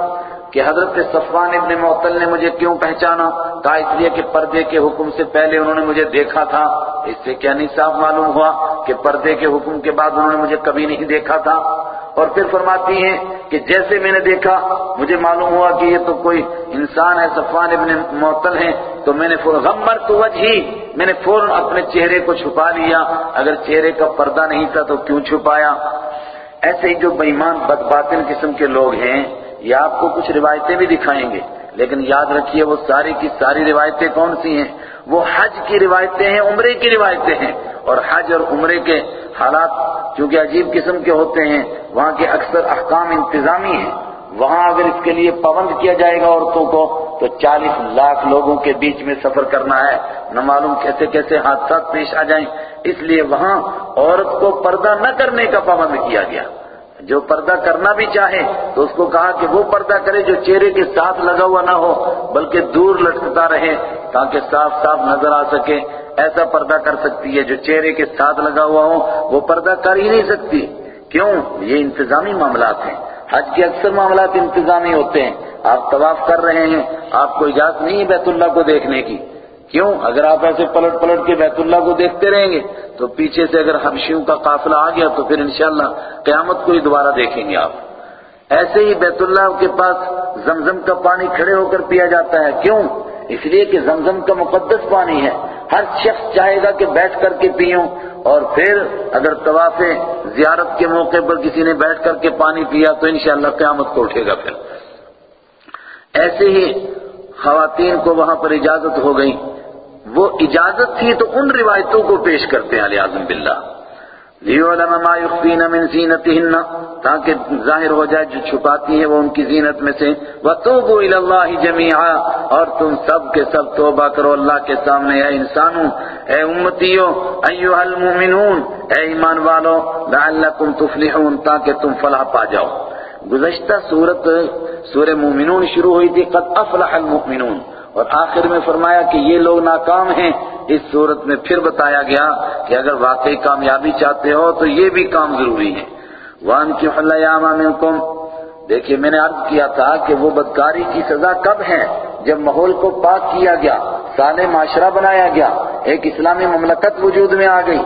کہ حضرت صفوان ابن معطل نے مجھے کیوں پہچانا؟ کہا، اس لیے کہ پردے کے حکم سے پہلے انہوں نے مجھے دیکھا تھا۔ اس سے کیا نہیں صاف معلوم ہوا کہ پردے کے حکم کے بعد انہوں نے مجھے کبھی نہیں دیکھا تھا؟ اور پھر فرماتی ہیں کہ جیسے میں نے دیکھا، مجھے معلوم ہوا کہ یہ تو کوئی انسان ہے، صفوان ابن معطل ہیں، تو میں نے غمر تو وجہی میں نے فوراً اپنے چہرے کو چھپا لیا۔ اگر چہرے کا پردہ نہیں تھا تو کیوں چھپایا؟ ایسے ہی جو بےمان بدباطن قسم کے لوگ ہیں، یہ آپ کو کچھ روایتیں بھی دکھائیں گے۔ لیکن یاد رکھیے، وہ ساری کی ساری روایتیں کون سی ہیں؟ وہ حج کی روایتیں ہیں، عمرے کی روایتیں ہیں۔ اور حج اور عمرے کے حالات چونکہ عجیب قسم کے ہوتے ہیں، وہاں کے اکثر احکام انتظامی ہیں۔ وہاں اگر اس کے لیے پابند کیا جائے گا عورتوں کو تو چالیس لاکھ لوگوں کے بیچ میں سفر کرنا ہے۔ نہ معلوم کیسے کیسے حادثات پیش آ جائیں۔ اس لیے وہاں عورت کو پردہ نہ کرنے کا پابند کیا گیا۔ جو پردہ کرنا بھی چاہے تو اس کو کہا کہ وہ پردہ کرے جو چہرے کے ساتھ لگا ہوا نہ ہو، بلکہ دور لٹکتا رہے تاکہ صاف صاف نظر آ سکے۔ ایسا پردہ کر سکتی ہے جو چہرے کے ساتھ لگا ہوا ہو، وہ پردہ کر ہی نہیں سکتی۔ کیوں؟ یہ انتظامی معاملات ہیں۔ حج کے اکثر معاملات انتظامی ہوتے ہیں۔ آپ طواف کر رہے ہیں، آپ کو اجازت نہیں ہے بیت اللہ کو دیکھنے کی۔ کیوں؟ اگر آپ ایسے پلٹ پلٹ کے بیت اللہ کو دیکھتے رہیں گے، تو پیچھے سے اگر حبشیوں کا قافلہ آ گیا، تو پھر انشاءاللہ قیامت کو ہی دوبارہ دیکھیں گے آپ۔ ایسے ہی بیت اللہ کے پاس زمزم کا پانی کھڑے ہو کر پیا جاتا ہے۔ کیوں؟ اس لیے کہ زمزم کا مقدس پانی ہے۔ ہر شخص چاہے گا کہ بیٹھ کر کے پیوں اور پھر اگر طواف زیارت کے موقع پر کسی نے بیٹھ کر کے پانی پیا تو انشاءاللہ قیامت کو اٹھے گا پھر۔ ایسے ہی خواتین کو وہاں پر اجازت ہو گئی۔ وہ اجازت تھی تو ان روایتوں کو پیش کرتے ہیں، علی اعظم باللہ۔ لِيُعْلَمَ مَا يُخْفِينَ مِنْ زِينَتِهِنَّ، تاکہ ظاہر ہو جائے جو چھپاتی ہیں وہ ان کی زینت میں سے۔ وَتُوبُوا إِلَى اللَّهِ جَمِيعًا، اور تم سب کے سب توبہ کرو اللہ کے سامنے، اے انسانوں، اے امتیوں ایوہ المؤمنون، اے ایمان والو لَعَلَّكُمْ تُفْلِحُونَ، تاکہ تم فلاح پا جاؤ۔ گزشتہ سورت، سورہ مومنون شروع ہوئی تھی، قد افلح المؤمنون۔ اور آخر میں فرمایا کہ یہ لوگ ناکام ہیں۔ اس صورت میں پھر بتایا گیا کہ اگر واقعی کامیابی چاہتے ہو تو یہ بھی کام ضروری ہے۔ وان کی حلیام منکم دیکھیے، میں نے عرض کیا تھا کہ وہ بدکاری کی سزا کب ہے؟ جب ماحول کو پاک کیا گیا سال معاشرہ بنایا گیا، ایک اسلامی مملکت وجود میں آ گئی۔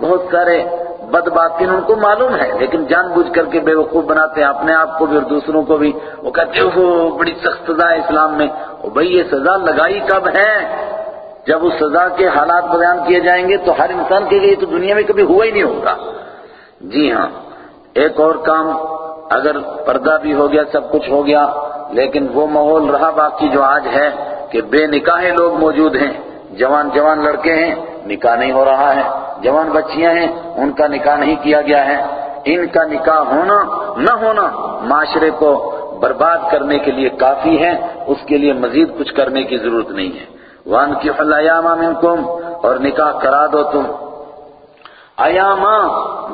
بہت سارے بد باطن ان کو معلوم ہے، لیکن جان بوجھ کر کے بے وقوف بناتے ہیں، اپنے آپ کو بھی اور دوسروں کو بھی۔ وہ کہتے ہیں وہ بڑی سخت سزا ہے اسلام میں۔ وہ بھئی یہ سزا لگائی کب ہے؟ جب اس سزا کے حالات بیان کیے جائیں گے تو ہر انسان کے لیے تو دنیا میں کبھی ہوا ہی نہیں ہوگا۔ جی ہاں ایک اور کام اگر پردہ بھی ہو گیا، سب کچھ ہو گیا، لیکن وہ ماحول رہا باقی جو آج ہے کہ بے نکاح لوگ موجود ہیں۔ جوان جوان لڑکے ہیں، نکاح نہیں ہو رہا ہے۔ جوان بچیاں ہیں، ان کا نکاح نہیں کیا گیا ہے۔ ان کا نکاح ہونا، نہ ہونا معاشرے کو برباد کرنے کے لیے کافی ہے، اس کے لیے مزید کچھ کرنے کی ضرورت نہیں ہے۔ وان کی فلیامہ منکم اور نکاح کرا دو تم۔ ایاما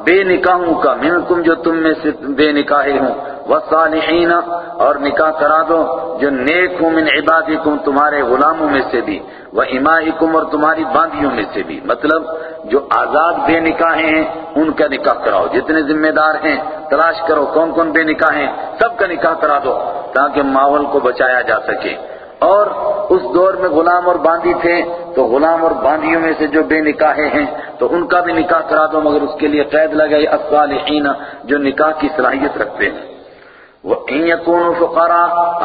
بے نکاحوں کا، منکم جو تم میں سے بے نکاحے ہوں۔ والصالحین اور نکاح کرا دو جو نیک ہوں من عبادکم تمہارے غلاموں میں سے بھی۔ وَإِمَائِكُمْ، اور تمہاری باندیوں میں سے بھی۔ مطلب جو آزاد بے نکاح ہیں، ان کا نکاح کراؤ۔ جتنے ذمہ دار ہیں، تلاش کرو کون کون بے نکاح ہیں، سب کا نکاح کرا دو تاکہ ماحول کو بچایا جا سکے۔ اور اس دور میں غلام اور باندی تھے، تو غلام اور باندیوں میں سے جو بے نکاحیں ہیں، تو ان کا بھی نکاح کرا دو، مگر اس کے لیے قید لگائی الصالحین جو نکاح کی صلاحیت رکھتے ہیں۔ وہ ان یکون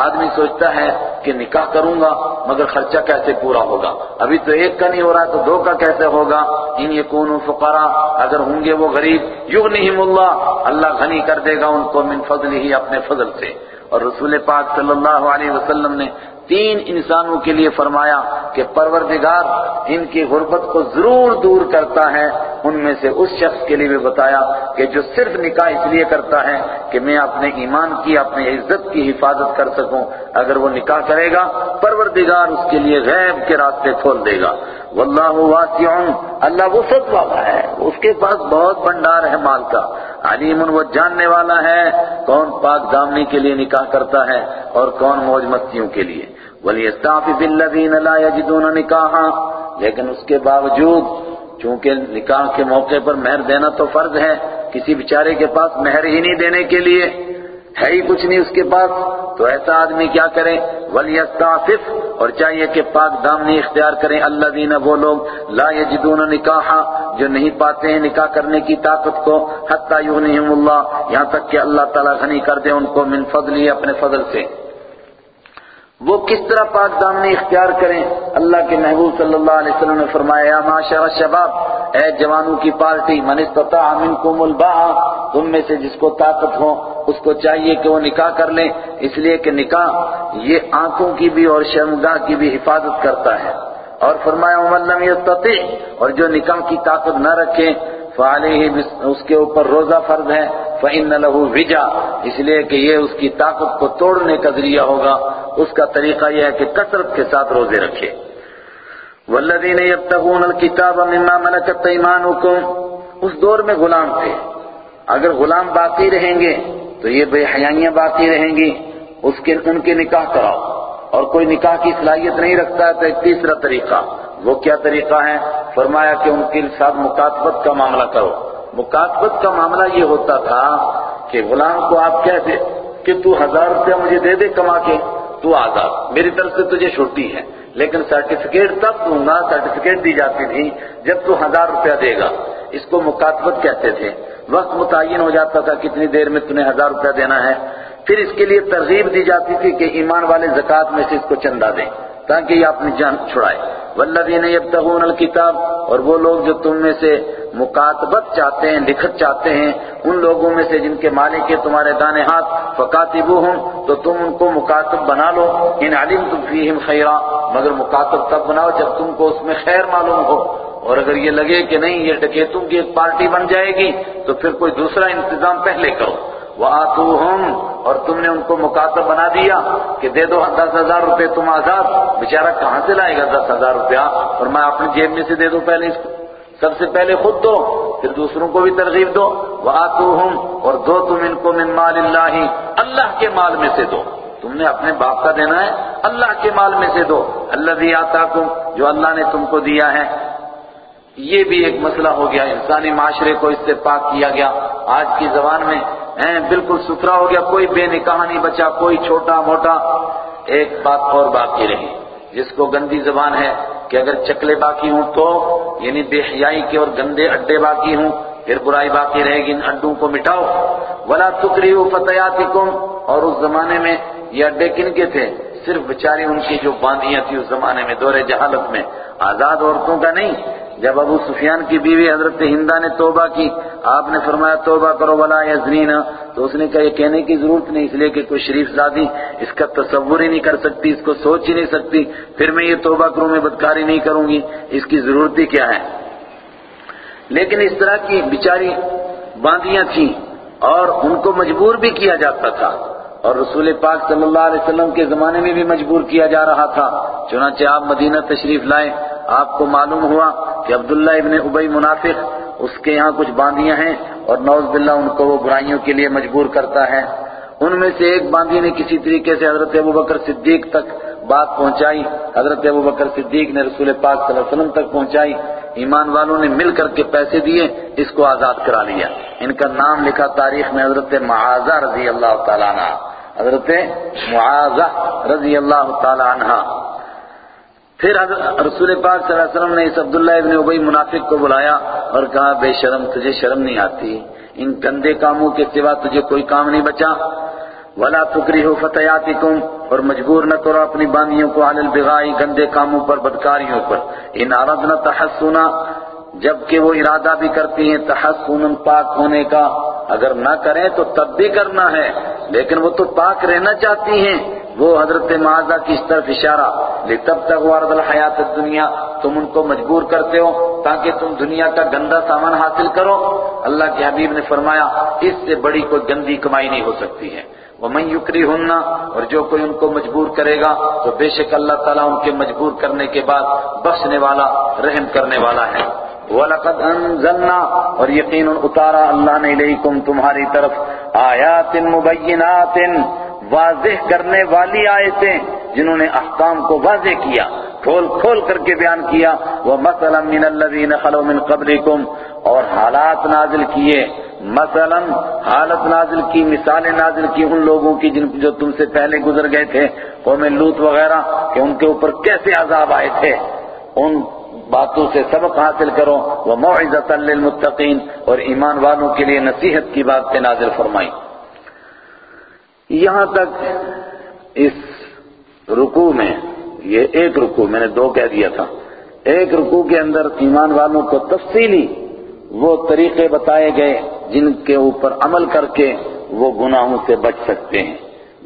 آدمی سوچتا ہے کہ نکاح کروں گا، مگر خرچہ کیسے پورا ہوگا؟ ابھی تو ایک کا نہیں ہو رہا، تو دو کا کیسے ہوگا؟ ان یکون فقرا اگر ہوں گے وہ غریب یغنیہم اللہ اللہ غنی کر دے گا ان کو من فضل ہی اپنے فضل سے۔ اور رسول پاک صلی اللہ علیہ وسلم نے تین انسانوں کے لیے فرمایا کہ پروردگار ان کی غربت کو ضرور دور کرتا ہے۔ ان میں سے اس شخص کے لیے بھی بتایا کہ جو صرف نکاح اس لیے کرتا ہے کہ میں اپنے ایمان کی اپنی عزت کی حفاظت کر سکوں۔ اگر وہ نکاح کرے گا، پروردگار اس کے لیے غیب کے راستے کھول دے گا۔ واللہ واسع، اللہ وسط والا ہے۔ اس کے پاس بہت بھنڈار ہے مال کا۔ علیم وہ جاننے والا ہے کون پاک دامنی کے لیے نکاح کرتا ہے اور کون موج مستیوں کے لیے۔ وَلْيَسْتَعْفِفِ الَّذِينَ لَا يَجِدُونَ نِكَاحًا لیکن اس کے باوجود چونکہ نکاح کے موقع پر مہر دینا تو فرض ہے، کسی بیچارے کے پاس مہر ہی نہیں دینے کے لیے، ہے ہی کچھ نہیں اس کے پاس، تو ایسا آدمی کیا کرے؟ وَلْيَسْتَعْفِفْ اور چاہیے کہ پاک دامنی اختیار کریں اللہ دینا وہ لوگ لا یجدون نکاحا جو نہیں پاتے ہیں نکاح کرنے کی طاقت کو حتی یغنیہم اللہ یہاں تک کہ اللہ تعالیٰ غنی کر دے ان کو من فضلی اپنے فضل سے۔ وہ کس طرح پاک دامنی اختیار کریں؟ اللہ کے محبوب صلی اللہ علیہ وسلم نے فرمایا، یا معاشر الشباب اے جوانوں کی پارٹی، من استطاع منکم الباء تم میں سے جس کو طاقت ہو، اس کو چاہیے کہ وہ نکاح کر لیں۔ اس لیے کہ نکاح یہ آنکھوں کی بھی اور شرمگاہ کی بھی حفاظت کرتا ہے۔ اور فرمایا، ومن لم یستطع، اور جو نکاح کی طاقت نہ رکھے فعلیہ اس کے اوپر روزہ فرض ہے، فَإِنَّ لَهُ وِجَا اس لیے کہ یہ اس کی طاقت کو توڑنے کا ذریعہ ہوگا۔ اس کا طریقہ یہ ہے کہ کثرت کے ساتھ روزے رکھے۔ وَالَّذِينَ يَبْتَغُونَ الْكِتَابَ مِمَّا مَلَكَتْ أَيْمَانُكُمْ، اس دور میں غلام تھے۔ اگر غلام باقی رہیں گے، تو یہ بے حیانیاں باقی رہیں گی۔ اس کے ان کے نکاح کراؤ۔ اور کوئی نکاح کی صلاحیت نہیں رکھتا ہے، تو ایک تیسرا طریقہ۔ وہ کیا طریقہ ہے فرمایا کہ ان کے ساتھ مکاتبت کا معاملہ کرو۔ مکاتبت کا معاملہ یہ ہوتا تھا کہ غلام کو آپ کہتے کہ تو ہزار روپیہ مجھے دے دے کما کے۔ تو آزاد۔ میری طرف سے تجھے چھوٹی ہے۔ لیکن سرٹیفکیٹ تب دوں گا، سرٹیفکیٹ دی جاتی تھی جب تو ہزار روپیہ دے گا۔ اس کو مکاتبت کہتے تھے۔ وقت متعین ہو جاتا تھا کتنی دیر میں تمہیں ہزار روپیہ دینا ہے۔ پھر اس کے لیے ترغیب دی جاتی تھی کہ ایمان والے زکوٰۃ میں سے اس کو چندہ دیں تاکہ یہ اپنی جان چھڑائے۔ والذین یبتغون الکتاب، اور وہ لوگ جو تم میں سے مکاتبت چاہتے ہیں، لکھت چاہتے ہیں، ان لوگوں میں سے جن کے مالک ہے تمہارے دانے ہاتھ، فکاتبوہم، تو تم ان کو مکاتب بنا لو، ان علمتم فیہم خیرا، مگر مکاتب تب بناؤ جب تم کو اس میں خیر معلوم ہو۔ اور اگر یہ لگے کہ نہیں، یہ ڈکیتوں کی ایک پارٹی بن جائے گی، تو پھر کوئی دوسرا انتظام پہلے کرو۔ وَآتُوهُمْ اور تم نے ان کو مکاتب بنا دیا کہ دے دو دس ہزار روپے تم آزاد، بیچارہ کہاں سے لائے گا دس ہزار روپیہ؟ اور میں اپنی جیب میں سے دے دوں پہلے اس کو۔ سب سے پہلے خود دو، پھر دوسروں کو بھی ترغیب دو۔ وَآتُوهُمْ اور دو تم ان کو من مال اللہ اللہ کے مال میں سے دو۔ تم نے اپنے باپ کا دینا ہے، اللہ کے مال میں سے دو۔ اللہ بھی آتا جو اللہ نے تم کو دیا ہے۔ یہ بھی ایک مسئلہ ہو گیا۔ انسانی معاشرے کو اس سے پاک کیا گیا۔ آج کی زبان میں بالکل ستھرا ہو گیا، کوئی بے نکاح نہیں بچا، کوئی چھوٹا موٹا، ایک بات اور باقی رہی۔ جس کو گندی زبان ہے کہ اگر چکلے باقی ہوں تو یعنی بے حیائی کے اور گندے اڈے باقی ہوں، پھر برائی باقی رہے گی ان اڈوں کو مٹاؤ۔ ولا تکریہو فتیاتکم اور اس زمانے میں یہ اڈے کن کے تھے؟ صرف بچاری ان کی جو باندیاں تھی اس زمانے میں، دور جہالت میں۔ آزاد عورتوں کا نہیں، جب ابو سفیان کی بیوی حضرت ہندہ نے توبہ کی آپ نے فرمایا توبہ کرو، ولا یزنین تو اس نے کہا، یہ کہنے کی ضرورت نہیں، اس لیے کہ کوئی شریف زادی اس کا تصور ہی نہیں کر سکتی، اس کو سوچ ہی نہیں سکتی، پھر میں یہ توبہ کروں، میں بدکاری نہیں کروں گی۔ اس کی ضرورت ہی کیا ہے؟ لیکن اس طرح کی بیچاری باندیاں تھیں اور ان کو مجبور بھی کیا جاتا تھا۔ اور رسول پاک صلی اللہ علیہ وسلم کے زمانے میں بھی مجبور کیا جا رہا تھا۔ چنانچہ آپ مدینہ تشریف لائے، آپ کو معلوم ہوا کہ عبداللہ ابن ابئی منافق اس کے یہاں کچھ باندیاں ہیں اور نوز باللہ ان کو وہ برائیوں کے لیے مجبور کرتا ہے۔ ان میں سے ایک باندی نے کسی طریقے سے حضرت ابو بکر صدیق تک بات پہنچائی۔ حضرت ابو بکر صدیق نے رسول پاک صلی اللہ علیہ وسلم تک پہنچائی۔ ایمان والوں نے مل کر کے پیسے دیے، اس کو آزاد کرا لیا۔ ان کا نام لکھا تاریخ میں حضرت معاذہ رضی اللہ تعالیٰ عنہ۔ حضرت معاذہ رضی اللہ تعالیٰ عنہ۔ پھر رسول پاک صلی اللہ علیہ وسلم نے اس عبداللہ ابن ابئی منافق کو بلایا اور کہا، بے شرم، تجھے شرم نہیں آتی۔ ان گندے کاموں کے سوا تجھے کوئی کام نہیں بچا۔ ولا فکری ہو فتحیاتکم اور مجبور نہ کرو اپنی باندیوں کو علی البغائی گندے کاموں پر، بدکاریوں پر۔ ان اردنا تحسنا جبکہ وہ ارادہ بھی کرتی ہیں تحسن پاک ہونے کا، اگر نہ کریں تو تب بھی کرنا ہے۔ لیکن وہ تو پاک رہنا چاہتی ہیں۔ وہ حضرت معاذہ کی اس طرف اشارہ، لے تب تک وارد الحیات دنیا تم ان کو مجبور کرتے ہو تاکہ تم دنیا کا گندا سامان حاصل کرو۔ اللہ کے حبیب نے فرمایا، اس سے بڑی کوئی گندی کمائی نہیں ہو سکتی ہے۔ وہ میں یکری ہننا اور جو کوئی ان کو مجبور کرے گا، تو بے شک اللہ تعالیٰ ان کے مجبور کرنے کے بعد بخشنے والا، رحم کرنے والا ہے۔ وَلَقَدْ أَنزَلْنَا اور یقین اتارا اللہ نے علیکم تمہاری طرف آیات مبینات واضح کرنے والی آیتیں جنہوں نے احکام کو واضح کیا، کھول کھول کر کے بیان کیا۔ وہ مثلا من الذین خلو من قبلکم اور حالات نازل کیے۔ مثلا حالت نازل کی، مثالیں نازل کی ان لوگوں کی جن جو تم سے پہلے گزر گئے تھے، قوم لوت وغیرہ، کہ ان کے اوپر کیسے عذاب آئے تھے۔ ان باتوں سے سبق حاصل کرو وہ معزت للمتقین، اور ایمان والوں کے لیے نصیحت کی بات سے نازل فرمائی یہاں تک اس رکوع میں، یہ ایک رکوع، میں نے دو کہہ دیا تھا۔ ایک رکوع کے اندر ایمان والوں کو تفصیلی وہ طریقے بتائے گئے جن کے اوپر عمل کر کے وہ گناہوں سے بچ سکتے ہیں۔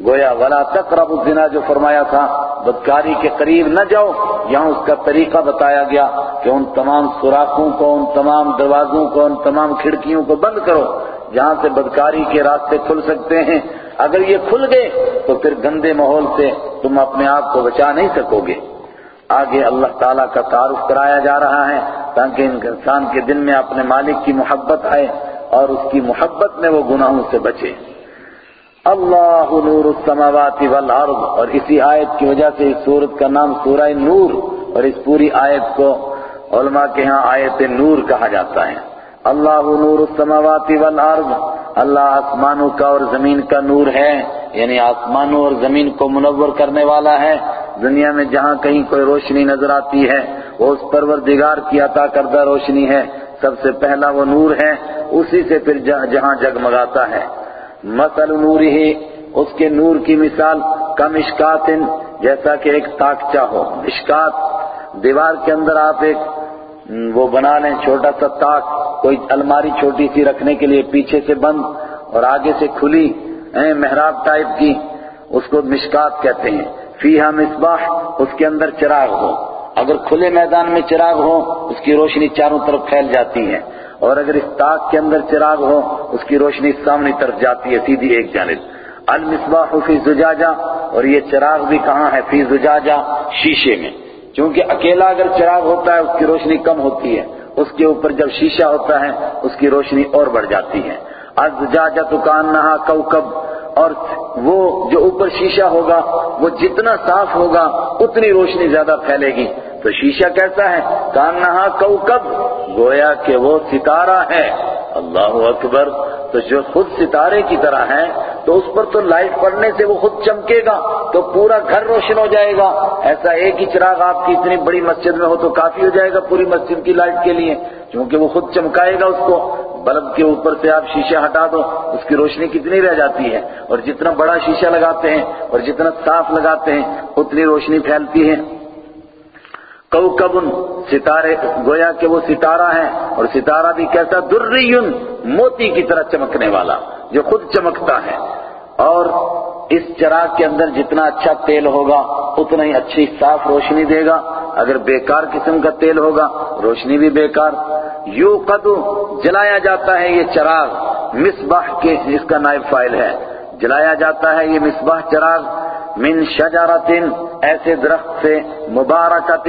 گویا ولا تقرب الزنا جو فرمایا تھا، بدکاری کے قریب نہ جاؤ۔ یہاں اس کا طریقہ بتایا گیا کہ ان تمام سوراخوں کو، ان تمام دروازوں کو، ان تمام کھڑکیوں کو بند کرو، جہاں سے بدکاری کے راستے کھل سکتے ہیں۔ اگر یہ کھل گئے تو پھر گندے ماحول سے تم اپنے آپ کو بچا نہیں سکو گے۔ آگے اللہ تعالیٰ کا تعارف کرایا جا رہا ہے تاکہ انسان کے دل میں اپنے مالک کی محبت آئے اور اس کی محبت میں وہ گناہوں سے بچے۔ اللہ نور السماوات والارض اور اسی آیت کی وجہ سے اس سورت کا نام سورہ نور اور اس پوری آیت کو علماء کے ہاں آیت نور کہا جاتا ہے۔ اللہ نور السماوات والارض اللہ آسمانوں کا اور زمین کا نور ہے یعنی آسمانوں اور زمین کو منور کرنے والا ہے۔ دنیا میں جہاں کہیں کوئی روشنی نظر آتی ہے، وہ اس پروردگار کی عطا کردہ روشنی ہے۔ سب سے پہلا وہ نور ہے، اسی سے پھر جہاں جگمگاتا ہے۔ مثل نور ہی اس کے نور کی مثال کم اشکات جیسا کہ ایک تاکچہ ہو اشکات دیوار کے اندر آپ ایک، وہ بنا لیں چھوٹا سا تاک، کوئی الماری چھوٹی سی رکھنے کے لیے پیچھے سے بند اور آگے سے کھلی محراب ٹائپ کی، اس کو مشکات کہتے ہیں۔ فیہا مصباح، اس کے اندر چراغ ہو۔ اگر کھلے میدان میں چراغ ہو، اس کی روشنی چاروں طرف پھیل جاتی ہے۔ اور اگر اس تاک کے اندر چراغ ہو، اس کی روشنی سامنے طرف جاتی ہے، سیدھی ایک جانب۔ المصباح فی زجاجہ، اور یہ چراغ بھی کہاں ہے؟ فی زجاجہ شیشے میں۔ چونکہ اکیلا اگر چراغ ہوتا ہے، اس کی روشنی کم ہوتی ہے۔ اس کے اوپر جب شیشہ ہوتا ہے، اس کی روشنی اور بڑھ جاتی ہے۔ الزجاجہ کان نہا کوکب اور وہ جو اوپر شیشہ ہوگا، وہ جتنا صاف ہوگا، اتنی روشنی زیادہ پھیلے گی۔ تو شیشہ کیسا ہے؟ کان نہا کوکب، گویا کہ وہ ستارہ ہے۔ اللہ اکبر، تو جو خود ستارے کی طرح ہے، تو اس پر تو لائٹ پڑنے سے وہ خود چمکے گا، تو پورا گھر روشن ہو جائے گا۔ ایسا ایک ہی چراغ آپ کی اتنی بڑی مسجد میں ہو تو کافی ہو جائے گا پوری مسجد کی لائٹ کے لیے کیونکہ وہ خود چمکائے گا اس کو۔ بلب کے اوپر سے آپ شیشہ ہٹا دو، اس کی روشنی کتنی رہ جاتی ہے؟ اور جتنا بڑا شیشہ لگاتے ہیں، اور جتنا صاف لگاتے ہیں، اتنی روشنی پھیلتی ہے۔ کوکبن، ستارے، گویا کہ وہ ستارہ ہے اور ستارہ بھی کیسا دریون موتی کی طرح چمکنے والا، جو خود چمکتا ہے۔ اور اس چراغ کے اندر جتنا اچھا تیل ہوگا، اتنا ہی اچھی صاف روشنی دے گا۔ اگر بیکار قسم کا تیل ہوگا، روشنی بھی بیکار۔ یو قدو جلایا جاتا ہے یہ چراغ، مصباح کے اس کا نائب فائل ہے۔ جلایا جاتا ہے یہ مصباح چراغ من شجرت ایسے درخت سے مبارکت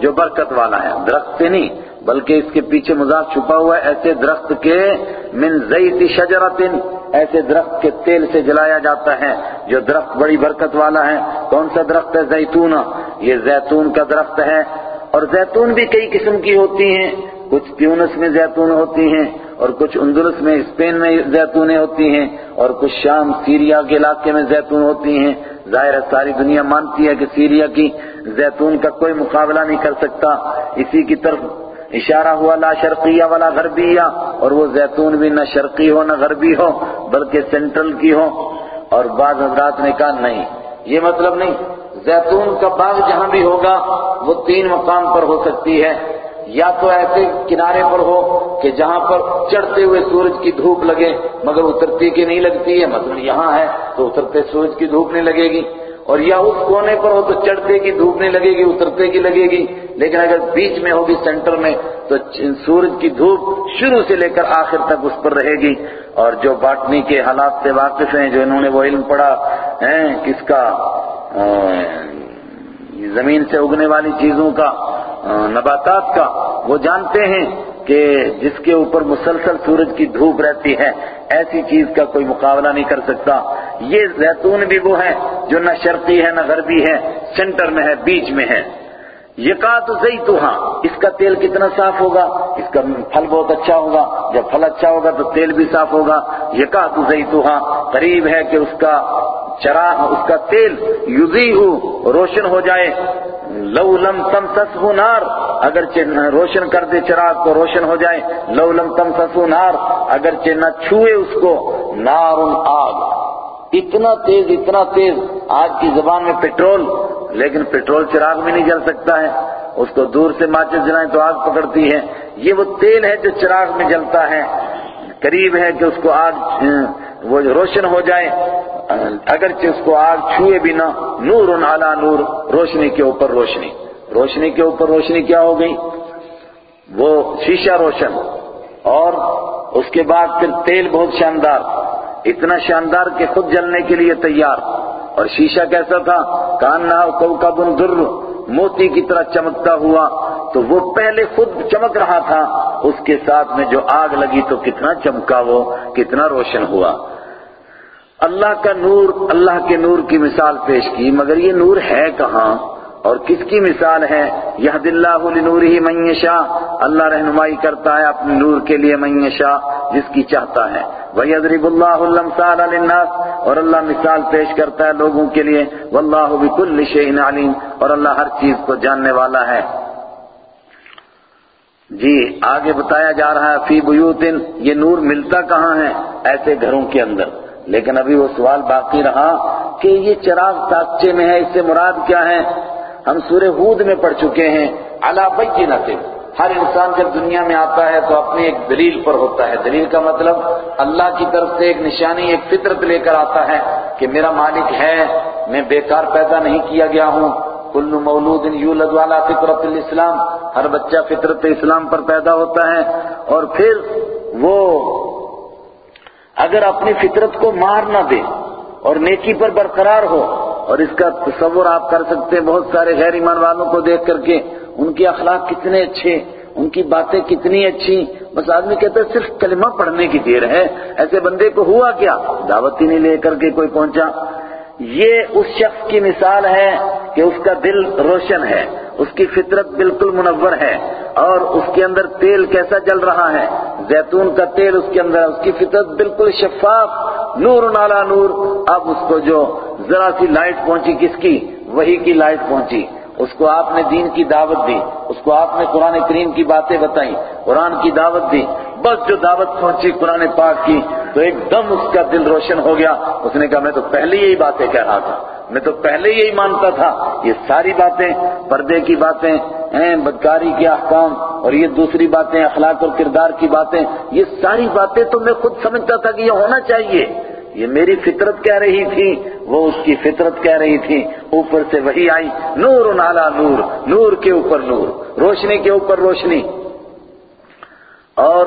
جو برکت والا ہے۔ درخت سے نہیں، بلکہ اس کے پیچھے مذاق چھپا ہوا ہے۔ ایسے درخت کے من زیت شجرت ایسے درخت کے تیل سے جلایا جاتا ہے جو درخت بڑی برکت والا ہے۔ کون سا درخت ہے؟ زیتون۔ یہ زیتون کا درخت ہے۔ اور زیتون بھی کئی قسم کی ہوتی ہیں۔ کچھ پیونس میں زیتون ہوتی ہیں اور کچھ اندلس میں اسپین میں زیتونیں ہوتی ہیں اور کچھ شام سیریا کے علاقے میں زیتون ہوتی ہیں۔ ظاہر ہے ساری دنیا مانتی ہے کہ سیریا کی زیتون کا کوئی مقابلہ نہیں کر سکتا۔ اسی کی طرف اشارہ ہوا، لا شرقیہ والا غربیہ، اور وہ زیتون بھی نہ شرقی ہو نہ غربی ہو، بلکہ سینٹرل کی ہو۔ اور بعض حضرات نے کہا، نہیں، یہ مطلب نہیں۔ زیتون کا باغ جہاں بھی ہوگا، وہ تین مقام پر ہو سکتی ہے۔ یا تو ایسے کنارے پر ہو کہ جہاں پر چڑھتے ہوئے سورج کی دھوپ لگے، مگر اترتی کی نہیں لگتی ہے، مثلا یہاں ہے تو اترتے سورج کی دھوپ نہیں لگے گی۔ اور یا اس کونے پر ہو تو چڑھتے کی دھوپ نہیں لگے گی، اترتے کی لگے گی۔ لیکن اگر بیچ میں ہوگی، سینٹر میں، تو سورج کی دھوپ شروع سے لے کر آخر تک اس پر رہے گی۔ اور جو باٹنی کے حالات سے واقف ہیں، جو انہوں نے وہ علم پڑھا ہے کس کا؟ زمین سے اگنے والی چیزوں کا۔ نباتات کا، وہ جانتے ہیں کہ جس کے اوپر مسلسل سورج کی دھوپ رہتی ہے، ایسی چیز کا کوئی مقابلہ نہیں کر سکتا۔ یہ زیتون بھی وہ ہے جو نہ شرقی ہے، نہ غربی ہے، سینٹر میں ہے، بیچ میں ہے۔ یقات زیتوہاں اس کا تیل کتنا صاف ہوگا؟ اس کا پھل بہت اچھا ہوگا۔ جب پھل اچھا ہوگا تو تیل بھی صاف ہوگا۔ یقات زیتوہاں قریب ہے کہ اس کا چرا اس کا تیل یوزی ہو روشن ہو جائے۔ لو لم تمسس نار، اگرچہ روشن کر دے چراغ کو روشن ہو جائے۔ لو لم تمسس نار، اگرچہ نہ چھوئے اس کو۔ نار آگ۔ اتنا تیز اتنا تیز۔ آج کی زبان میں پیٹرول، لیکن پیٹرول چراغ میں نہیں جل سکتا ہے۔ اس کو دور سے ماچس جلائیں تو آگ پکڑتی ہے۔ یہ وہ تیل ہے جو چراغ میں جلتا ہے۔ قریب ہے کہ اس کو آگ وہ روشن ہو جائے اگرچہ اس کو آگ چھوئے بھی نہ، نور علی نور، روشنی کے اوپر روشنی۔ روشنی کے اوپر روشنی کیا ہو گئی؟ وہ شیشہ روشن۔ اور اس کے بعد پھر تیل بہت شاندار۔ اتنا شاندار کہ خود جلنے کے لیے تیار۔ اور شیشہ کیسا تھا؟ کاننا کوکب در، موتی کی طرح چمکتا ہوا۔ تو وہ پہلے خود چمک رہا تھا۔ اس کے ساتھ میں جو آگ لگی تو کتنا چمکا وہ، کتنا روشن ہوا۔ اللہ کا نور اللہ کے نور کی مثال پیش کی، مگر یہ نور ہے کہاں؟ اور کس کی مثال ہے؟ یہ دلہ نور ہی میشا اللہ رہنمائی کرتا ہے اپنے نور کے لیے میشا جس کی چاہتا ہے۔ وہی ادرب اللہ للناس، اور اللہ مثال پیش کرتا ہے لوگوں کے لیے۔ واللہ بكل شيء علیم اور اللہ ہر چیز کو جاننے والا ہے۔ جی آگے بتایا جا رہا ہے فی بیوت یہ نور ملتا کہاں ہے؟ ایسے گھروں کے اندر۔ لیکن ابھی وہ سوال باقی رہا کہ یہ چراغ تاکچے میں ہے، اس سے مراد کیا ہے؟ ہم سورہ ہود میں پڑھ چکے ہیں۔ علا بینت ہر انسان جب دنیا میں آتا ہے تو اپنی ایک دلیل پر ہوتا ہے۔ دلیل کا مطلب اللہ کی طرف سے ایک نشانی، ایک فطرت لے کر آتا ہے کہ میرا مالک ہے، میں بیکار پیدا نہیں کیا گیا ہوں۔ کل مولود یولد والا فطرت الاسلام، ہر بچہ فطرت اسلام پر پیدا ہوتا ہے اور پھر وہ اگر اپنی فطرت کو مار نہ دے اور نیکی پر برقرار ہو اور اس کا تصور آپ کر سکتے ہیں بہت سارے غیر ایمان والوں کو دیکھ کر کے، ان کے اخلاق کتنے اچھے، ان کی باتیں کتنی اچھی۔ بس آدمی کہتا ہے، صرف کلمہ پڑھنے کی دیر ہے۔ ایسے بندے کو ہوا کیا؟ دعوت ہی نہیں لے کر کے کوئی پہنچا۔ یہ اس شخص کی مثال ہے کہ اس کا دل روشن ہے۔ اس کی فطرت بالکل منور ہے اور اس کے اندر تیل کیسا جل رہا ہے؟ زیتون کا تیل اس کے اندر ہے، اس کی فطرت بالکل شفاف، نور نالا نور۔ اب اس کو جو ذرا سی لائٹ پہنچی، کس کی؟ وہی کی لائٹ پہنچی۔ اس کو آپ نے دین کی دعوت دی، اس کو آپ نے قرآن کریم کی باتیں بتائیں، قرآن کی دعوت دی۔ بس جو دعوت پہنچی قرآن پاک کی، تو ایک دم اس کا دل روشن ہو گیا۔ اس نے کہا، میں تو پہلے یہی باتیں کہہ رہا تھا۔ میں تو پہلے یہی مانتا تھا۔ یہ ساری باتیں، پردے کی باتیں، ہیں، بدکاری کے احکام، اور یہ دوسری باتیں، اخلاق اور کردار کی باتیں۔ یہ ساری باتیں تو میں خود سمجھتا تھا کہ یہ ہونا چاہیے۔ یہ میری فطرت کہہ رہی تھی، وہ اس کی فطرت کہہ رہی تھی۔ اوپر سے وہی آئی، نور نالا نور نور کے اوپر نور، روشنی کے اوپر روشنی۔ اور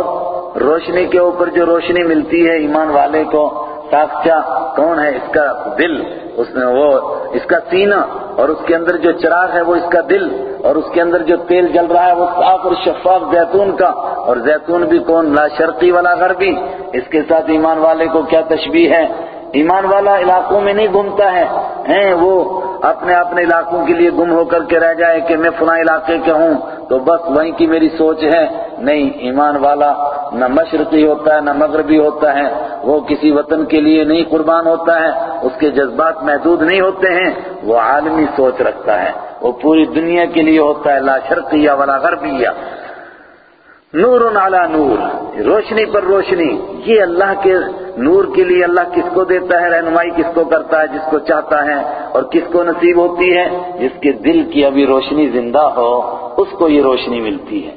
روشنی کے اوپر جو روشنی ملتی ہے ایمان والے کو، ساکچہ کون ہے؟ اس کا دل، اس نے وہ، اس کا سینہ اور اس کے اندر جو چراغ ہے وہ اس کا دل اور اس کے اندر جو تیل جل رہا ہے وہ صاف اور شفاف زیتون کا اور زیتون بھی کون؟ لا شرقی والا غربی۔ اس کے ساتھ ایمان والے کو کیا تشبیح ہے؟ ایمان والا علاقوں میں نہیں گھومتا ہے، ہیں وہ اپنے اپنے علاقوں کے لیے گم ہو کر کے رہ جائے کہ میں فلاں علاقے کے ہوں، تو بس وہیں کی میری سوچ ہے۔ نہیں، ایمان والا نہ مشرقی ہوتا ہے، نہ مغربی ہوتا ہے۔ وہ کسی وطن کے لیے نہیں قربان ہوتا ہے، اس کے جذبات محدود نہیں ہوتے ہیں۔ وہ عالمی سوچ رکھتا ہے۔ وہ پوری دنیا کے لیے ہوتا ہے، لا شرقیہ ولا غربیہ۔ نور علی نور۔ روشنی پر روشنی۔ یہ اللہ کے نور کے لیے اللہ کس کو دیتا ہے؟ رہنمائی کس کو کرتا ہے؟ جس کو چاہتا ہے۔ اور کس کو نصیب ہوتی ہے؟ جس کے دل کی ابھی روشنی زندہ ہو، اس کو یہ روشنی ملتی ہے۔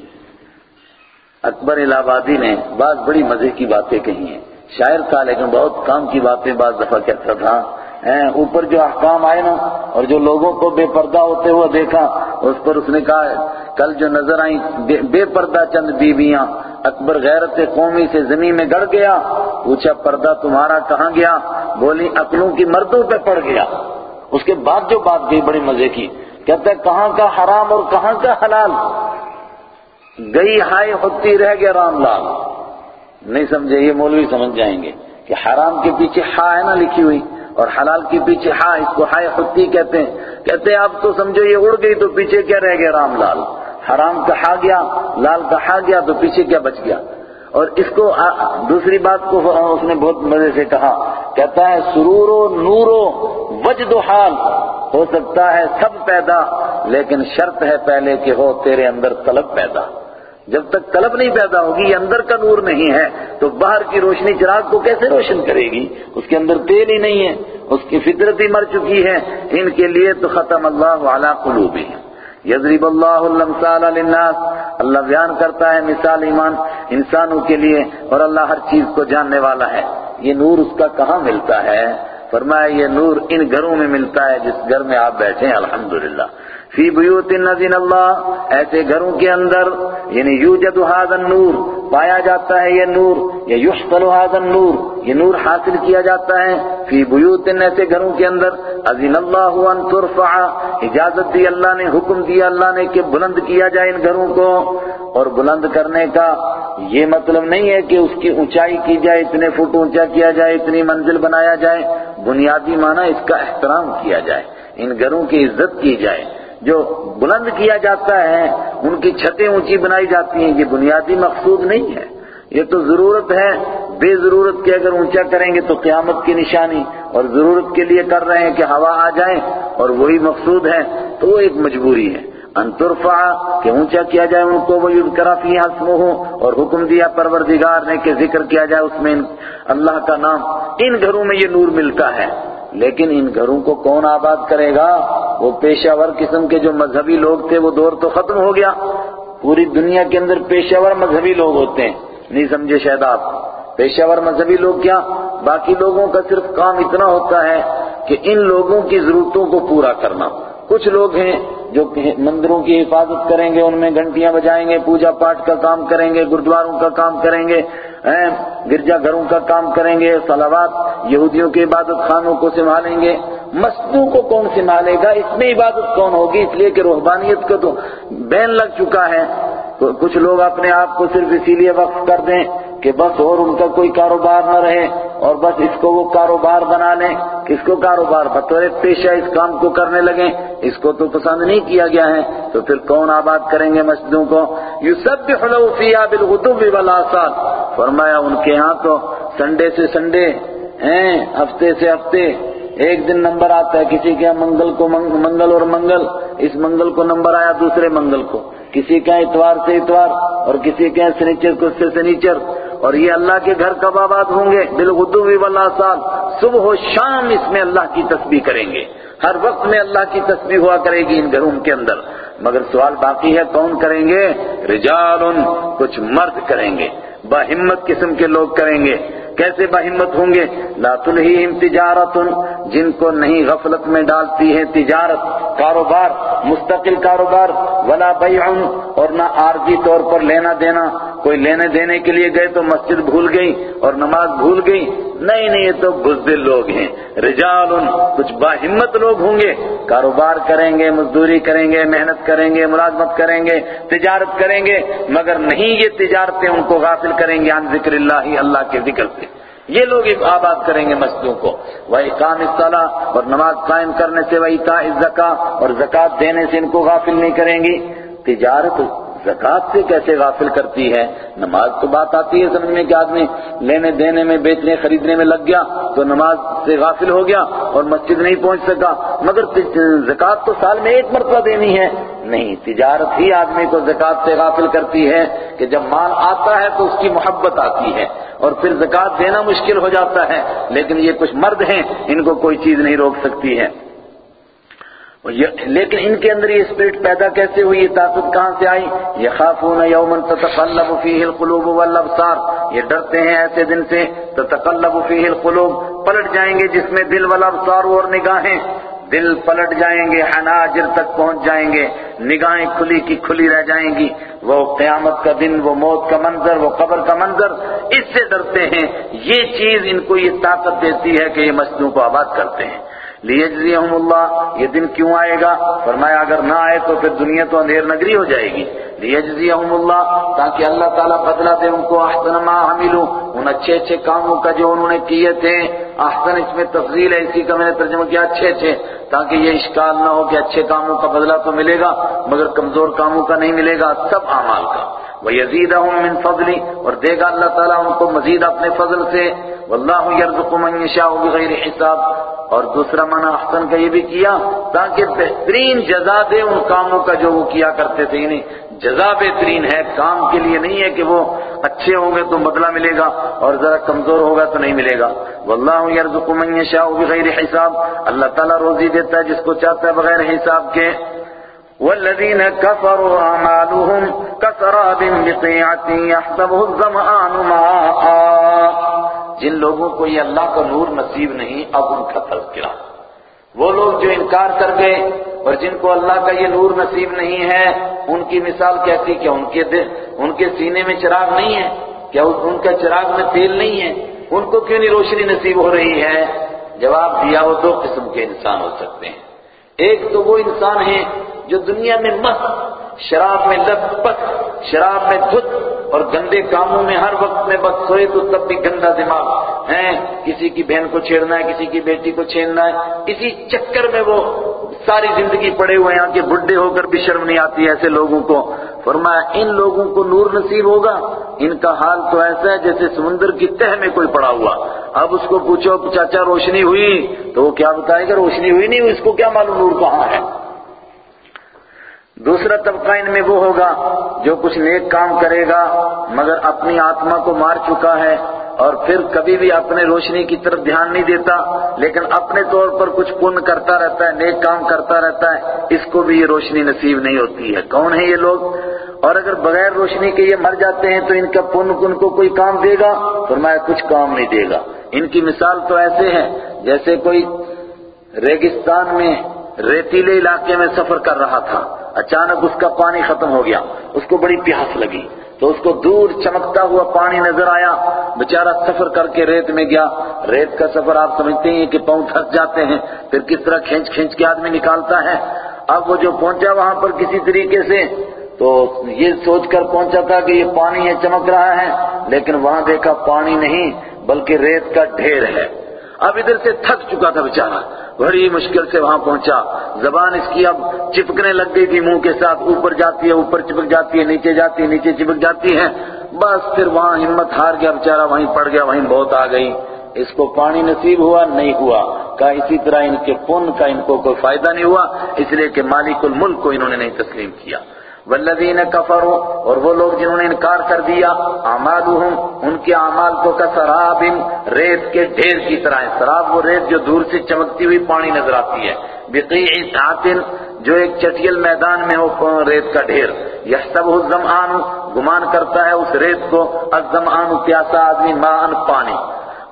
اکبر الہ آبادی نے بعض بڑی مزے کی باتیں کہی ہیں۔ شاعر تھا لیکن بہت کام کی باتیں بعض دفعہ کہتا تھا۔ اوپر جو احکام آئے نا، اور جو لوگوں کو بے پردہ ہوتے ہوئے دیکھا، اس پر اس نے کہا، کل جو نظر آئیں، بے پردہ چند بیویاں، اکبر غیرت قومی سے زمین میں گڑ گیا، پوچھا، پردہ تمہارا کہاں گیا؟ بولی اکلوں کی مردوں پہ پڑ گیا۔ اس کے بعد جو بات گئی بڑی مزے کی، کہتا ہے، کہاں کا حرام اور کہاں کا حلال؟ گئی ہائی ہوتی رہ گیا رام لال۔ نہیں سمجھے، یہ مولوی سمجھ جائیں گے کہ حرام کے پیچھے ہا ہے نا لکھی ہوئی۔ اور حلال کے پیچھے ہا اس کو ہائے خطی کہتے ہیں۔ کہتے ہیں، اب تو سمجھو یہ اڑ گئی تو پیچھے کیا رہ گیا؟ رام لال۔ حرام کہا گیا، لال کہا گیا تو پیچھے کیا بچ گیا؟ اور اس کو دوسری بات کو اس نے بہت مزے سے کہا۔ کہتا ہے، سرور و نور و وجد و حال، ہو سکتا ہے سب پیدا، لیکن شرط ہے پہلے کہ ہو تیرے اندر طلب پیدا۔ جب تک طلب نہیں پیدا ہوگی، یہ اندر کا نور نہیں ہے، تو باہر کی روشنی چراغ کو کیسے روشن کرے گی؟ اس کے اندر تیل ہی نہیں ہے، اس کی فطرت ہی مر چکی ہے۔ ان کے لیے تو ختم اللہ علی قلوبی یضرب اللہ الامثال للناس۔ اللہ بیان کرتا ہے، مثال ایمان انسانوں کے لیے، اور اللہ ہر چیز کو جاننے والا ہے۔ یہ نور اس کا کہاں ملتا ہے؟ فرمایا، یہ نور ان گھروں میں ملتا ہے، جس گھر میں آپ بیٹھے ہیں، الحمدللہ۔ فی بیوت نذین اللہ، ایسے گھروں کے اندر یعنی یوجد هذا النور، پایا جاتا ہے یہ نور، یا یحصل هذا النور، یہ نور حاصل کیا جاتا ہے فی بیوت ایسے گھروں کے اندر، اذن اللہ ان ترفع، اجازت دی اللہ نے، حکم دیا اللہ نے کہ بلند کیا جائے ان گھروں کو۔ اور بلند کرنے کا یہ مطلب نہیں ہے کہ اس کی اونچائی کی جائے، اتنے فٹ اونچا کیا جائے، اتنی منزل بنایا جائے۔ بنیادی معنی اس کا احترام کیا جائے، ان گھروں کی عزت کی جائے۔ جو بلند کیا جاتا ہے، ان کی چھتیں اونچی بنائی جاتی ہیں، یہ بنیادی مقصود نہیں ہے۔ یہ تو ضرورت ہے، بے ضرورت کے اگر اونچا کریں گے تو قیامت کی نشانی اور ضرورت کے لیے کر رہے ہیں کہ ہوا آ جائے اور وہی مقصود ہے، تو وہ ایک مجبوری ہے۔ انترفع کہ اونچا کیا جائے ان کو وہ کرا فی حسمہ اور حکم دیا پروردگار نے کہ ذکر کیا جائے اس میں اللہ کا نام۔ ان گھروں میں یہ نور ملتا ہے۔ لیکن ان گھروں کو کون آباد کرے گا؟ وہ پیشہ ور قسم کے جو مذہبی لوگ تھے، وہ دور تو ختم ہو گیا۔ پوری دنیا کے اندر پیشہ ور مذہبی لوگ ہوتے ہیں۔ نہیں سمجھے شاید آپ؟ پیشہ ور مذہبی لوگ کیا؟ باقی لوگوں کا صرف کام اتنا ہوتا ہے کہ ان لوگوں کی ضرورتوں کو پورا کرنا۔ کچھ لوگ ہیں جو مندروں کی حفاظت کریں گے، ان میں گھنٹیاں بجائیں گے، پوجا پاٹ کا کام کریں گے، گردواروں کا کام کریں گے۔ گرجا گھروں کا کام کریں گے، صلوات یہودیوں کے عبادت خانوں کو سنبھالیں گے۔ مسجدوں کو کون سنبھالے گا؟ اس میں عبادت کون ہوگی؟ اس لیے کہ روحبانیت کا تو بین لگ چکا ہے۔ کچھ لوگ اپنے آپ کو صرف اسی لیے وقف کر دیں۔ کہ بس اور ان کا کوئی کاروبار نہ رہے اور بس اس کو وہ کاروبار بنا لیں۔ کس کو کاروبار؟ بطور پیشہ اس کام کو کرنے لگیں۔ اس کو تو پسند نہیں کیا گیا ہے۔ تو پھر کون آباد کریں گے مسجدوں کو؟ یسبح له فیہا بالغدو والآصال فرمایا ان کے ہاں تو سنڈے سے سنڈے، ہیں، ہفتے سے ہفتے ایک دن نمبر آتا ہے کسی کے منگل کو منگل اور منگل، اس منگل کو نمبر آیا دوسرے منگل کو۔ کسی کا اتوار سے اتوار اور کسی کے سنیچر کو سے سنیچر اور یہ اللہ کے گھر کب آباد ہوں گے؟ بالغدو والآصال۔ سال صبح و شام اس میں اللہ کی تسبیح کریں گے۔ ہر وقت میں اللہ کی تسبیح ہوا کرے گی ان گھروں کے اندر۔ مگر سوال باقی ہے، کون کریں گے؟ رجال کچھ مرد کریں گے۔ باہمت قسم کے لوگ کریں گے۔ کیسے باہمت ہوں گے؟ لا تلہیہم تجارت جن کو نہیں غفلت میں ڈالتی ہے تجارت، کاروبار، مستقل کاروبار، ولا بیع اور نہ عارضی طور پر لینا دینا۔ کوئی لینے دینے کے لیے گئے تو مسجد بھول گئی اور نماز بھول گئی نہیں نہیں، یہ تو بزدل لوگ ہیں۔ رجال کچھ باہمت لوگ ہوں گے۔ کاروبار کریں گے، مزدوری کریں گے، محنت کریں گے، ملازمت کریں گے، تجارت کریں گے۔ مگر نہیں یہ تجارتیں ان کو غافل کریں گے عن ذکر اللہ اللہ کے ذکر سے۔ یہ لوگ آباد کریں گے مسجدوں کو۔ وہی کام اصطلاح اور نماز قائم کرنے سے وہی تا زکا اور زکات دینے سے ان کو غافل نہیں کریں گی تجارت زکات سے کیسے غافل کرتی ہے؟ نماز تو بات آتی ہے سمجھنے کے آدمی لینے دینے میں، بیچنے، خریدنے میں لگ گیا تو نماز سے غافل ہو گیا اور مسجد نہیں پہنچ سکا۔ مگر زکات تو سال میں ایک مرتبہ دینی ہے۔ نہیں، تجارت ہی آدمی کو زکات سے غافل کرتی ہے کہ جب مال آتا ہے تو اس کی محبت آتی ہے اور پھر زکات دینا مشکل ہو جاتا ہے، لیکن یہ کچھ مرد ہیں، ان کو کوئی چیز نہیں روک سکتی ہے۔ لیکن ان کے اندر یہ اسپرٹ پیدا کیسے ہوئی؟ یہ طاقت کہاں سے آئی؟ یہ خافون یومن تتقلب فیہ القلوب والابصار۔ یہ ڈرتے ہیں ایسے دن سے، تتقلب فیہ القلوب۔ پلٹ جائیں گے جس میں دل والابصار اور نگاہیں۔ دل پلٹ جائیں گے، حناجر تک پہنچ جائیں گے۔ نگاہیں کھلی کی کھلی رہ جائیں گی۔ وہ قیامت کا دن، وہ موت کا منظر، وہ قبر کا منظر۔ اس سے ڈرتے ہیں۔ یہ چیز ان کو یہ طاقت دیتی ہے کہ یہ مسجدوں کو آباد کرتے ہیں۔ لیجزیہم اللہ یہ دن کیوں آئے گا؟ فرمایا، اگر نہ آئے تو پھر دنیا تو اندھیر نگری ہو جائے گی۔ لیجزیہم اللہ تاکہ اللہ تعالیٰ بدلہ دے ان کو، احسن ما حملو ان اچھے اچھے کاموں کا جو انہوں نے کیے تھے، احسن اس میں تفضیل ہے، اسی کا میں نے ترجمہ کیا، اچھے اچھے۔ تاکہ یہ اشکال نہ ہو کہ اچھے کاموں کا بدلہ تو ملے گا، مگر کمزور کاموں کا نہیں ملے گا، سب اعمال کا۔ وَيَزِيدَهُم مِّن فَضْلِ، اور دے گا اللہ تعالیٰ ان کو مزید اپنے فضل سے۔ واللہ يرزق من يشاء بغیر حساب۔ اور دوسرا معنی احسن کا یہ بھی کیا، تاکہ بہترین جزا دے ان کاموں کا جو وہ کیا کرتے تھے۔ یعنی جزا بہترین ہے، کام کے لیے نہیں ہے کہ وہ اچھے ہوں گے تو بدلہ ملے گا، اور ذرا کمزور ہوگا تو نہیں ملے گا۔ واللہ يرزق من يشاء بغیر حساب۔ اللہ تعالیٰ روزی دیتا ہے جس کو چاہتا ہے بغیر حساب کے۔ والذين كفروا أعمالهم كسراب بقيعة يحسبه الظمآن ماء. جن لوگوں کو یہ اللہ کا نور نصیب نہیں، اب ان کا تذکرہ وہ لوگ جو انکار کر گئے اور جن کو اللہ کا یہ نور نصیب نہیں ہے، ان کی مثال کیسی کیا ان کے ان کے سینے میں چراغ نہیں ہے؟ کیا ان کا چراغ میں تیل نہیں ہے؟ ان کو کیوں نہیں روشنی نصیب ہو رہی ہے؟ جواب دیا وہ دو قسم کے انسان ہو سکتے ہیں۔ ایک تو وہ انسان ہیں جو دنیا میں مست، شراب میں لت پت شراب میں دھت اور گندے کاموں میں ہر وقت میں بس سوئے تو تب بھی گندا دماغ۔ ہے کسی کی بہن کو چھیڑنا ہے، کسی کی بیٹی کو چھیڑنا ہے۔ اسی چکر میں وہ ساری زندگی پڑے ہوئے ہیں کہ بڈھے ہو کر بھی شرم نہیں آتی ایسے لوگوں کو۔ فرمایا، ان لوگوں کو نور نصیب ہوگا۔ ان کا حال تو ایسا ہے جیسے سمندر کی تہ میں کوئی پڑا ہوا۔ اب اس کو پوچھو، چاچا، روشنی ہوئی؟ تو وہ کیا بتائے گا؟ روشنی ہوئی نہیں اس کو کیا معلوم نور کہاں ہے؟ دوسرا طبقہ ان میں وہ ہوگا جو کچھ نیک کام کرے گا، مگر اپنی آتما کو مار چکا ہے اور پھر کبھی بھی اپنے روشنی کی طرف دھیان نہیں دیتا، لیکن اپنے طور پر کچھ پن کرتا رہتا ہے، نیک کام کرتا رہتا ہے، اس کو بھی یہ روشنی نصیب نہیں ہوتی ہے۔ کون ہے یہ لوگ؟ اور اگر بغیر روشنی کے یہ مر جاتے ہیں تو ان کا پن ان کو کوئی کام دے گا؟ فرمایا کچھ کام نہیں دے گا۔ ان کی مثال تو ایسے ہے جیسے کوئی ریگستان میں ریتیلے علاقے میں سفر کر رہا تھا۔ اچانک اس کا پانی ختم ہو گیا۔ اس کو بڑی پیاس لگی۔ تو اس کو دور چمکتا ہوا پانی نظر آیا۔ بیچارہ سفر کر کے ریت میں گیا۔ ریت کا سفر آپ سمجھتے ہیں کہ پاؤں تھک جاتے ہیں۔ پھر کس طرح کھینچ کھینچ کے آدمی نکالتا ہے۔ اب وہ جو پہنچا وہاں پر کسی طریقے سے، تو یہ سوچ کر پہنچا تھا کہ یہ پانی یہ چمک رہا ہے۔ لیکن وہاں دیکھا پانی نہیں، بلکہ ریت کا ڈھیر ہے۔ اب ادھر سے تھک چکا تھا بیچارہ۔ بڑی مشکل سے وہاں پہنچا۔ زبان اس کی اب چپکنے لگ گئی تھی، منہ کے ساتھ اوپر جاتی ہے، اوپر چپک جاتی ہے، نیچے جاتی ہے، نیچے چپک جاتی ہے۔ بس پھر وہاں ہمت ہار گیا، بیچارہ وہیں پڑ گیا، وہیں بہت آ گئی۔ اس کو پانی نصیب ہوا، نہیں ہوا۔ کہا اسی طرح ان کے پن کا ان کو کوئی فائدہ نہیں ہوا، اس لیے کہ مالک الملک کو انہوں نے نہیں تسلیم کیا۔ والذین کفروا، اور وہ لوگ جنہوں نے انکار کر دیا اعمالهم ان کے اعمال کو کا سراب ریت کے ڈھیر کی طرح ہے۔ سراب وہ ریت جو دور سے چمکتی ہوئی پانی نظر آتی ہے۔ بقیع سات جو ایک چٹیل میدان میں ہو، ریت کا ڈھیر۔ یحسبہ الظمآن گمان کرتا ہے اس ریت کو۔ الظمآن پیاسا آدمی مان پانی۔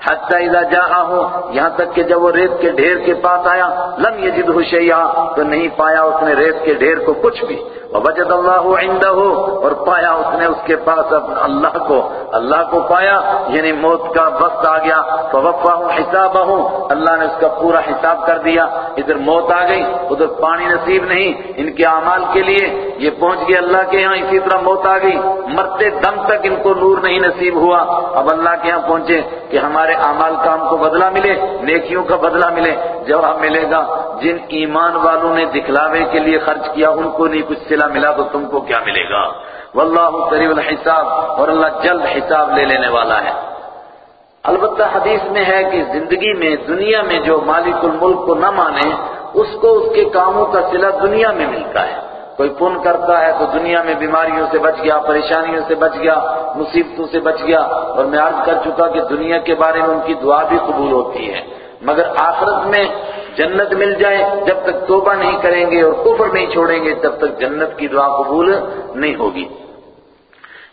حتی اذا جاءہو، یہاں تک کہ جب وہ ریت کے ڈھیر کے پاس آیا، لم یجدہ شیئا، تو نہیں پایا اس نے ریت کے ڈھیر کو کچھ بھی۔ وجد اللہ عندہ اور پایا اس نے اس کے پاس اللہ کو اللہ کو پایا یعنی موت کا وقت آ گیا فوفاہ حسابہ اللہ نے اس کا پورا حساب کر دیا، ادھر موت آ گئی، ادھر پانی نصیب نہیں، ان کے اعمال کے لیے، یہ پہنچ گئے اللہ کے یہاں، اسی طرح موت آ گئی، مرتے دم تک ان کو نور نہیں نصیب ہوا، اب اللہ کے یہاں پہنچے کہ ہمارے اعمال کا ہم کو بدلہ ملے، نیکیوں کا بدلہ ملے، جواب ملے گا، جن ایمان والوں نے دکھلاوے کے لیے خرچ کیا، ان کو نہیں، کچھ سلا ملا تو تم کو کیا ملے گا؟ واللہ قریب الحساب اور اللہ جلد حساب لے لینے والا ہے۔ البتہ حدیث میں ہے کہ زندگی میں، دنیا میں جو مالک الملک کو نہ مانے، اس کو اس کے کاموں کا صلہ دنیا میں ملتا ہے۔ کوئی پن کرتا ہے تو دنیا میں بیماریوں سے بچ گیا، پریشانیوں سے بچ گیا، مصیبتوں سے بچ گیا۔ اور میں عرض کر چکا کہ دنیا کے بارے میں ان کی دعا بھی قبول ہوتی ہے۔ مگر آخرت میں جنت مل جائے، جب تک توبہ نہیں کریں گے اور کفر نہیں چھوڑیں گے، تب تک جنت کی دعا قبول نہیں ہوگی۔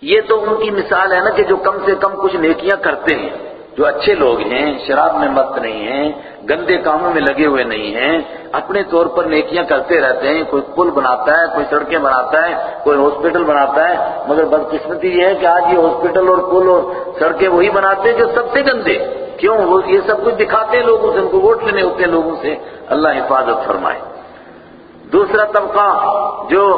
یہ تو ان کی مثال ہے نا کہ جو کم سے کم کچھ نیکیاں کرتے ہیں، جو اچھے لوگ ہیں، شراب میں مست نہیں ہیں، گندے کاموں میں لگے ہوئے نہیں ہیں، اپنے طور پر نیکیاں کرتے رہتے ہیں، کوئی پل بناتا ہے، کوئی سڑکیں بناتا ہے، کوئی ہاسپٹل بناتا ہے، مگر بدقسمتی یہ ہے کہ آج یہ ہاسپٹل اور پل اور سڑکیں وہی بناتے ہیں جو سب سے گندے۔ کیوں؟ وہ یہ سب کچھ دکھاتے ہیں لوگوں سے، ان کو ووٹ لینے ہوتے ہیں لوگوں سے۔ اللہ حفاظت فرمائے۔ دوسرا طبقہ جو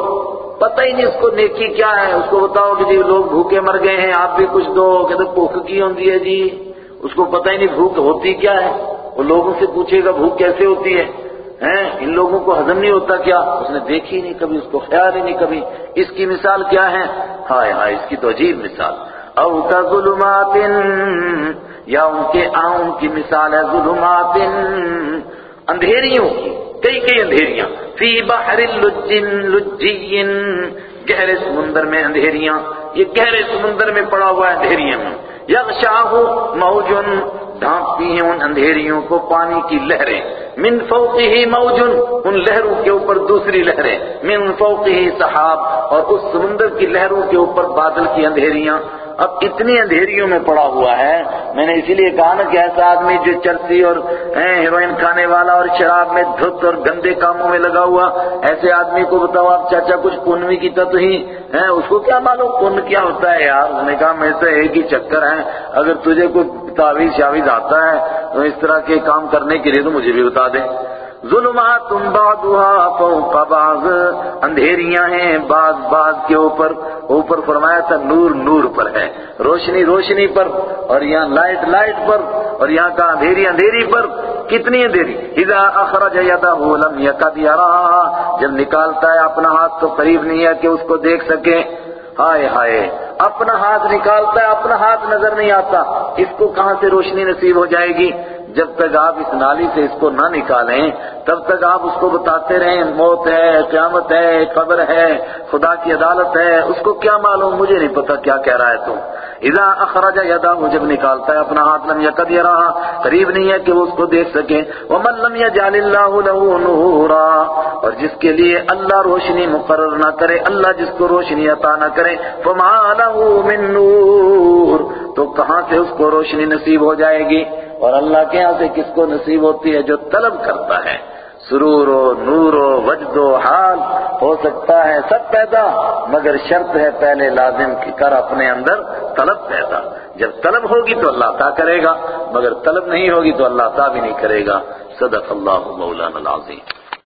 پتہ ہی نہیں اس کو نیکی کیا ہے، اس کو بتاؤ کہ جی لوگ بھوکے مر گئے ہیں، آپ بھی کچھ دو، کہ بھوک کی ہوتی ہے جی۔ اس کو پتہ ہی نہیں بھوک ہوتی کیا ہے۔ وہ لوگوں سے پوچھے گا بھوک کیسے ہوتی ہے۔ ان لوگوں کو ہضم نہیں ہوتا کیا؟ اس نے دیکھی نہیں کبھی، اس کو خیال ہی نہیں کبھی۔ اس کی مثال کیا ہے؟ ہائے ہائے، اس کی تو عجیب مثال۔ او کا ظلمات یا ان کے آؤں کی مثال ہے ظلمات اندھیریوں کی کئی کئی اندھیریاں۔ فی بحر لجن لجین، گہرے سمندر میں اندھیریاں۔ یہ گہرے سمندر میں پڑا ہوا ہے اندھیریاں یغشاہ موجن ڈھانپتی ہیں ان اندھیریوں کو، پانی کی لہریں۔ من فوقه موجن، ان لہروں کے اوپر دوسری لہریں۔ من فوقه سحاب، اور اس سمندر کی لہروں کے اوپر بادل کی اندھیریاں۔ اب اتنی اندھیریوں میں پڑا ہوا ہے۔ میں نے اسی لیے کہا نا کہ ایسا آدمی جو چرسی اور ہیروئن کھانے والا اور شراب میں دھت اور گندے کاموں میں لگا ہوا، ایسے آدمی کو بتاؤ آپ چاچا کچھ پن بھی کی تو ہی اس کو کیا معلوم؟ پن کیا ہوتا ہے یار؟ اس نے کہا میں تو ایک ہی چکر ہے اگر تجھے کوئی تعویذ شاویز آتا ہے تو اس طرح کے کام کرنے کے لیے تو مجھے بھی بتا دیں۔ ظلمات فوق بعض، اندھیریاں ہیں بعض بعض کے اوپر۔ اوپر فرمایا تھا نور نور پر ہے، روشنی روشنی پر، اور یہاں لائٹ لائٹ پر، اور یہاں کا اندھیری اندھیری پر۔ کتنی اندھیری؟ اذا اخرج يده لم يكد يراها جب نکالتا ہے اپنا ہاتھ تو قریب نہیں ہے کہ اس کو دیکھ سکے۔ ہائے ہائے، اپنا ہاتھ نکالتا ہے، اپنا ہاتھ نظر نہیں آتا۔ اس کو کہاں سے روشنی نصیب ہو جائے گی؟ جب تک آپ اس نالی سے اس کو نہ نکالیں، تب تک آپ اس کو بتاتے رہیں، موت ہے، قیامت ہے، قبر ہے، خدا کی عدالت ہے، اس کو کیا معلوم؟ مجھے نہیں پتا کیا کہہ رہا ہے تو۔ اذا اخرج یدا جب نکالتا ہے، اپنا ہاتھ لم یقد رہا قریب نہیں ہے کہ وہ اس کو دیکھ سکے۔ ومن لم یجعل اللہ له نورا، اور جس کے لیے اللہ روشنی مقرر نہ کرے، اللہ جس کو روشنی عطا نہ کرے، فما له من نور، تو کہاں سے اس کو روشنی نصیب ہو جائے گی؟ اور اللہ کے ہاں سے کس کو نصیب ہوتی ہے جو طلب کرتا ہے؟ سرور و نور و وجد و حال ہو سکتا ہے سب پیدا، مگر شرط ہے پہلے لازم کی کر اپنے اندر طلب پیدا۔ جب طلب ہوگی تو اللہ عطا کرے گا، مگر طلب نہیں ہوگی تو اللہ عطا بھی نہیں کرے گا۔ صدق اللہ مولانا العظیم۔